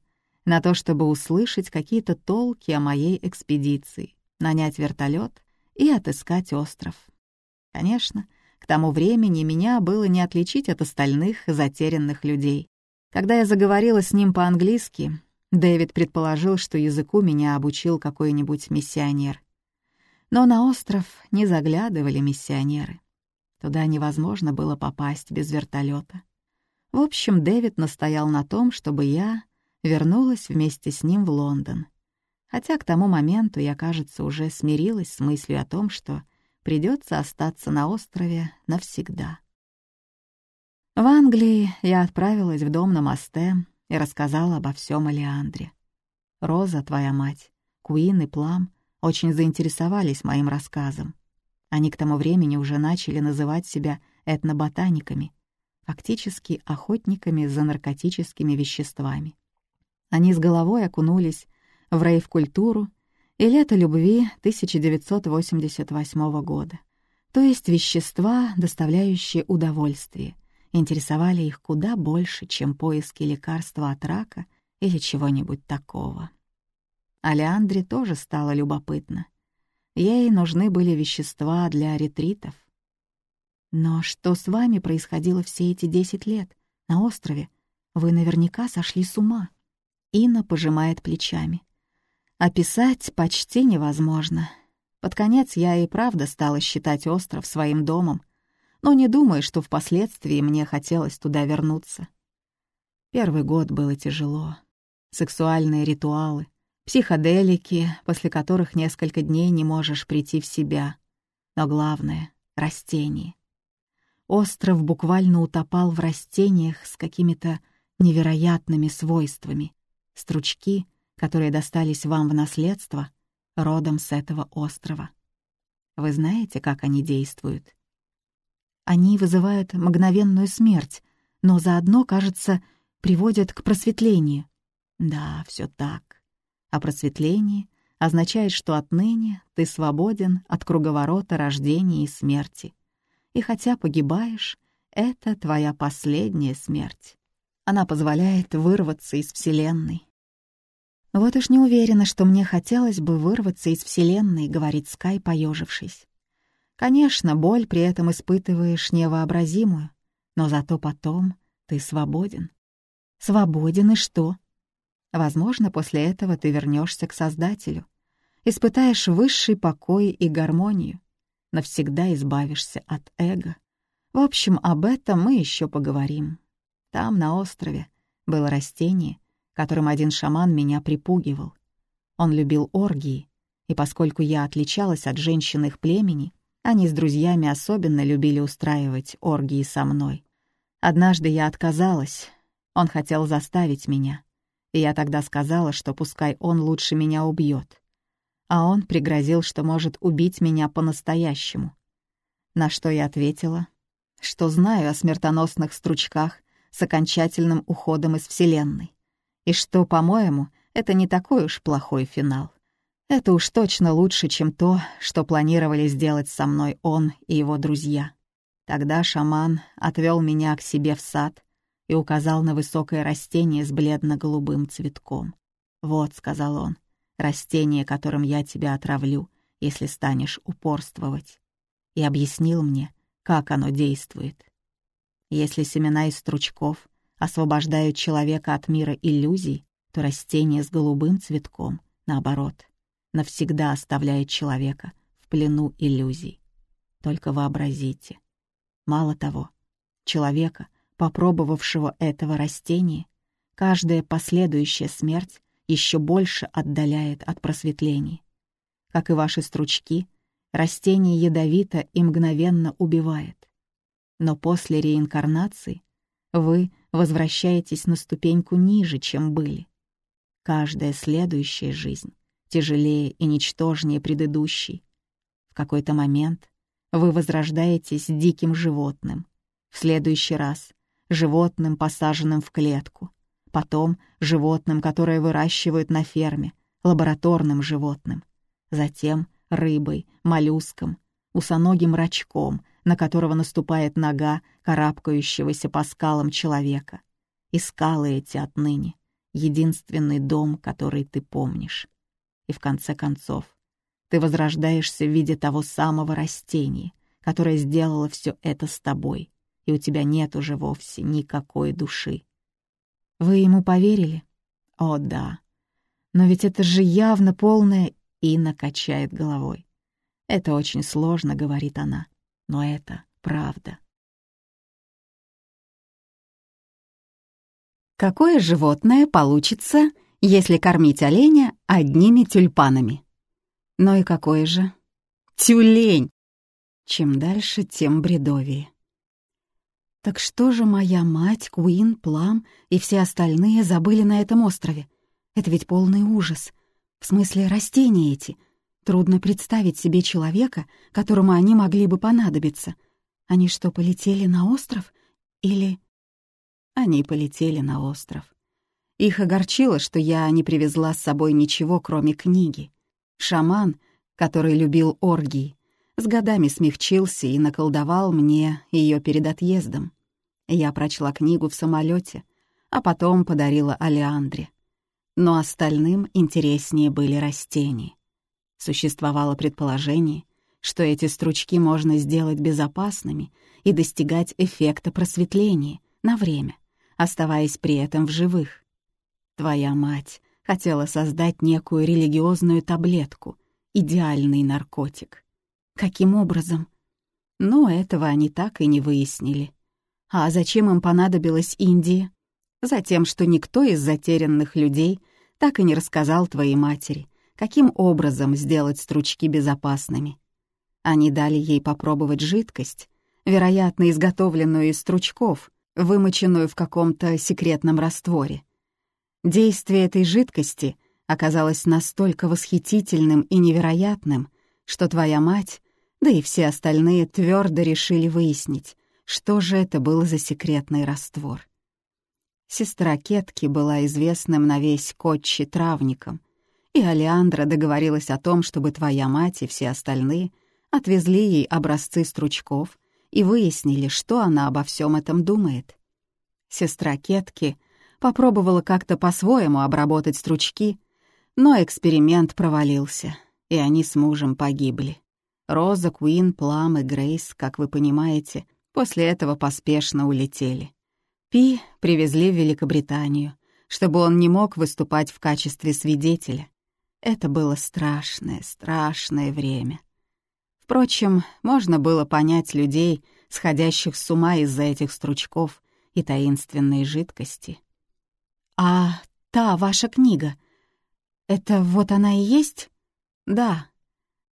на то, чтобы услышать какие-то толки о моей экспедиции, нанять вертолет и отыскать остров. Конечно, к тому времени меня было не отличить от остальных затерянных людей. Когда я заговорила с ним по-английски, Дэвид предположил, что языку меня обучил какой-нибудь миссионер. Но на остров не заглядывали миссионеры. Туда невозможно было попасть без вертолета. В общем, Дэвид настоял на том, чтобы я вернулась вместе с ним в Лондон. Хотя к тому моменту я, кажется, уже смирилась с мыслью о том, что придется остаться на острове навсегда. В Англии я отправилась в дом на мосте и рассказала обо всем Алиандре. Роза, твоя мать, Куин и Плам очень заинтересовались моим рассказом. Они к тому времени уже начали называть себя этноботаниками, фактически охотниками за наркотическими веществами. Они с головой окунулись в рейв-культуру и лето любви 1988 года, то есть вещества, доставляющие удовольствие, интересовали их куда больше, чем поиски лекарства от рака или чего-нибудь такого. Алеандре тоже стало любопытно. Ей нужны были вещества для ретритов. Но что с вами происходило все эти десять лет на острове? Вы наверняка сошли с ума. Инна пожимает плечами. Описать почти невозможно. Под конец я и правда стала считать остров своим домом, но не думаю, что впоследствии мне хотелось туда вернуться. Первый год было тяжело. Сексуальные ритуалы, психоделики, после которых несколько дней не можешь прийти в себя. Но главное — растения. Остров буквально утопал в растениях с какими-то невероятными свойствами. Стручки, которые достались вам в наследство, родом с этого острова. Вы знаете, как они действуют? Они вызывают мгновенную смерть, но заодно, кажется, приводят к просветлению. Да, все так. А просветление означает, что отныне ты свободен от круговорота рождения и смерти. И хотя погибаешь, это твоя последняя смерть. Она позволяет вырваться из Вселенной. «Вот уж не уверена, что мне хотелось бы вырваться из Вселенной», — говорит Скай, поежившись. «Конечно, боль при этом испытываешь невообразимую, но зато потом ты свободен». «Свободен и что?» Возможно, после этого ты вернешься к Создателю, испытаешь высший покой и гармонию, навсегда избавишься от эго. В общем, об этом мы еще поговорим. Там, на острове, было растение, которым один шаман меня припугивал. Он любил оргии, и поскольку я отличалась от женщин их племени, они с друзьями особенно любили устраивать оргии со мной. Однажды я отказалась, он хотел заставить меня, и я тогда сказала, что пускай он лучше меня убьет. А он пригрозил, что может убить меня по-настоящему. На что я ответила, что знаю о смертоносных стручках с окончательным уходом из Вселенной. И что, по-моему, это не такой уж плохой финал. Это уж точно лучше, чем то, что планировали сделать со мной он и его друзья. Тогда шаман отвел меня к себе в сад и указал на высокое растение с бледно-голубым цветком. «Вот», — сказал он, — «растение, которым я тебя отравлю, если станешь упорствовать». И объяснил мне, как оно действует. Если семена из стручков освобождают человека от мира иллюзий, то растение с голубым цветком, наоборот, навсегда оставляет человека в плену иллюзий. Только вообразите. Мало того, человека, попробовавшего этого растения, каждая последующая смерть еще больше отдаляет от просветления. Как и ваши стручки, растение ядовито и мгновенно убивает но после реинкарнации вы возвращаетесь на ступеньку ниже, чем были. Каждая следующая жизнь тяжелее и ничтожнее предыдущей. В какой-то момент вы возрождаетесь диким животным, в следующий раз — животным, посаженным в клетку, потом — животным, которое выращивают на ферме, лабораторным животным, затем — рыбой, моллюском, усоногим рачком, на которого наступает нога карабкающегося по скалам человека, и скалы эти отныне — единственный дом, который ты помнишь. И в конце концов, ты возрождаешься в виде того самого растения, которое сделало все это с тобой, и у тебя нет уже вовсе никакой души. Вы ему поверили? О, да. Но ведь это же явно полное и накачает головой. Это очень сложно, говорит она, но это правда. Какое животное получится, если кормить оленя одними тюльпанами? Ну и какое же? Тюлень! Чем дальше, тем бредовее. Так что же моя мать, Куин, Плам и все остальные забыли на этом острове? Это ведь полный ужас. В смысле, растения эти. Трудно представить себе человека, которому они могли бы понадобиться. Они что, полетели на остров? Или... Они полетели на остров. Их огорчило, что я не привезла с собой ничего, кроме книги. Шаман, который любил оргии, с годами смягчился и наколдовал мне ее перед отъездом. Я прочла книгу в самолете, а потом подарила Алеандре. Но остальным интереснее были растения. Существовало предположение, что эти стручки можно сделать безопасными и достигать эффекта просветления на время, оставаясь при этом в живых. Твоя мать хотела создать некую религиозную таблетку, идеальный наркотик. Каким образом? Ну, этого они так и не выяснили. А зачем им понадобилась Индия? Затем, что никто из затерянных людей так и не рассказал твоей матери, каким образом сделать стручки безопасными. Они дали ей попробовать жидкость, вероятно, изготовленную из стручков, вымоченную в каком-то секретном растворе. Действие этой жидкости оказалось настолько восхитительным и невероятным, что твоя мать, да и все остальные твердо решили выяснить, что же это был за секретный раствор. Сестра Кетки была известным на весь Котчи травником, и Алеандра договорилась о том, чтобы твоя мать и все остальные отвезли ей образцы стручков и выяснили, что она обо всем этом думает. Сестра Кетки попробовала как-то по-своему обработать стручки, но эксперимент провалился, и они с мужем погибли. Роза, Куин, Плам и Грейс, как вы понимаете, после этого поспешно улетели. Пи привезли в Великобританию, чтобы он не мог выступать в качестве свидетеля. Это было страшное, страшное время. Впрочем, можно было понять людей, сходящих с ума из-за этих стручков и таинственной жидкости. «А та ваша книга, это вот она и есть?» «Да».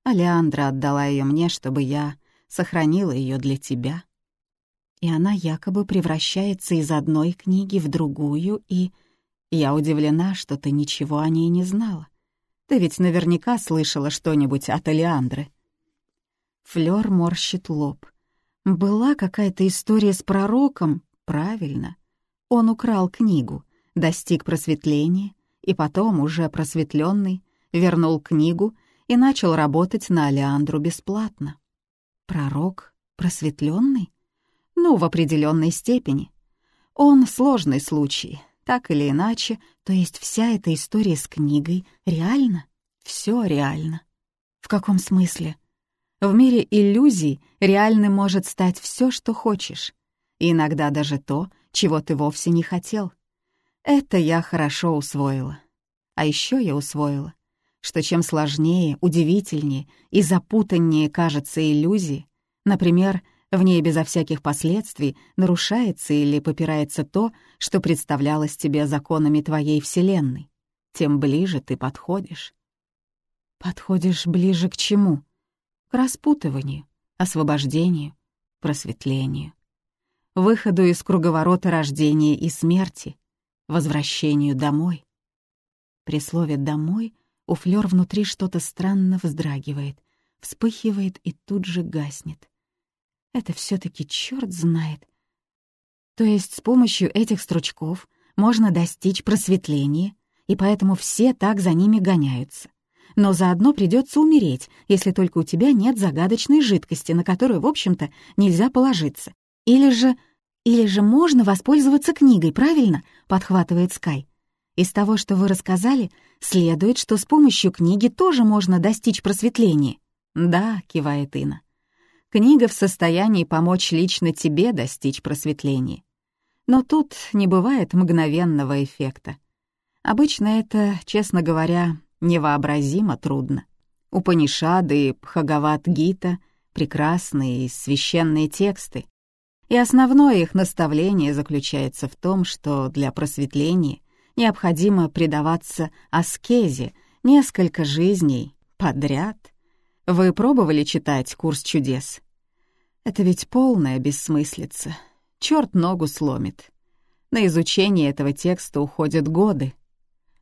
Алеандра отдала ее мне, чтобы я сохранила ее для тебя. И она якобы превращается из одной книги в другую, и... Я удивлена, что ты ничего о ней не знала. Ты ведь наверняка слышала что-нибудь от Алеандры. Флёр морщит лоб. Была какая-то история с пророком, правильно. Он украл книгу, достиг просветления, и потом, уже просветленный, вернул книгу и начал работать на Алеандру бесплатно. Пророк просветленный? Ну, в определенной степени. Он сложный случай, так или иначе, то есть вся эта история с книгой реально? Все реально. В каком смысле? В мире иллюзий реальным может стать все, что хочешь. И иногда даже то, чего ты вовсе не хотел. Это я хорошо усвоила. А еще я усвоила, что чем сложнее, удивительнее и запутаннее кажется иллюзия, например, в ней безо всяких последствий нарушается или попирается то, что представлялось тебе законами твоей Вселенной, тем ближе ты подходишь. Подходишь ближе к чему? К распутыванию, освобождению, просветлению, выходу из круговорота рождения и смерти, возвращению домой. При слове «домой» у Флёр внутри что-то странно вздрагивает, вспыхивает и тут же гаснет. Это все таки черт знает. То есть с помощью этих стручков можно достичь просветления, и поэтому все так за ними гоняются. Но заодно придется умереть, если только у тебя нет загадочной жидкости, на которую, в общем-то, нельзя положиться. Или же... Или же можно воспользоваться книгой, правильно?» — подхватывает Скай. «Из того, что вы рассказали, следует, что с помощью книги тоже можно достичь просветления». «Да», — кивает Ина. «Книга в состоянии помочь лично тебе достичь просветления. Но тут не бывает мгновенного эффекта. Обычно это, честно говоря, невообразимо трудно. Упанишады и Бхагават-гита — прекрасные и священные тексты, и основное их наставление заключается в том, что для просветления необходимо предаваться аскезе несколько жизней подряд. Вы пробовали читать «Курс чудес»? Это ведь полная бессмыслица. Черт ногу сломит. На изучение этого текста уходят годы.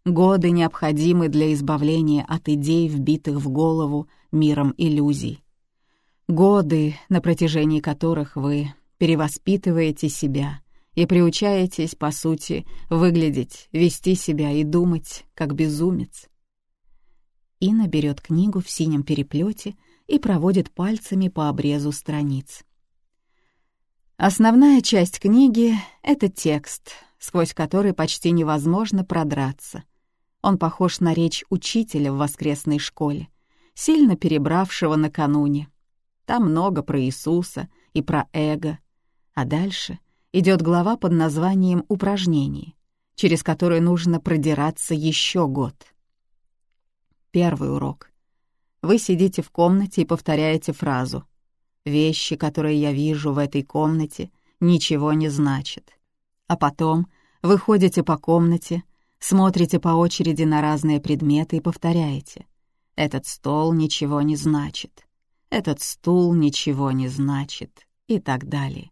Годы необходимы для избавления от идей, вбитых в голову миром иллюзий. Годы, на протяжении которых вы перевоспитываете себя и приучаетесь, по сути, выглядеть, вести себя и думать, как безумец. Инна берет книгу в синем переплете и проводит пальцами по обрезу страниц. Основная часть книги — это текст, сквозь который почти невозможно продраться. Он похож на речь учителя в воскресной школе, сильно перебравшего накануне. Там много про Иисуса и про эго, а дальше идет глава под названием «Упражнение», через которое нужно продираться еще год. Первый урок. Вы сидите в комнате и повторяете фразу «Вещи, которые я вижу в этой комнате, ничего не значат». А потом вы ходите по комнате, смотрите по очереди на разные предметы и повторяете «Этот стол ничего не значит», «Этот стул ничего не значит» и так далее.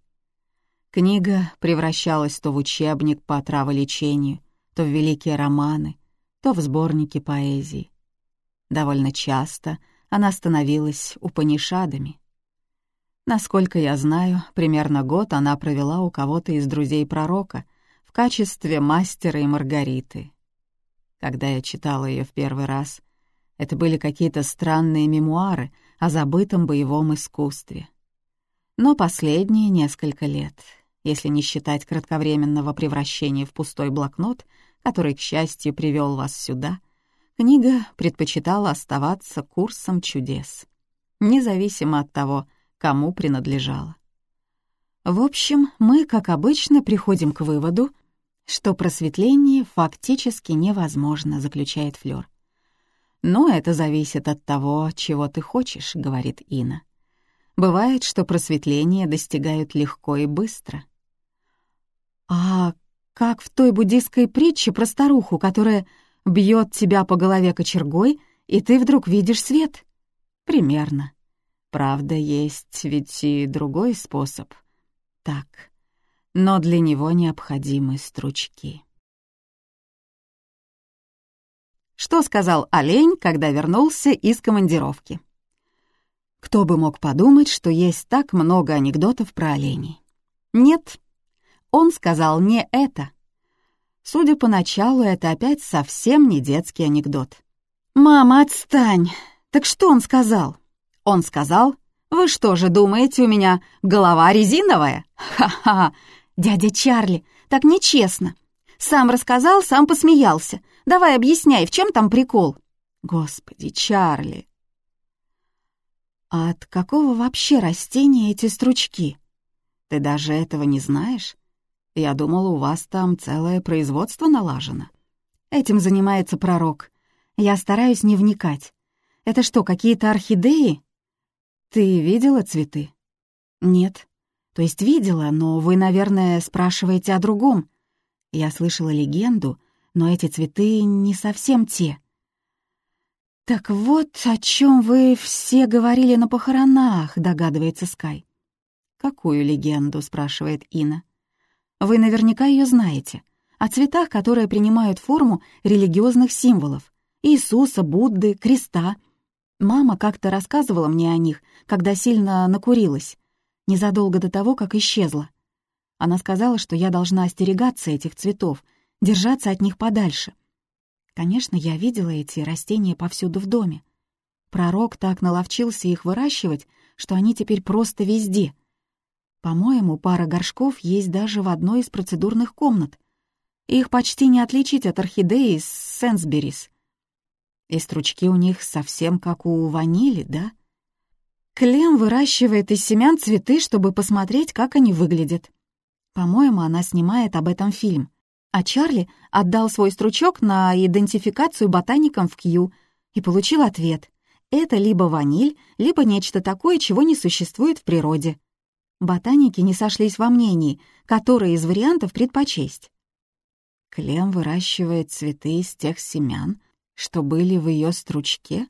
Книга превращалась то в учебник по траволечению, то в великие романы, то в сборники поэзии. Довольно часто она становилась упанишадами. Насколько я знаю, примерно год она провела у кого-то из друзей пророка в качестве мастера и Маргариты. Когда я читала ее в первый раз, это были какие-то странные мемуары о забытом боевом искусстве. Но последние несколько лет если не считать кратковременного превращения в пустой блокнот, который, к счастью, привел вас сюда, книга предпочитала оставаться курсом чудес, независимо от того, кому принадлежала. В общем, мы, как обычно, приходим к выводу, что просветление фактически невозможно, заключает Флёр. «Но это зависит от того, чего ты хочешь», — говорит Ина. «Бывает, что просветление достигают легко и быстро. «А как в той буддийской притче про старуху, которая бьет тебя по голове кочергой, и ты вдруг видишь свет?» «Примерно. Правда, есть ведь и другой способ. Так, но для него необходимы стручки». Что сказал олень, когда вернулся из командировки? Кто бы мог подумать, что есть так много анекдотов про оленей? Нет, он сказал не это. Судя по началу, это опять совсем не детский анекдот. «Мама, отстань! Так что он сказал?» Он сказал, «Вы что же думаете, у меня голова резиновая? Ха-ха! Дядя Чарли, так нечестно. Сам рассказал, сам посмеялся. Давай объясняй, в чем там прикол?» «Господи, Чарли!» «А от какого вообще растения эти стручки? Ты даже этого не знаешь?» Я думал, у вас там целое производство налажено. Этим занимается пророк. Я стараюсь не вникать. Это что, какие-то орхидеи? Ты видела цветы? Нет. То есть видела, но вы, наверное, спрашиваете о другом. Я слышала легенду, но эти цветы не совсем те. «Так вот, о чем вы все говорили на похоронах», — догадывается Скай. «Какую легенду?» — спрашивает Ина. Вы наверняка ее знаете. О цветах, которые принимают форму религиозных символов. Иисуса, Будды, креста. Мама как-то рассказывала мне о них, когда сильно накурилась, незадолго до того, как исчезла. Она сказала, что я должна остерегаться этих цветов, держаться от них подальше. Конечно, я видела эти растения повсюду в доме. Пророк так наловчился их выращивать, что они теперь просто везде — По-моему, пара горшков есть даже в одной из процедурных комнат. Их почти не отличить от орхидеи Сенсберис. И стручки у них совсем как у ванили, да? Клем выращивает из семян цветы, чтобы посмотреть, как они выглядят. По-моему, она снимает об этом фильм. А Чарли отдал свой стручок на идентификацию ботаникам в Кью и получил ответ. Это либо ваниль, либо нечто такое, чего не существует в природе. Ботаники не сошлись во мнении, который из вариантов предпочесть. Клем выращивает цветы из тех семян, что были в ее стручке?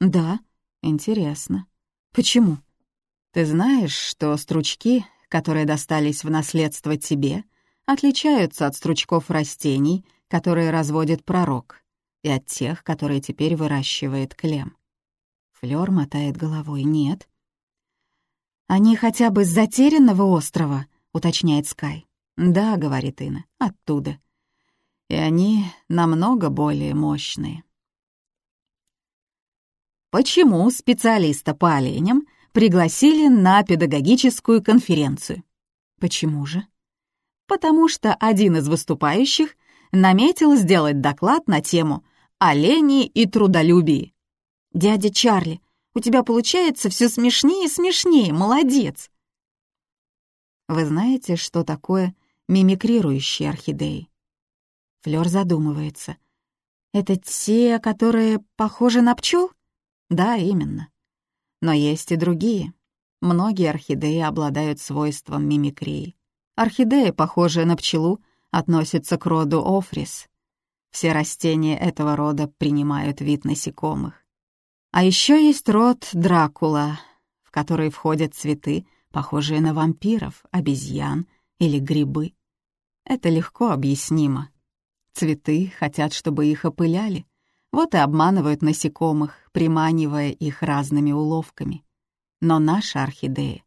Да, интересно. Почему? Ты знаешь, что стручки, которые достались в наследство тебе, отличаются от стручков растений, которые разводит пророк, и от тех, которые теперь выращивает Клем. Флёр мотает головой. Нет. «Они хотя бы с затерянного острова», — уточняет Скай. «Да», — говорит Инна, — «оттуда. И они намного более мощные». Почему специалиста по оленям пригласили на педагогическую конференцию? Почему же? Потому что один из выступающих наметил сделать доклад на тему «Олени и трудолюбие». «Дядя Чарли, у тебя получается все смешнее и смешнее, молодец!» Вы знаете, что такое мимикрирующие орхидеи? Флёр задумывается. Это те, которые похожи на пчел? Да, именно. Но есть и другие. Многие орхидеи обладают свойством мимикрии. Орхидея, похожая на пчелу, относится к роду офрис. Все растения этого рода принимают вид насекомых. А еще есть род дракула, в который входят цветы, похожие на вампиров, обезьян или грибы. Это легко объяснимо. Цветы хотят, чтобы их опыляли, вот и обманывают насекомых, приманивая их разными уловками. Но наша орхидея,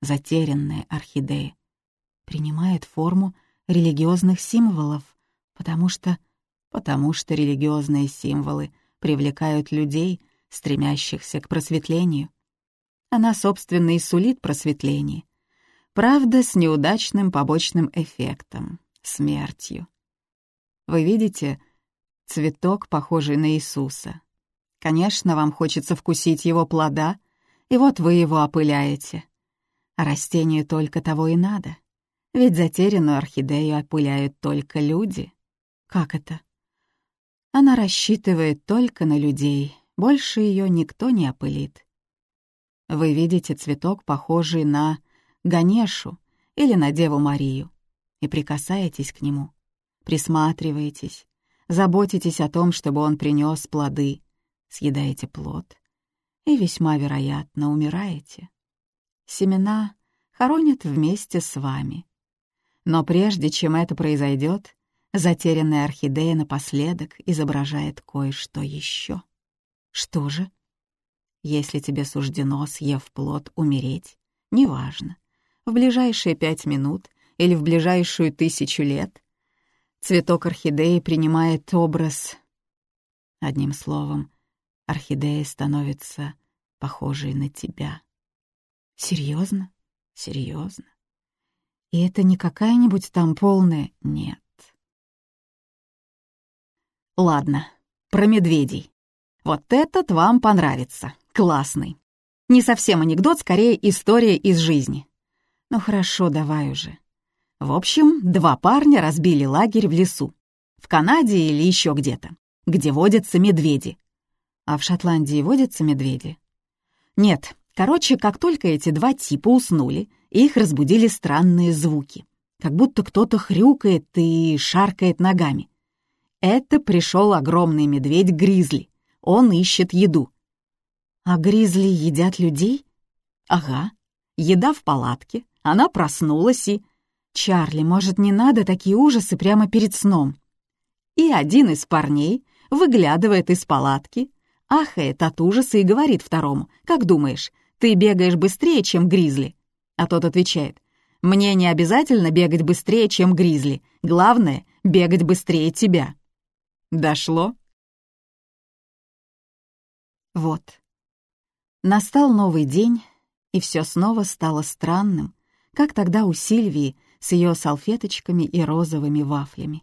затерянная орхидея, принимает форму религиозных символов, потому что... потому что религиозные символы привлекают людей, стремящихся к просветлению. Она, собственно, и сулит просветление. Правда, с неудачным побочным эффектом — смертью. Вы видите, цветок, похожий на Иисуса. Конечно, вам хочется вкусить его плода, и вот вы его опыляете. А растению только того и надо. Ведь затерянную орхидею опыляют только люди. Как это? Она рассчитывает только на людей, больше ее никто не опылит. Вы видите цветок, похожий на Ганешу или на Деву Марию, и прикасаетесь к нему, присматриваетесь, заботитесь о том, чтобы он принес плоды, съедаете плод и весьма вероятно умираете. Семена хоронят вместе с вами. Но прежде чем это произойдет, затерянная орхидея напоследок изображает кое-что еще. Что же? Если тебе суждено, съев плод, умереть, неважно, в ближайшие пять минут или в ближайшую тысячу лет, Цветок орхидеи принимает образ. Одним словом, орхидея становится похожей на тебя. Серьезно? Серьезно. И это не какая-нибудь там полная... Нет. Ладно, про медведей. Вот этот вам понравится. Классный. Не совсем анекдот, скорее история из жизни. Ну хорошо, давай уже. В общем, два парня разбили лагерь в лесу. В Канаде или еще где-то, где водятся медведи. А в Шотландии водятся медведи? Нет, короче, как только эти два типа уснули, их разбудили странные звуки. Как будто кто-то хрюкает и шаркает ногами. Это пришел огромный медведь-гризли. Он ищет еду. А гризли едят людей? Ага. Еда в палатке. Она проснулась и «Чарли, может, не надо такие ужасы прямо перед сном?» И один из парней выглядывает из палатки, ахает от ужаса и говорит второму, «Как думаешь, ты бегаешь быстрее, чем Гризли?» А тот отвечает, «Мне не обязательно бегать быстрее, чем Гризли. Главное — бегать быстрее тебя». Дошло? Вот. Настал новый день, и все снова стало странным, как тогда у Сильвии с ее салфеточками и розовыми вафлями.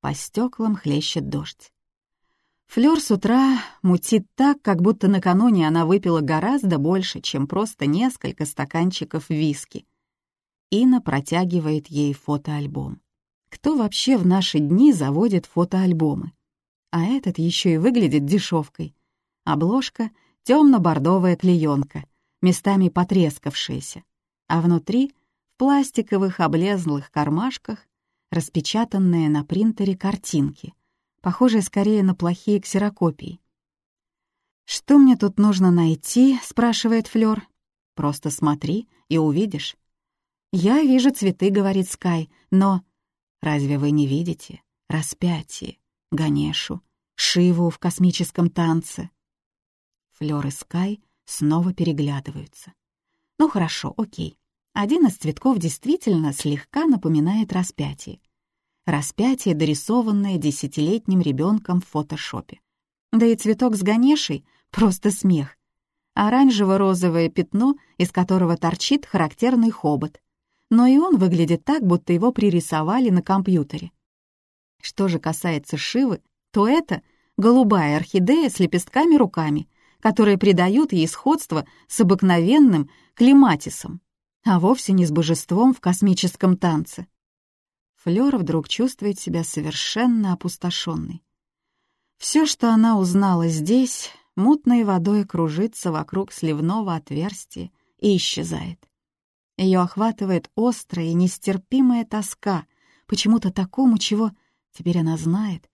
По стеклам хлещет дождь. Флёр с утра мутит так, как будто накануне она выпила гораздо больше, чем просто несколько стаканчиков виски. Ина протягивает ей фотоальбом. Кто вообще в наши дни заводит фотоальбомы? А этот еще и выглядит дешевкой. Обложка — темно-бордовая клеенка, местами потрескавшаяся, а внутри, в пластиковых облезлых кармашках, распечатанные на принтере картинки, похожие скорее на плохие ксерокопии. «Что мне тут нужно найти?» — спрашивает Флёр. «Просто смотри и увидишь». «Я вижу цветы», — говорит Скай, — «но...» «Разве вы не видите? Распятие, Ганешу, Шиву в космическом танце». Флёр и Скай снова переглядываются. «Ну хорошо, окей. Один из цветков действительно слегка напоминает распятие распятие, дорисованное десятилетним ребенком в фотошопе. Да и цветок с Ганешей — просто смех. Оранжево-розовое пятно, из которого торчит характерный хобот. Но и он выглядит так, будто его пририсовали на компьютере. Что же касается Шивы, то это голубая орхидея с лепестками руками, которые придают ей сходство с обыкновенным клематисом, а вовсе не с божеством в космическом танце. Флёр вдруг чувствует себя совершенно опустошенной. Все, что она узнала здесь, мутной водой кружится вокруг сливного отверстия и исчезает. Ее охватывает острая и нестерпимая тоска, почему-то такому, чего, теперь она знает,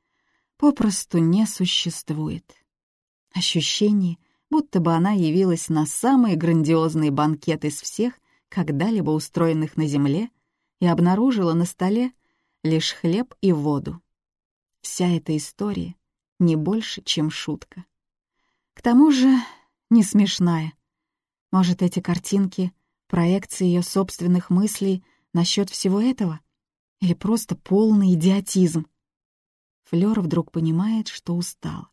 попросту не существует. Ощущение, будто бы она явилась на самый грандиозный банкет из всех, когда-либо устроенных на Земле, и обнаружила на столе лишь хлеб и воду. Вся эта история не больше, чем шутка. К тому же не смешная. Может, эти картинки — проекции ее собственных мыслей насчет всего этого? Или просто полный идиотизм? Флёр вдруг понимает, что устала.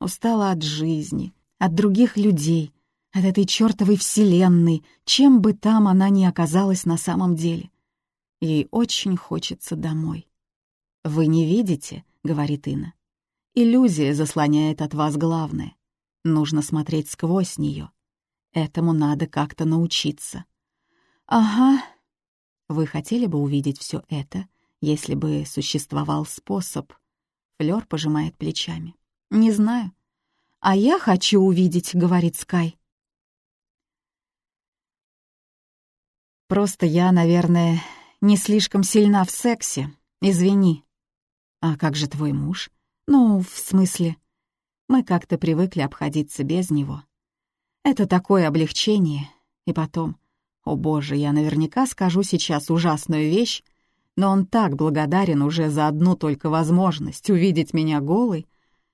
Устала от жизни, от других людей, от этой чёртовой вселенной, чем бы там она ни оказалась на самом деле. Ей очень хочется домой. «Вы не видите», — говорит Инна. «Иллюзия заслоняет от вас главное. Нужно смотреть сквозь нее. Этому надо как-то научиться». «Ага. Вы хотели бы увидеть все это, если бы существовал способ?» Флёр пожимает плечами. «Не знаю. А я хочу увидеть», — говорит Скай. «Просто я, наверное, не слишком сильна в сексе. Извини. А как же твой муж? Ну, в смысле, мы как-то привыкли обходиться без него. Это такое облегчение. И потом, о боже, я наверняка скажу сейчас ужасную вещь, но он так благодарен уже за одну только возможность увидеть меня голой,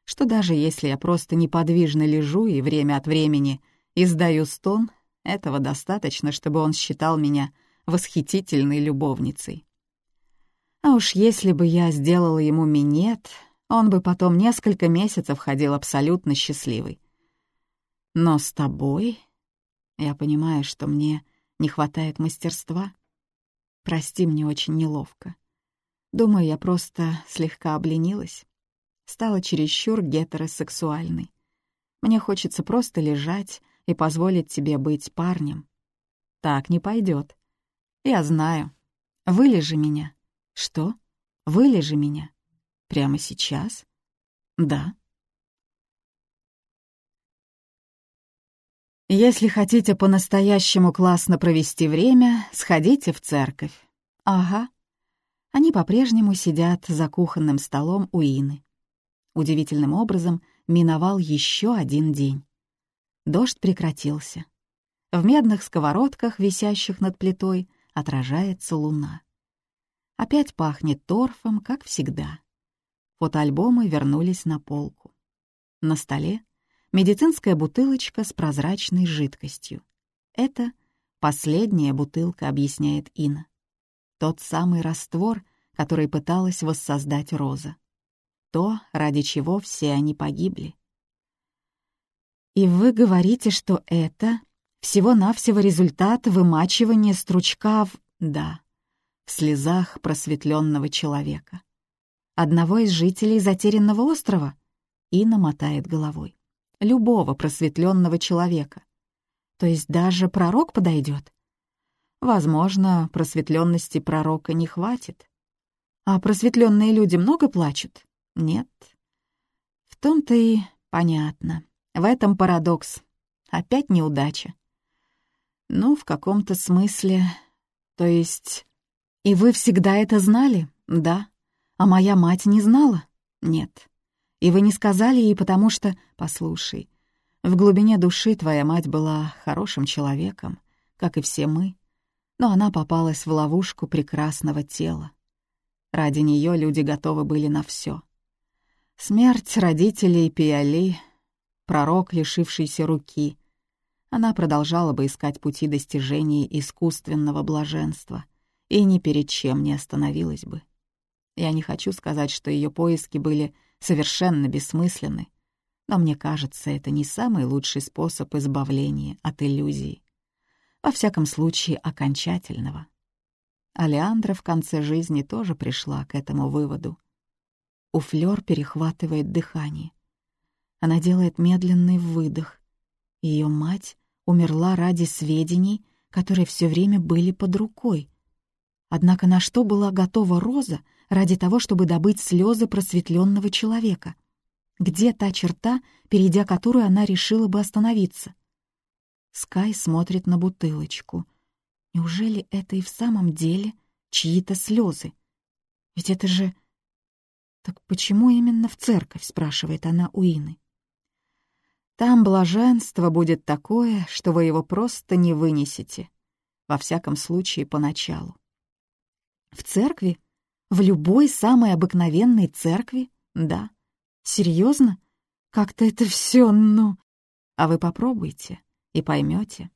что даже если я просто неподвижно лежу и время от времени издаю стон, этого достаточно, чтобы он считал меня восхитительной любовницей. А уж если бы я сделала ему минет, он бы потом несколько месяцев ходил абсолютно счастливый. Но с тобой я понимаю, что мне не хватает мастерства. Прости, мне очень неловко. Думаю, я просто слегка обленилась. Стала чересчур гетеросексуальной. Мне хочется просто лежать и позволить тебе быть парнем. Так не пойдет. Я знаю. Вылежи меня. Что? Вылежи меня. Прямо сейчас? Да. Если хотите по-настоящему классно провести время, сходите в церковь. Ага. Они по-прежнему сидят за кухонным столом у Ины. Удивительным образом миновал еще один день. Дождь прекратился. В медных сковородках, висящих над плитой, отражается луна. Опять пахнет торфом, как всегда. Фотоальбомы вернулись на полку. На столе медицинская бутылочка с прозрачной жидкостью. Это последняя бутылка, объясняет Ина. Тот самый раствор, который пыталась воссоздать Роза. То, ради чего все они погибли. «И вы говорите, что это Всего-навсего результат вымачивания стручка в... Да, в слезах просветленного человека. Одного из жителей затерянного острова? Ина мотает головой. Любого просветленного человека. То есть даже пророк подойдет? Возможно, просветленности пророка не хватит. А просветленные люди много плачут? Нет. В том-то и понятно. В этом парадокс. Опять неудача. Ну, в каком-то смысле. То есть... И вы всегда это знали? Да. А моя мать не знала? Нет. И вы не сказали ей, потому что... Послушай, в глубине души твоя мать была хорошим человеком, как и все мы. Но она попалась в ловушку прекрасного тела. Ради нее люди готовы были на все. Смерть родителей Пиали, пророк, лишившийся руки. Она продолжала бы искать пути достижения искусственного блаженства и ни перед чем не остановилась бы. Я не хочу сказать, что ее поиски были совершенно бессмысленны, но мне кажется, это не самый лучший способ избавления от иллюзий. Во всяком случае, окончательного. Алеандра в конце жизни тоже пришла к этому выводу. У Флёр перехватывает дыхание. Она делает медленный выдох. Ее мать умерла ради сведений, которые все время были под рукой. Однако на что была готова Роза ради того, чтобы добыть слезы просветленного человека? Где та черта, перейдя которую она решила бы остановиться? Скай смотрит на бутылочку — Неужели это и в самом деле чьи-то слезы? Ведь это же... Так почему именно в церковь, спрашивает она у Ины. Там блаженство будет такое, что вы его просто не вынесете. Во всяком случае, поначалу. В церкви? В любой самой обыкновенной церкви? Да. Серьезно? Как-то это все, ну... А вы попробуйте и поймете.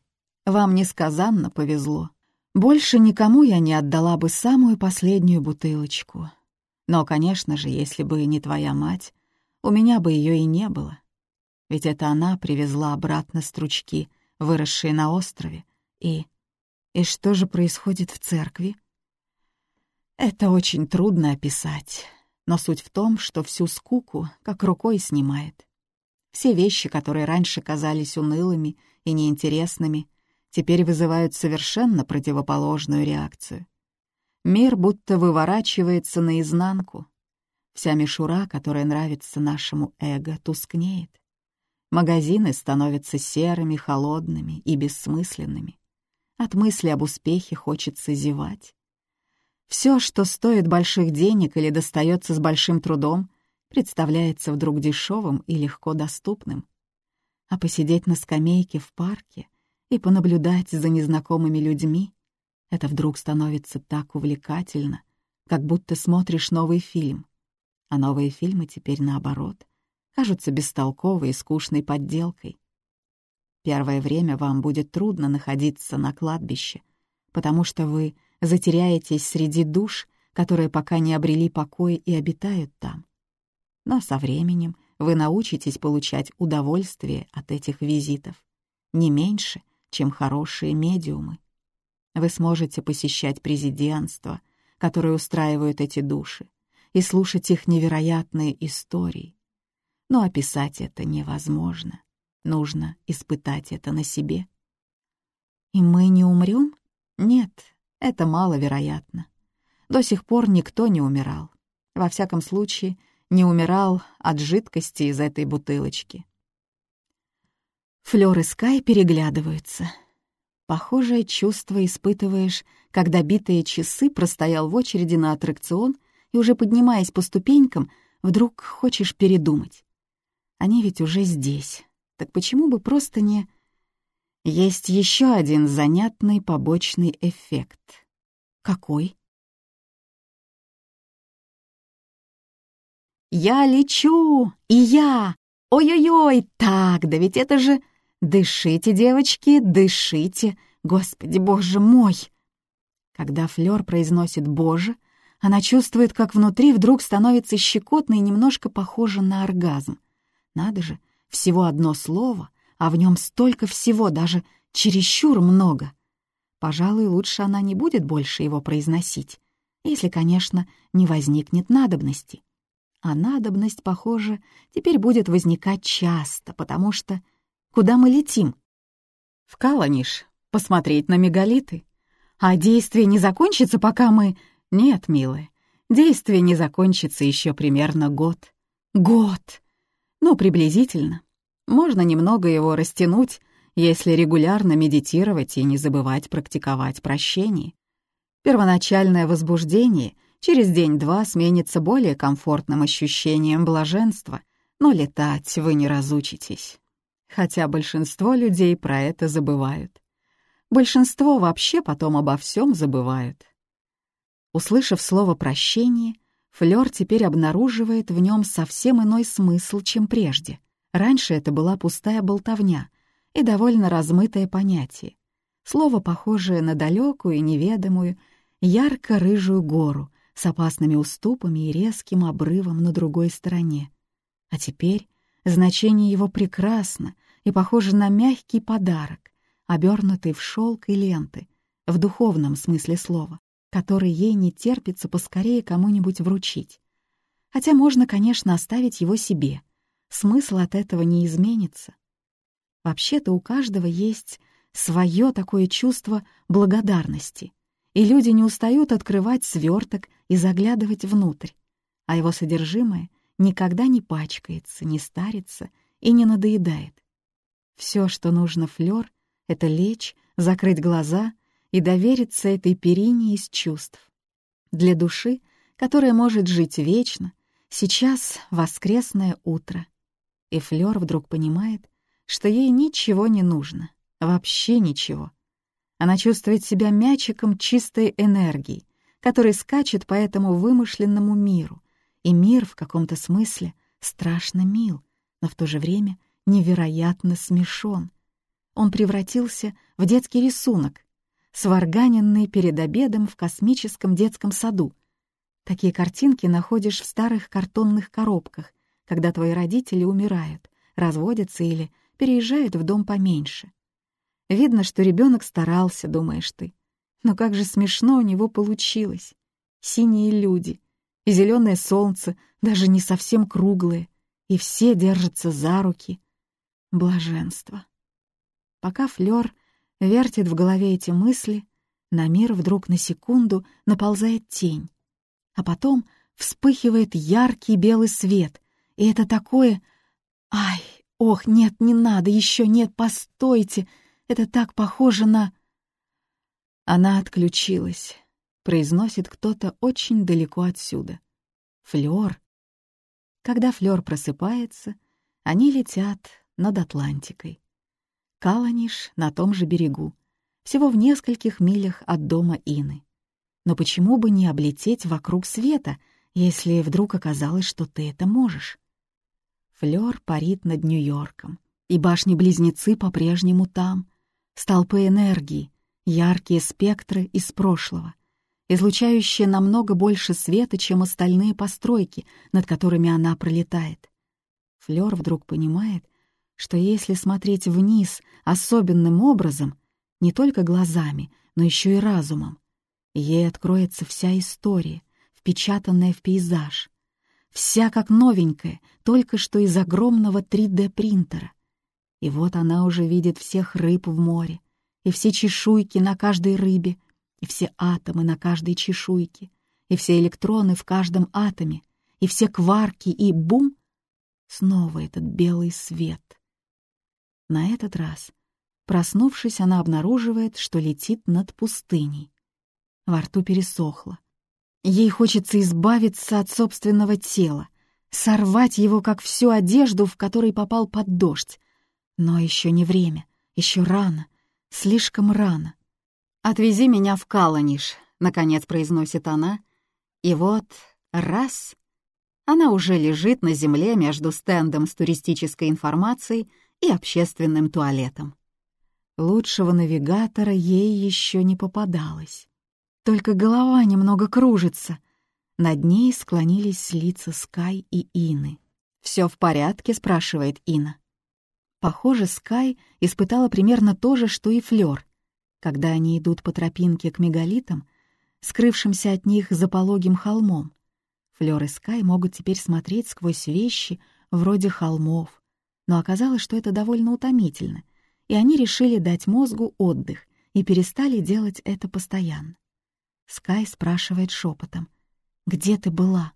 Вам несказанно повезло. Больше никому я не отдала бы самую последнюю бутылочку. Но, конечно же, если бы не твоя мать, у меня бы ее и не было. Ведь это она привезла обратно стручки, выросшие на острове. И... И что же происходит в церкви? Это очень трудно описать, но суть в том, что всю скуку как рукой снимает. Все вещи, которые раньше казались унылыми и неинтересными, теперь вызывают совершенно противоположную реакцию. Мир будто выворачивается наизнанку. Вся мишура, которая нравится нашему эго, тускнеет. Магазины становятся серыми, холодными и бессмысленными. От мысли об успехе хочется зевать. Все, что стоит больших денег или достается с большим трудом, представляется вдруг дешевым и легко доступным. А посидеть на скамейке в парке — и понаблюдать за незнакомыми людьми, это вдруг становится так увлекательно, как будто смотришь новый фильм. А новые фильмы теперь, наоборот, кажутся бестолковой и скучной подделкой. Первое время вам будет трудно находиться на кладбище, потому что вы затеряетесь среди душ, которые пока не обрели покой и обитают там. Но со временем вы научитесь получать удовольствие от этих визитов. Не меньше, чем хорошие медиумы. Вы сможете посещать президентство, которое устраивают эти души, и слушать их невероятные истории. Но описать это невозможно. Нужно испытать это на себе. И мы не умрем? Нет, это маловероятно. До сих пор никто не умирал. Во всяком случае, не умирал от жидкости из этой бутылочки. Флёр и Скай переглядываются. Похожее чувство испытываешь, когда битые часы простоял в очереди на аттракцион и уже поднимаясь по ступенькам, вдруг хочешь передумать. Они ведь уже здесь. Так почему бы просто не... Есть еще один занятный побочный эффект. Какой? «Я лечу! И я! Ой-ой-ой! Так, да ведь это же...» «Дышите, девочки, дышите! Господи, боже мой!» Когда Флёр произносит «боже», она чувствует, как внутри вдруг становится щекотно и немножко похоже на оргазм. Надо же, всего одно слово, а в нем столько всего, даже чересчур много. Пожалуй, лучше она не будет больше его произносить, если, конечно, не возникнет надобности. А надобность, похоже, теперь будет возникать часто, потому что... Куда мы летим? В Каланиш, посмотреть на мегалиты. А действие не закончится, пока мы... Нет, милая, действие не закончится еще примерно год. Год! Ну, приблизительно. Можно немного его растянуть, если регулярно медитировать и не забывать практиковать прощение. Первоначальное возбуждение через день-два сменится более комфортным ощущением блаженства, но летать вы не разучитесь. Хотя большинство людей про это забывают. Большинство вообще потом обо всем забывают. Услышав слово «прощение», Флёр теперь обнаруживает в нем совсем иной смысл, чем прежде. Раньше это была пустая болтовня и довольно размытое понятие. Слово, похожее на далекую и неведомую, ярко-рыжую гору с опасными уступами и резким обрывом на другой стороне. А теперь значение его прекрасно и похоже на мягкий подарок, обернутый в шелк и ленты, в духовном смысле слова который ей не терпится поскорее кому-нибудь вручить. Хотя можно, конечно, оставить его себе. Смысл от этого не изменится. Вообще-то у каждого есть свое такое чувство благодарности, и люди не устают открывать сверток и заглядывать внутрь, а его содержимое никогда не пачкается, не старится и не надоедает. Все, что нужно Флёр, — это лечь, закрыть глаза и довериться этой перине из чувств. Для души, которая может жить вечно, сейчас воскресное утро. И Флёр вдруг понимает, что ей ничего не нужно, вообще ничего. Она чувствует себя мячиком чистой энергии, который скачет по этому вымышленному миру, и мир в каком-то смысле страшно мил, но в то же время невероятно смешон. Он превратился в детский рисунок, сварганенный перед обедом в космическом детском саду. Такие картинки находишь в старых картонных коробках, когда твои родители умирают, разводятся или переезжают в дом поменьше. Видно, что ребенок старался, думаешь ты. Но как же смешно у него получилось. Синие люди и зеленое солнце, даже не совсем круглые, и все держатся за руки. Блаженство. Пока Флёр вертит в голове эти мысли, на мир вдруг на секунду наползает тень, а потом вспыхивает яркий белый свет, и это такое... Ай, ох, нет, не надо, еще нет, постойте, это так похоже на... Она отключилась, произносит кто-то очень далеко отсюда. Флёр. Когда Флёр просыпается, они летят над Атлантикой. Каланиш на том же берегу, всего в нескольких милях от дома Ины. Но почему бы не облететь вокруг света, если вдруг оказалось, что ты это можешь? Флёр парит над Нью-Йорком, и башни-близнецы по-прежнему там, столпы энергии, яркие спектры из прошлого, излучающие намного больше света, чем остальные постройки, над которыми она пролетает. Флёр вдруг понимает, что если смотреть вниз особенным образом, не только глазами, но еще и разумом, ей откроется вся история, впечатанная в пейзаж, вся как новенькая, только что из огромного 3D-принтера. И вот она уже видит всех рыб в море, и все чешуйки на каждой рыбе, и все атомы на каждой чешуйке, и все электроны в каждом атоме, и все кварки, и бум! Снова этот белый свет — на этот раз, проснувшись, она обнаруживает, что летит над пустыней. Во рту пересохло. Ей хочется избавиться от собственного тела, сорвать его, как всю одежду, в которой попал под дождь. Но еще не время, еще рано, слишком рано. «Отвези меня в Каланиш», — наконец произносит она. И вот раз — она уже лежит на земле между стендом с туристической информацией и общественным туалетом. Лучшего навигатора ей еще не попадалось. Только голова немного кружится. Над ней склонились лица Скай и Ины. «Все в порядке?» — спрашивает Ина. Похоже, Скай испытала примерно то же, что и Флёр. Когда они идут по тропинке к мегалитам, скрывшимся от них за пологим холмом, Флёр и Скай могут теперь смотреть сквозь вещи вроде холмов, но оказалось, что это довольно утомительно, и они решили дать мозгу отдых и перестали делать это постоянно. Скай спрашивает шепотом, «Где ты была?»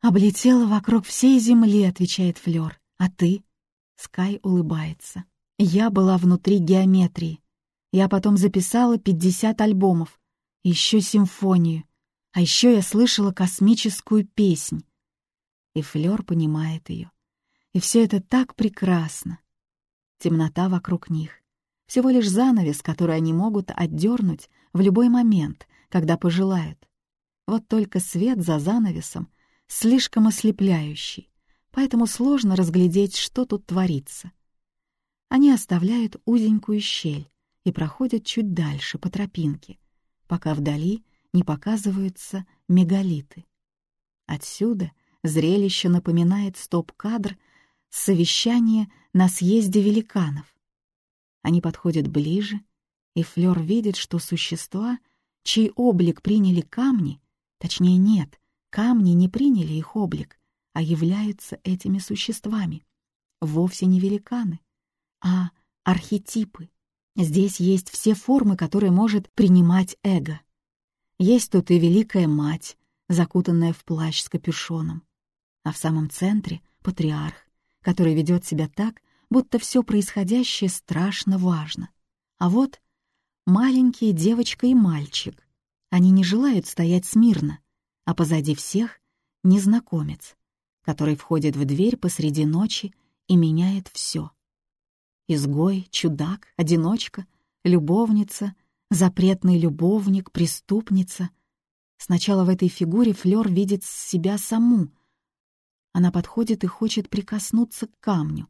«Облетела вокруг всей земли», — отвечает Флёр. «А ты?» Скай улыбается. «Я была внутри геометрии. Я потом записала 50 альбомов, еще симфонию, а еще я слышала космическую песнь». И Флёр понимает ее. И все это так прекрасно. Темнота вокруг них. Всего лишь занавес, который они могут отдернуть в любой момент, когда пожелают. Вот только свет за занавесом слишком ослепляющий, поэтому сложно разглядеть, что тут творится. Они оставляют узенькую щель и проходят чуть дальше по тропинке, пока вдали не показываются мегалиты. Отсюда зрелище напоминает стоп-кадр совещания на съезде великанов. Они подходят ближе, и Флёр видит, что существа, чей облик приняли камни, точнее нет, камни не приняли их облик, а являются этими существами. Вовсе не великаны, а архетипы. Здесь есть все формы, которые может принимать эго. Есть тут и Великая Мать, закутанная в плащ с капюшоном, а в самом центре — патриарх, который ведет себя так, будто все происходящее страшно важно. А вот маленькие девочка и мальчик. Они не желают стоять смирно, а позади всех — незнакомец, который входит в дверь посреди ночи и меняет все. Изгой, чудак, одиночка, любовница, запретный любовник, преступница. Сначала в этой фигуре Флёр видит себя саму, она подходит и хочет прикоснуться к камню.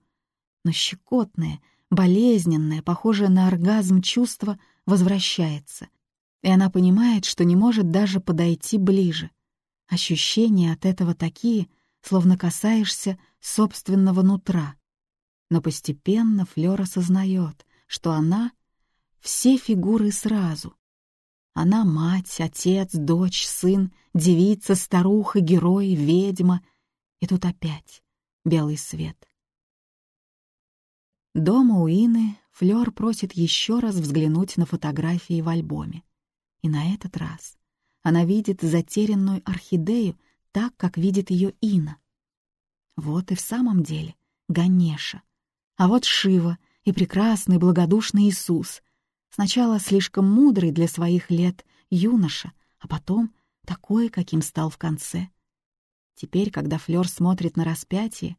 Но щекотное, болезненное, похожее на оргазм чувство возвращается. И она понимает, что не может даже подойти ближе. Ощущения от этого такие, словно касаешься собственного нутра. Но постепенно Флёр осознает, что она — все фигуры сразу. Она — мать, отец, дочь, сын, девица, старуха, герой, ведьма — и тут опять белый свет. Дома у Ины Флёр просит еще раз взглянуть на фотографии в альбоме. И на этот раз она видит затерянную орхидею так, как видит ее Ина. Вот и в самом деле Ганеша. А вот Шива и прекрасный благодушный Иисус. Сначала слишком мудрый для своих лет юноша, а потом такой, каким стал в конце — Теперь, когда Флёр смотрит на распятие,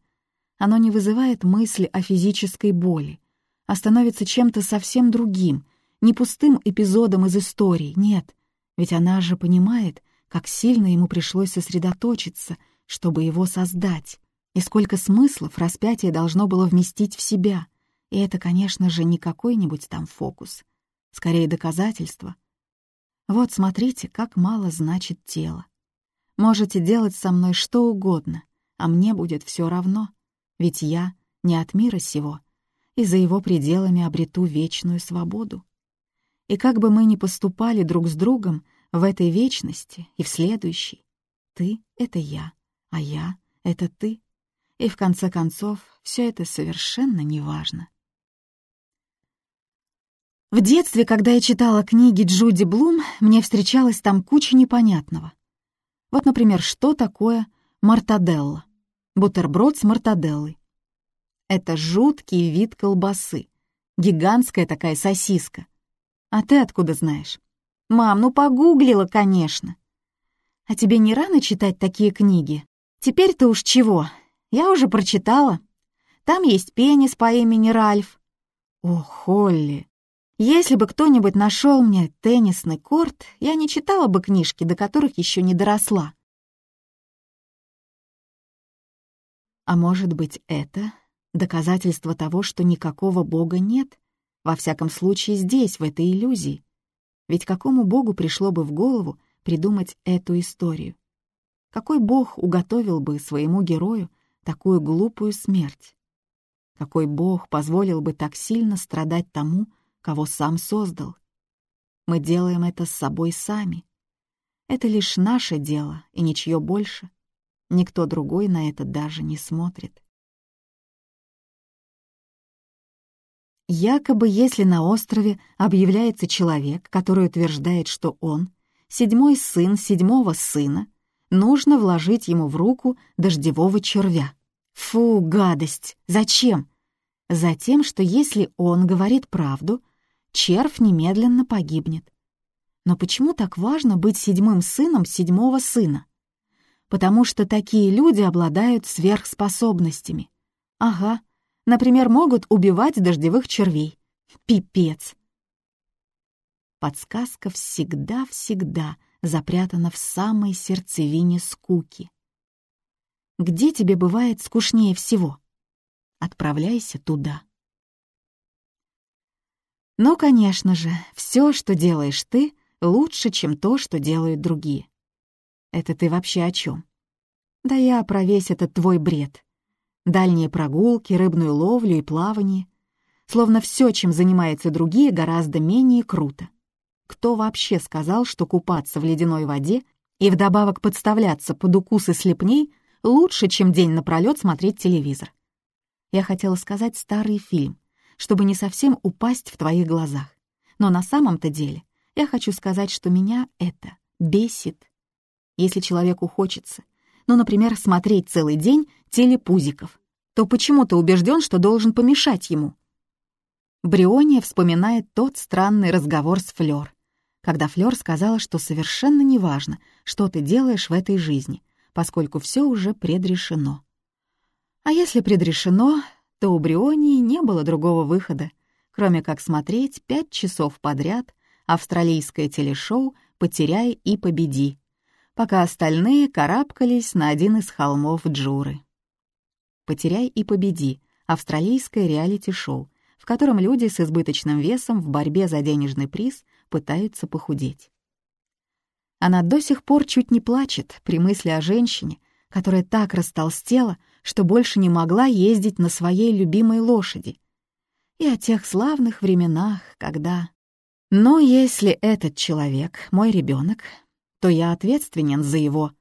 оно не вызывает мысли о физической боли, а становится чем-то совсем другим, не пустым эпизодом из истории, нет, ведь она же понимает, как сильно ему пришлось сосредоточиться, чтобы его создать, и сколько смыслов распятие должно было вместить в себя. И это, конечно же, не какой-нибудь там фокус, скорее доказательство. Вот смотрите, как мало значит тело. Можете делать со мной что угодно, а мне будет все равно, ведь я не от мира сего, и за его пределами обрету вечную свободу. И как бы мы ни поступали друг с другом в этой вечности и в следующей, ты — это я, а я — это ты, и в конце концов все это совершенно неважно. В детстве, когда я читала книги Джуди Блум, мне встречалась там куча непонятного. Вот, например, что такое мартаделла? Бутерброд с мартаделлой. Это жуткий вид колбасы. Гигантская такая сосиска. А ты откуда знаешь? Мам, ну погуглила, конечно. А тебе не рано читать такие книги? Теперь-то уж чего? Я уже прочитала. Там есть пенис по имени Ральф. О, Холли, если бы кто-нибудь нашел мне теннисный корт, я не читала бы книжки, до которых еще не доросла. А может быть, это доказательство того, что никакого бога нет, во всяком случае здесь, в этой иллюзии? Ведь какому богу пришло бы в голову придумать эту историю? Какой бог уготовил бы своему герою такую глупую смерть? Какой бог позволил бы так сильно страдать тому, кого сам создал? Мы делаем это с собой сами. Это лишь наше дело и ничье больше. Никто другой на это даже не смотрит. Якобы, если на острове объявляется человек, который утверждает, что он — седьмой сын седьмого сына, нужно вложить ему в руку дождевого червя. Фу, гадость! Зачем? Затем, что если он говорит правду, червь немедленно погибнет. Но почему так важно быть седьмым сыном седьмого сына? Потому что такие люди обладают сверхспособностями. Ага, например, могут убивать дождевых червей. Пипец! Подсказка всегда-всегда запрятана в самой сердцевине скуки. Где тебе бывает скучнее всего? Отправляйся туда. Но, конечно же, все, что делаешь ты, лучше, чем то, что делают другие. Это ты вообще о чем? Да я про весь этот твой бред. Дальние прогулки, рыбную ловлю и плавание. Словно все, чем занимаются другие, гораздо менее круто. Кто вообще сказал, что купаться в ледяной воде и вдобавок подставляться под укусы слепней лучше, чем день напролёт смотреть телевизор? Я хотела сказать старый фильм, чтобы не совсем упасть в твоих глазах. Но на самом-то деле я хочу сказать, что меня это бесит. Если человеку хочется, ну, например, смотреть целый день телепузиков, то почему ты убежден, что должен помешать ему? Бриония вспоминает тот странный разговор с Флёр, когда Флёр сказала, что совершенно неважно, что ты делаешь в этой жизни, поскольку все уже предрешено. А если предрешено, то у Брионии не было другого выхода, кроме как смотреть пять часов подряд австралийское телешоу «Потеряй и победи», пока остальные карабкались на один из холмов Джуры. «Потеряй и победи» — австралийское реалити-шоу, в котором люди с избыточным весом в борьбе за денежный приз пытаются похудеть. Она до сих пор чуть не плачет при мысли о женщине, которая так растолстела, что больше не могла ездить на своей любимой лошади. И о тех славных временах, когда... Но если этот человек мой ребенок, то я ответственен за его...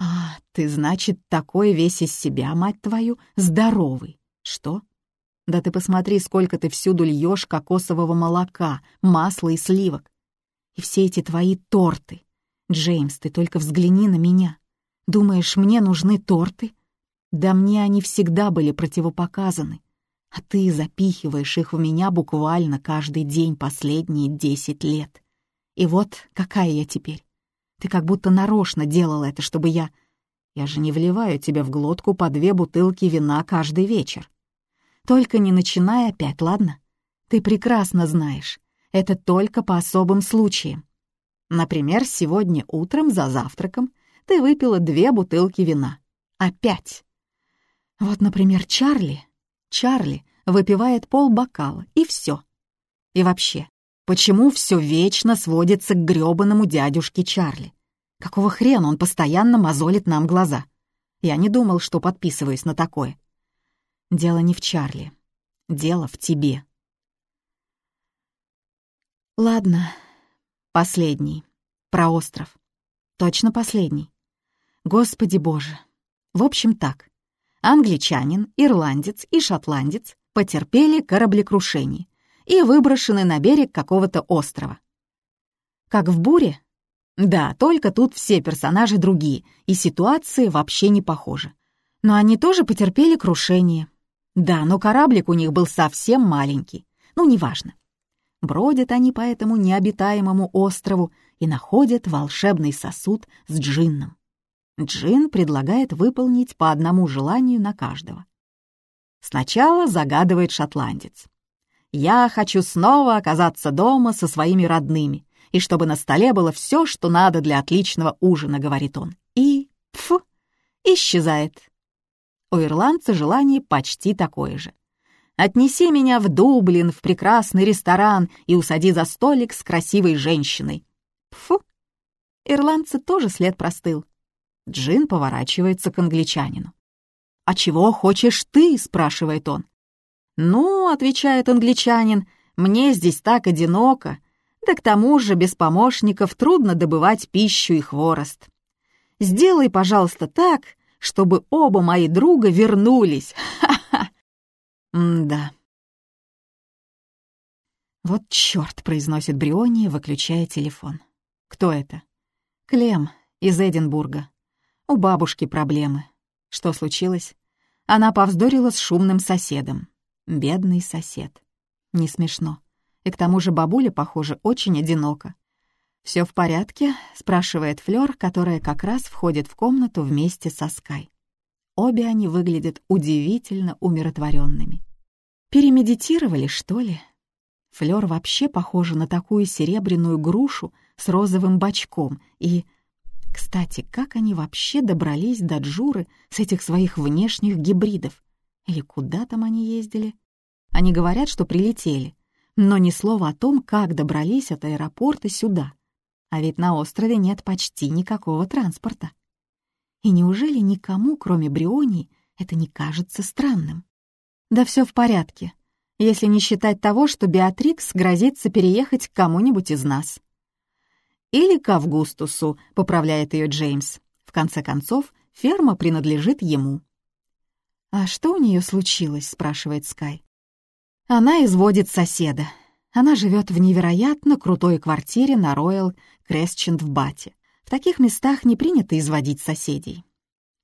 А, ты, значит, такой весь из себя, мать твою, здоровый. Что? Да ты посмотри, сколько ты всюду льешь кокосового молока, масла и сливок. И все эти твои торты. Джеймс, ты только взгляни на меня. Думаешь, мне нужны торты? Да мне они всегда были противопоказаны. А ты запихиваешь их в меня буквально каждый день последние десять лет. И вот какая я теперь. Ты как будто нарочно делал это, чтобы я... Я же не вливаю тебе в глотку по две бутылки вина каждый вечер. Только не начинай опять, ладно? Ты прекрасно знаешь, это только по особым случаям. Например, сегодня утром за завтраком ты выпила две бутылки вина. Опять. Вот, например, Чарли. Чарли выпивает полбокала, и все. И вообще, почему все вечно сводится к грёбаному дядюшке Чарли? Какого хрена он постоянно мозолит нам глаза? Я не думал, что подписываюсь на такое. Дело не в Чарли. Дело в тебе. Ладно, последний. Про остров. Точно последний. Господи боже. В общем так англичанин, ирландец и шотландец потерпели кораблекрушение и выброшены на берег какого-то острова. Как в буре? Да, только тут все персонажи другие, и ситуации вообще не похожи. Но они тоже потерпели крушение. Да, но кораблик у них был совсем маленький. Ну, неважно. Бродят они по этому необитаемому острову и находят волшебный сосуд с джинном. Джин предлагает выполнить по одному желанию на каждого. Сначала загадывает шотландец. «Я хочу снова оказаться дома со своими родными, и чтобы на столе было все, что надо для отличного ужина», — говорит он. И, пф, исчезает. У ирландца желание почти такое же. «Отнеси меня в Дублин, в прекрасный ресторан и усади за столик с красивой женщиной». Пфу, ирландца тоже след простыл. Джин поворачивается к англичанину. «А чего хочешь ты?» — спрашивает он. «Ну, — отвечает англичанин, — мне здесь так одиноко, да к тому же без помощников трудно добывать пищу и хворост. Сделай, пожалуйста, так, чтобы оба мои друга вернулись. Ха-ха!» «М-да». «Вот чёрт!» — произносит Бриони, выключая телефон. «Кто это?» «Клем из Эдинбурга. У бабушки проблемы. Что случилось?» Она повздорила с шумным соседом. Бедный сосед. Не смешно. И к тому же бабуля, похоже, очень одинока. Все в порядке?» — спрашивает Флёр, которая как раз входит в комнату вместе со Скай. Обе они выглядят удивительно умиротворенными. Перемедитировали, что ли? Флёр вообще похожа на такую серебряную грушу с розовым бочком и... Кстати, как они вообще добрались до Джуры с этих своих внешних гибридов? Или куда там они ездили? Они говорят, что прилетели, но ни слова о том, как добрались от аэропорта сюда. А ведь на острове нет почти никакого транспорта. И неужели никому, кроме Брионии, это не кажется странным? Да все в порядке, если не считать того, что Беатрикс грозится переехать к кому-нибудь из нас. Или к Августусу, поправляет ее Джеймс. В конце концов, ферма принадлежит ему. «А что у нее случилось?» — спрашивает Скай. Она изводит соседа. Она живет в невероятно крутой квартире на Роyal Crescent в Бате. В таких местах не принято изводить соседей.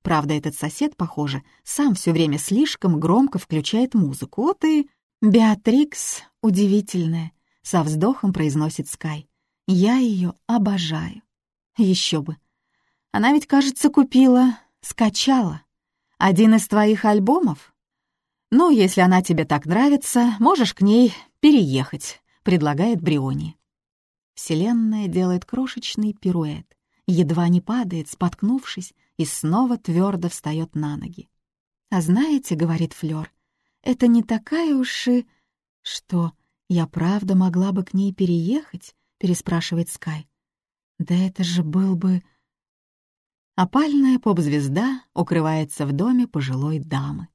Правда, этот сосед, похоже, сам все время слишком громко включает музыку. Вот и Беатрикс удивительная, со вздохом произносит Скай. Я ее обожаю. Еще бы. Она ведь, кажется, купила, скачала. Один из твоих альбомов? Ну, если она тебе так нравится, можешь к ней переехать, предлагает Бриони. Вселенная делает крошечный пируэт, едва не падает, споткнувшись, и снова твердо встает на ноги. «А знаете, — говорит Флёр, — это не такая уж и... Что, я правда могла бы к ней переехать? — переспрашивает Скай. «Да это же был бы...» Опальная поп-звезда укрывается в доме пожилой дамы.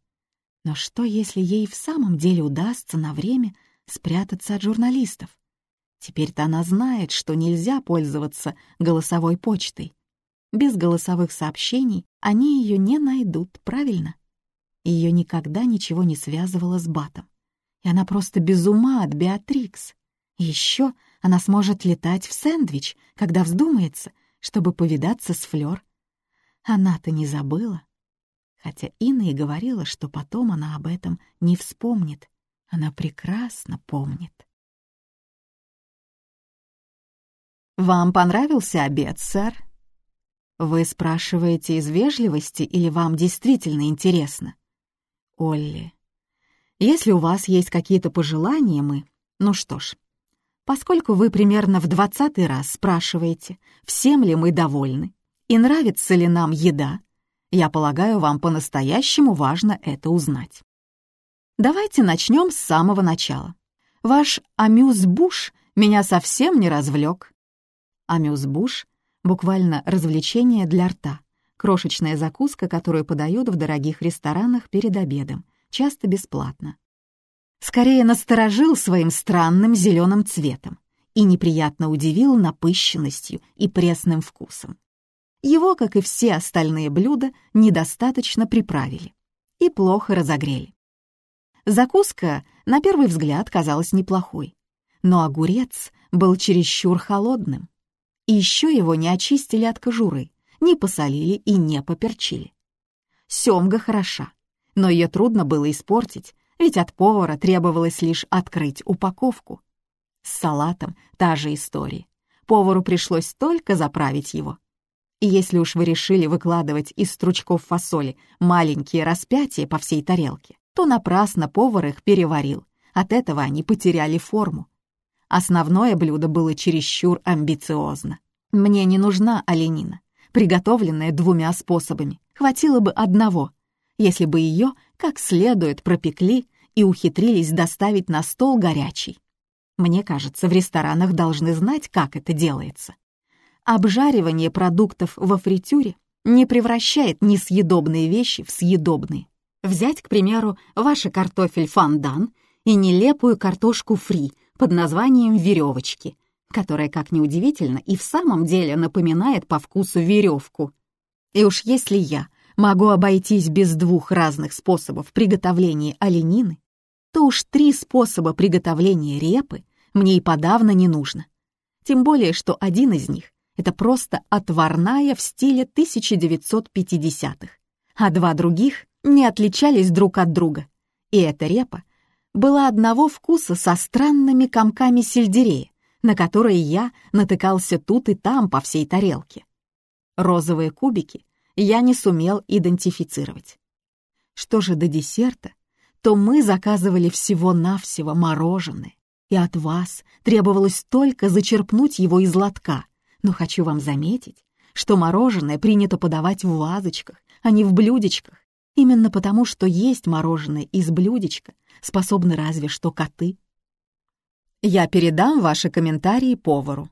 Но что, если ей в самом деле удастся на время спрятаться от журналистов? Теперь-то она знает, что нельзя пользоваться голосовой почтой. Без голосовых сообщений они ее не найдут, правильно? Ее никогда ничего не связывало с Батом. И она просто без ума от Беатрикс. Еще она сможет летать в сэндвич, когда вздумается, чтобы повидаться с Флёр. Она-то не забыла. Хотя Инна и говорила, что потом она об этом не вспомнит. Она прекрасно помнит. «Вам понравился обед, сэр?» «Вы спрашиваете из вежливости или вам действительно интересно?» «Олли, если у вас есть какие-то пожелания, мы... Ну что ж, поскольку вы примерно в двадцатый раз спрашиваете, всем ли мы довольны и нравится ли нам еда, я полагаю, вам по-настоящему важно это узнать. Давайте начнем с самого начала. Ваш амюз-буш меня совсем не развлек. Амюз-буш — буквально развлечение для рта, крошечная закуска, которую подают в дорогих ресторанах перед обедом, часто бесплатно скорее насторожил своим странным зеленым цветом и неприятно удивил напыщенностью и пресным вкусом. Его, как и все остальные блюда, недостаточно приправили и плохо разогрели. Закуска, на первый взгляд, казалась неплохой, но огурец был чересчур холодным. И еще его не очистили от кожуры, не посолили и не поперчили. Семга хороша, но ее трудно было испортить, ведь от повара требовалось лишь открыть упаковку. С салатом та же история. Повару пришлось только заправить его. И если уж вы решили выкладывать из стручков фасоли маленькие распятия по всей тарелке, то напрасно повар их переварил. От этого они потеряли форму. Основное блюдо было чересчур амбициозно. Мне не нужна оленина, приготовленная двумя способами. Хватило бы одного, если бы ее как следует пропекли и ухитрились доставить на стол горячий. Мне кажется, в ресторанах должны знать, как это делается. Обжаривание продуктов во фритюре не превращает несъедобные вещи в съедобные. Взять, к примеру, ваш картофель фондан и нелепую картошку фри под названием «веревочки», которая, как ни удивительно, и в самом деле напоминает по вкусу веревку. И уж если я могу обойтись без двух разных способов приготовления оленины, то уж три способа приготовления репы мне и подавно не нужно. Тем более, что один из них — это просто отварная в стиле 1950-х, а два других не отличались друг от друга. И эта репа была одного вкуса со странными комками сельдерея, на которые я натыкался тут и там по всей тарелке. Розовые кубики я не сумел идентифицировать. Что же до десерта, то мы заказывали всего-навсего мороженое, и от вас требовалось только зачерпнуть его из лотка. Но хочу вам заметить, что мороженое принято подавать в вазочках, а не в блюдечках, именно потому, что есть мороженое из блюдечка способны разве что коты. Я передам ваши комментарии повару.